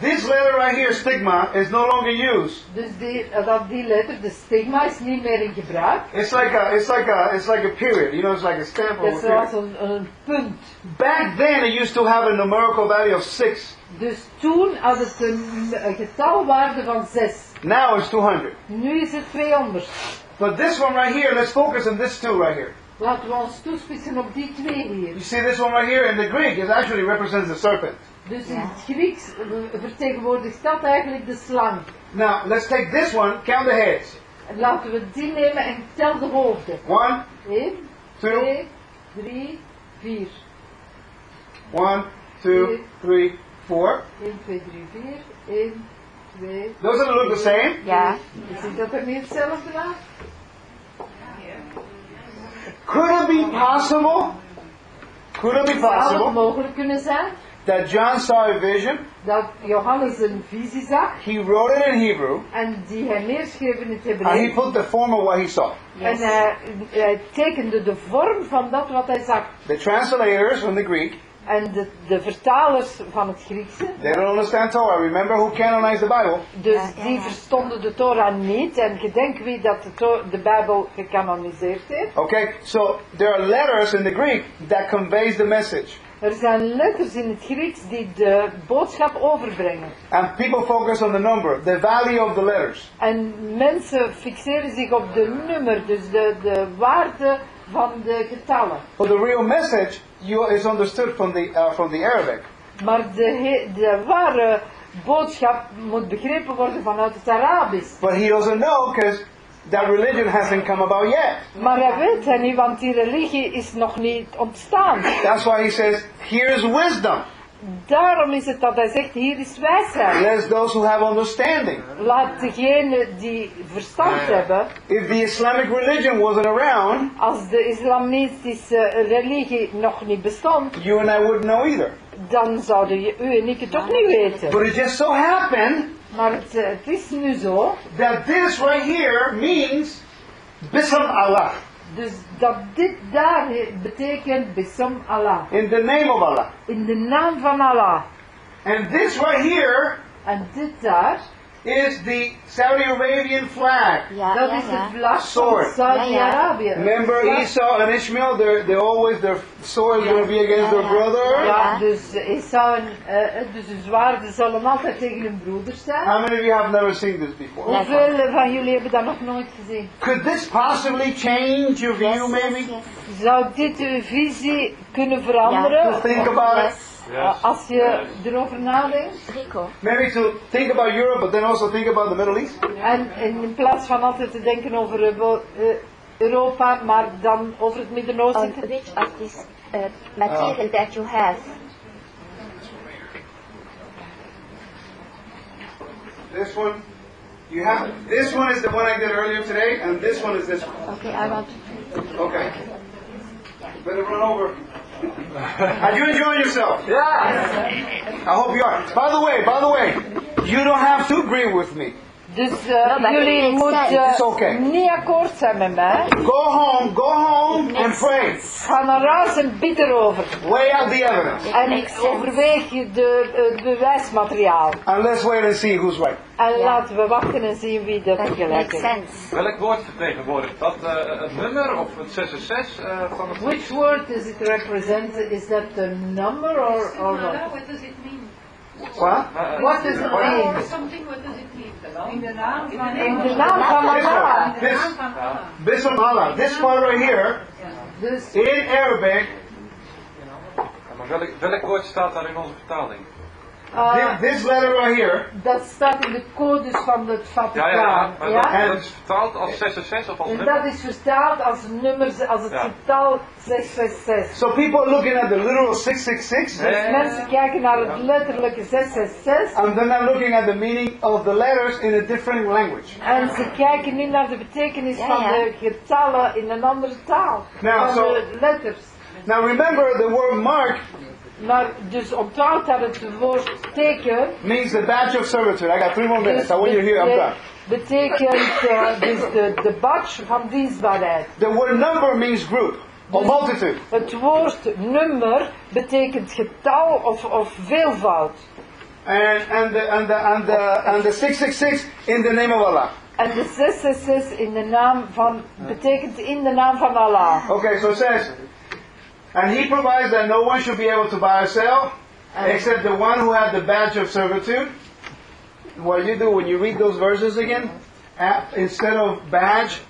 this letter right here, stigma, is no longer used. Dus die, eh, dat die letter, de stigma, is niet meer in gebruik. It's like a, it's like a, it's like a period. You know, it's like a stamp Het is a zoals een, een punt. Back then, it used to have a numerical value of six. Dus toen had het een, een getalwaarde van 6. Now it's 200. Nu is het 200. But this one right here, let's focus on this two right here. Laten we ons toespitsen op die twee hier. You see this one right here in the Greek, it actually represents the serpent. Dus in het Grieks eh, vertegenwoordigt dat eigenlijk de slang. Now, let's take this one, count the heads. En laten we die nemen en tel de hoofden. One, 1, two, 2, 3, 4. one, two, three, four. 1, 2, 3, 4. 1, 2. Doesn't it look the same? Ja. Ziet dat er niet hetzelfde uit? Could it be possible? Could it be Zou het possible mogelijk kunnen zijn that John saw a vision? dat Johannes een visie zag He wrote it in Hebrew, en die hij neerschreef in het and he put the form of what he saw. En hij, hij tekende de vorm van dat wat hij zag. The translators from the Greek, En de, de vertalers van het Griekse, they don't understand Torah. Remember who canonized the Bible? dus Ja, ja, die verstonden de Torah niet. En gedenk wie dat de, de Bijbel gecanoniseerd heeft. Okay, so there are letters in the Greek that conveys the message. Er zijn letters in het Grieks die de boodschap overbrengen. And people focus on the number, the value of the letters. En mensen fixeren zich op de nummer, dus de, de waarde van de getallen. But the real message you, is understood from the, uh, from the Arabic. Maar de, he- de ware boodschap moet begrepen worden vanuit het Arabisch. But he doesn't know because that religion hasn't come about yet. Maar hij weet het niet, want die religie is nog niet ontstaan. That's why he says, here is wisdom. Daarom is het dat hij zegt, hier is wijsheid. Let those who have understanding. Laat degene die verstand hebben, If the Islamic religion wasn't around, als de islamitische religie nog niet bestond, you and I wouldn't know either. dan zouden je- u en ik het toch niet weten. But it just so happened Maar het, eh, het is nu zo that this right here means Bism Allah. Dus dat dit daar betekent Bism Allah. In the name of Allah. In de naam van Allah. And this right here En dit daar, is the Saudi Arabian flag. Ja, dat ja, is de ja. vlag Sword. van Saudi-Arabië. Remember Vlag- Esau and Ishmael? They're, they're always, their sword is going to be against their brother. Ja, dus Esau en eh, dus de zwaarden zullen altijd tegen hun broeder staan. How many of you have never seen this before? Hoeveel van jullie hebben dat nog nooit gezien? Could this possibly change your view, maybe? Zou dit uw visie kunnen veranderen? To think about it? Uh, Als je erover nadenkt. Rico. Maybe to think about Europe, but then also think about the Middle East? En, in plaats van altijd te denken over eh, eh, Europa, maar dan over het Midden-Oosten. On which of these uh, material that you have This one, you have, this one is the one I did earlier today, and this one is this one. Okay, I want Okay. Better run over. Are you enjoying yourself? Yeah. I hope you are. By the way, by the way, you don't have to agree with me. Dus eh, jullie moeten okay. niet akkoord zijn met mij. Go home, go home and pray. Ga naar huis en bid erover. Weigh out the evidence. En overweeg je de, het bewijsmateriaal. And let's wait and see who's right. En laten we wachten en zien wie dat gelijk makes heeft. sense. Welk woord vertegenwoordigt dat? eh, het nummer of het 666 eh, van het Which word does it represent? Is that the number or, or what? What does it mean? What? What does it mean? Something, what does it mean? In de naam van In de naam van This Allah. one. This, this from Allah. This part right here, Dus in Arabic, Maar welk, welk woord staat daar in onze vertaling? Uh, this, letter right here, dat staat in de codes van het Ja, ja, ja. Vaticaan. Maar Ja? Dat, is vertaald als 666 of als En dat is vertaald als nummers, als het Ja. getal 666. so people are looking at the literal 666, Dus mensen kijken naar het letterlijke 666 and then they're looking at the meaning of the letters in a different language. en ze kijken niet naar de betekenis van de getallen in een andere taal. Nou, van zo- de letters. Now remember, the word mark Maar dus onthoud dat het woord teken means the badge of servitude. I got three more minutes. dus I want you hear. I'm done. betekent uh, dus de, de badge van dienstbaarheid. The word number means group or multitude. Het woord nummer betekent getal of, of veelvoud. And and the and the and the and the 666 in the name of Allah. En de 666 in de naam van, betekent in de naam van Allah. Okay, so it says, and he provides that no one should be able to buy or sell except the one who had the badge of servitude. What you do when you read those verses again, instead of badge,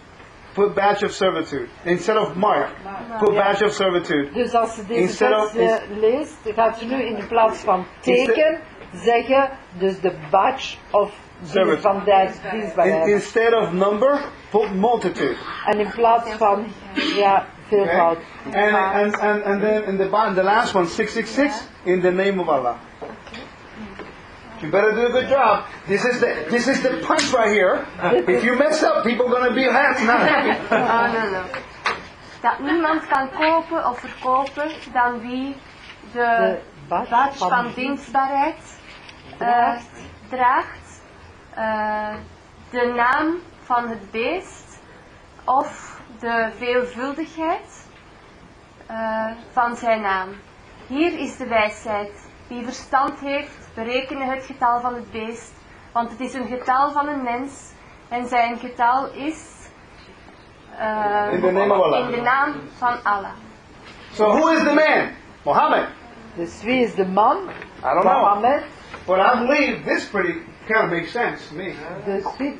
put badge of servitude. Instead of mark, put badge of servitude. Dus als ze deze Instead tekst of- leest, gaat ze nu in de plaats van teken zeggen, dus de badge of Servitude. van de In- dienstbaarheid. instead of number, put multitude. En in plaats van, ja, Okay? veelvoud. And, and, and, and then in the, ba- the last one, 666, in the name of Allah. You better do a good job. This is the this is the punch right here. *laughs* If you mess up, people are gonna be happy. *laughs* Ah, no, no. Dat niemand kan kopen of verkopen dan wie de, De badge van dienstbaarheid eh, draagt. eh, de naam van het beest of de veelvuldigheid eh, van zijn naam. Hier is de wijsheid. Wie verstand heeft, berekenen het getal van het beest, want het is een getal van een mens en zijn getal is eh, In de naam van Allah. So who is the man? Muhammad. Dus wie is de man? I don't know. Mohammed. But I believe this pretty kind of makes sense to me. Dus dit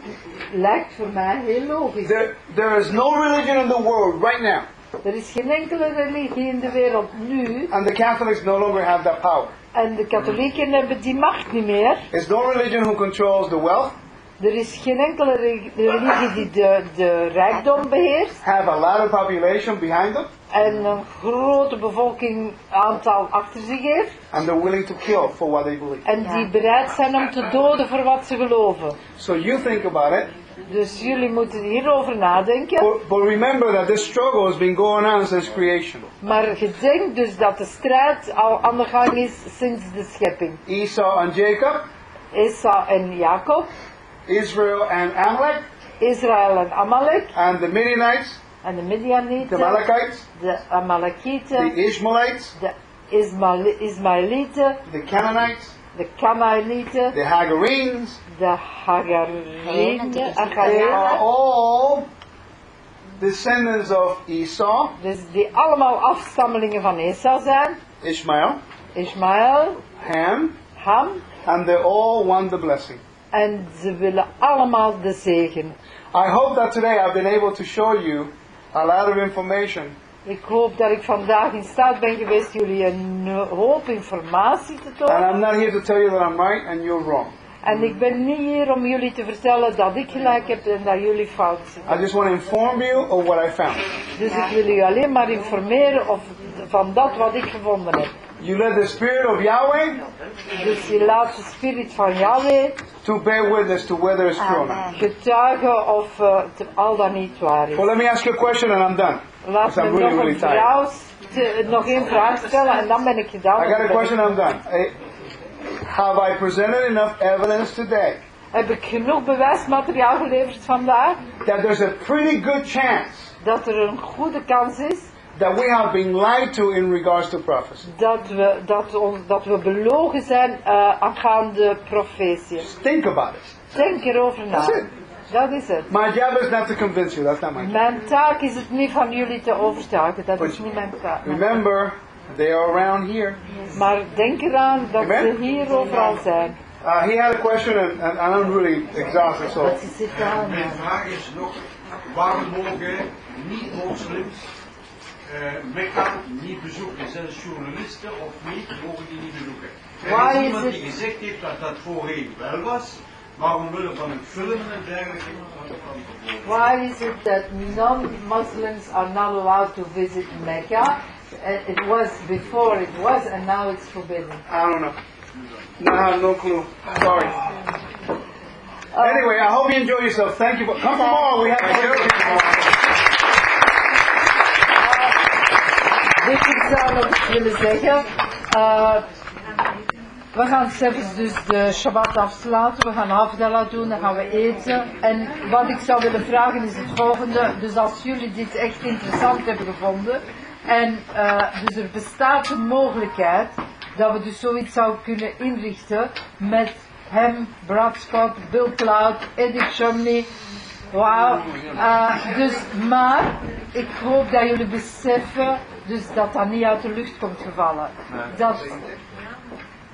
lijkt voor mij heel logisch. There, there is no religion in the world right now, Er is geen enkele religie in de wereld nu and the Catholics no longer have that power. en de katholieken hebben die macht niet meer. There's no religion who controls the wealth, Er is geen enkele re- religie die de, de rijkdom beheerst have a lot of population behind them, en een grote bevolking aantal achter zich heeft and they're willing to kill for what they believe. en die bereid zijn om te doden voor wat ze geloven. So you think about it. Dus jullie moeten hierover nadenken. But, but remember that this struggle has been going on since creation. Maar gedenk dus dat de strijd al aan de gang is sinds de schepping. Esau and Jacob, Esau en Jacob, Israel and Amalek, Israël and Amalek. And the Midianites. And the Midianites. the Midianieten, Amalekites, the Amalekieten, Ishmaelites, de Ismaili- Ismailieten, the Canaanites, The Kanaanieten, the Hagarenes. The Hagarieten, They are all descendants of Esau, dus die allemaal afstammelingen van Esau zijn, Ishmael, Ismaël, Ham, Ham, and they all want the blessing. En ze willen allemaal de zegen. I hope that today I've been able to show you a lot of information Ik hoop dat ik vandaag in staat ben geweest jullie een hoop informatie te And tonen. I'm not here to tell you that I'm right and you're wrong. En ik ben niet hier om jullie te vertellen dat ik gelijk heb en dat jullie fout zitten. I just want to inform you of what I found. Dus ik wil u alleen maar informeren of, van dat wat ik gevonden heb. You let the Spirit of Yahweh Dus je laat de spirit van Yahweh to bear witness to whether it's true or not. getuigen of uh, het al dan niet waar is. Well, let me ask you a question and I'm done. Laat me I'm really, nog really een, tired. vrouw te- nog één vraag stellen en dan ben ik gedaan. I got a question and I'm done. Eh, Have I presented enough evidence today Heb ik genoeg bewijsmateriaal geleverd vandaag that there's a pretty good chance dat er een goede kans is that we have been lied to in regards to prophecy? dat we, dat ons, dat we belogen zijn uh, aangaande profetie. Think about it. Denk erover na. That's it. Dat is het. My job is not to convince you. That's not my job. Mijn taak is het niet van jullie te overtuigen. Dat is niet mijn taak. Remember, they are around here. Maar denk eraan dat Amen. ze hier overal zijn. Uh, he had a question and, and, and I'm really exhausted, so. Mijn vraag is nog, waarom mogen niet-moslims eh Mekka niet bezoeken? Zelfs journalisten of niet, mogen die niet bezoeken. Er is is iemand die gezegd heeft dat dat voorheen wel was, maar omwille van een film en dergelijke wordt dat dan verboden. Why is it that non-Muslims are not allowed to visit Mecca? Uh, It was before it was and now it's forbidden. I don't know. No, I have no clue. Sorry. Anyway, I hope you enjoy yourself. Thank you. For, come tomorrow. We have Ik zou willen zeggen. Uh, we gaan zelfs dus de Shabbat afsluiten. We gaan Havdalah doen, dan gaan we eten. En wat ik zou willen vragen is het volgende. Dus als jullie dit echt interessant hebben gevonden. En uh, dus er bestaat een mogelijkheid dat we dus zoiets zouden kunnen inrichten met hem, Brad Scott, Bill Cloud, Eddie Chumney. Wauw. Uh, dus, maar ik hoop dat jullie beseffen dus dat dat niet uit de lucht komt gevallen. Dat,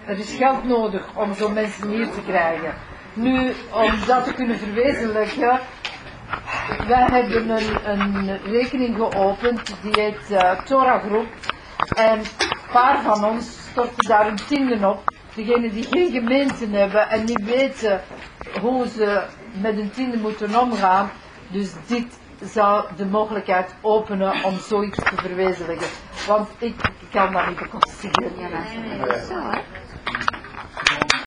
er is geld nodig om zo'n mensen hier te krijgen. Nu, om dat te kunnen verwezenlijken, wij hebben een, een rekening geopend, die heet uh, Torah Groep. En een paar van ons storten daar een tienden op. Degenen die geen gemeenten hebben en niet weten hoe ze met een tiende moeten omgaan. Dus dit zou de mogelijkheid openen om zoiets te verwezenlijken. Want ik kan dat niet bekostigen. Ja, zo, hè.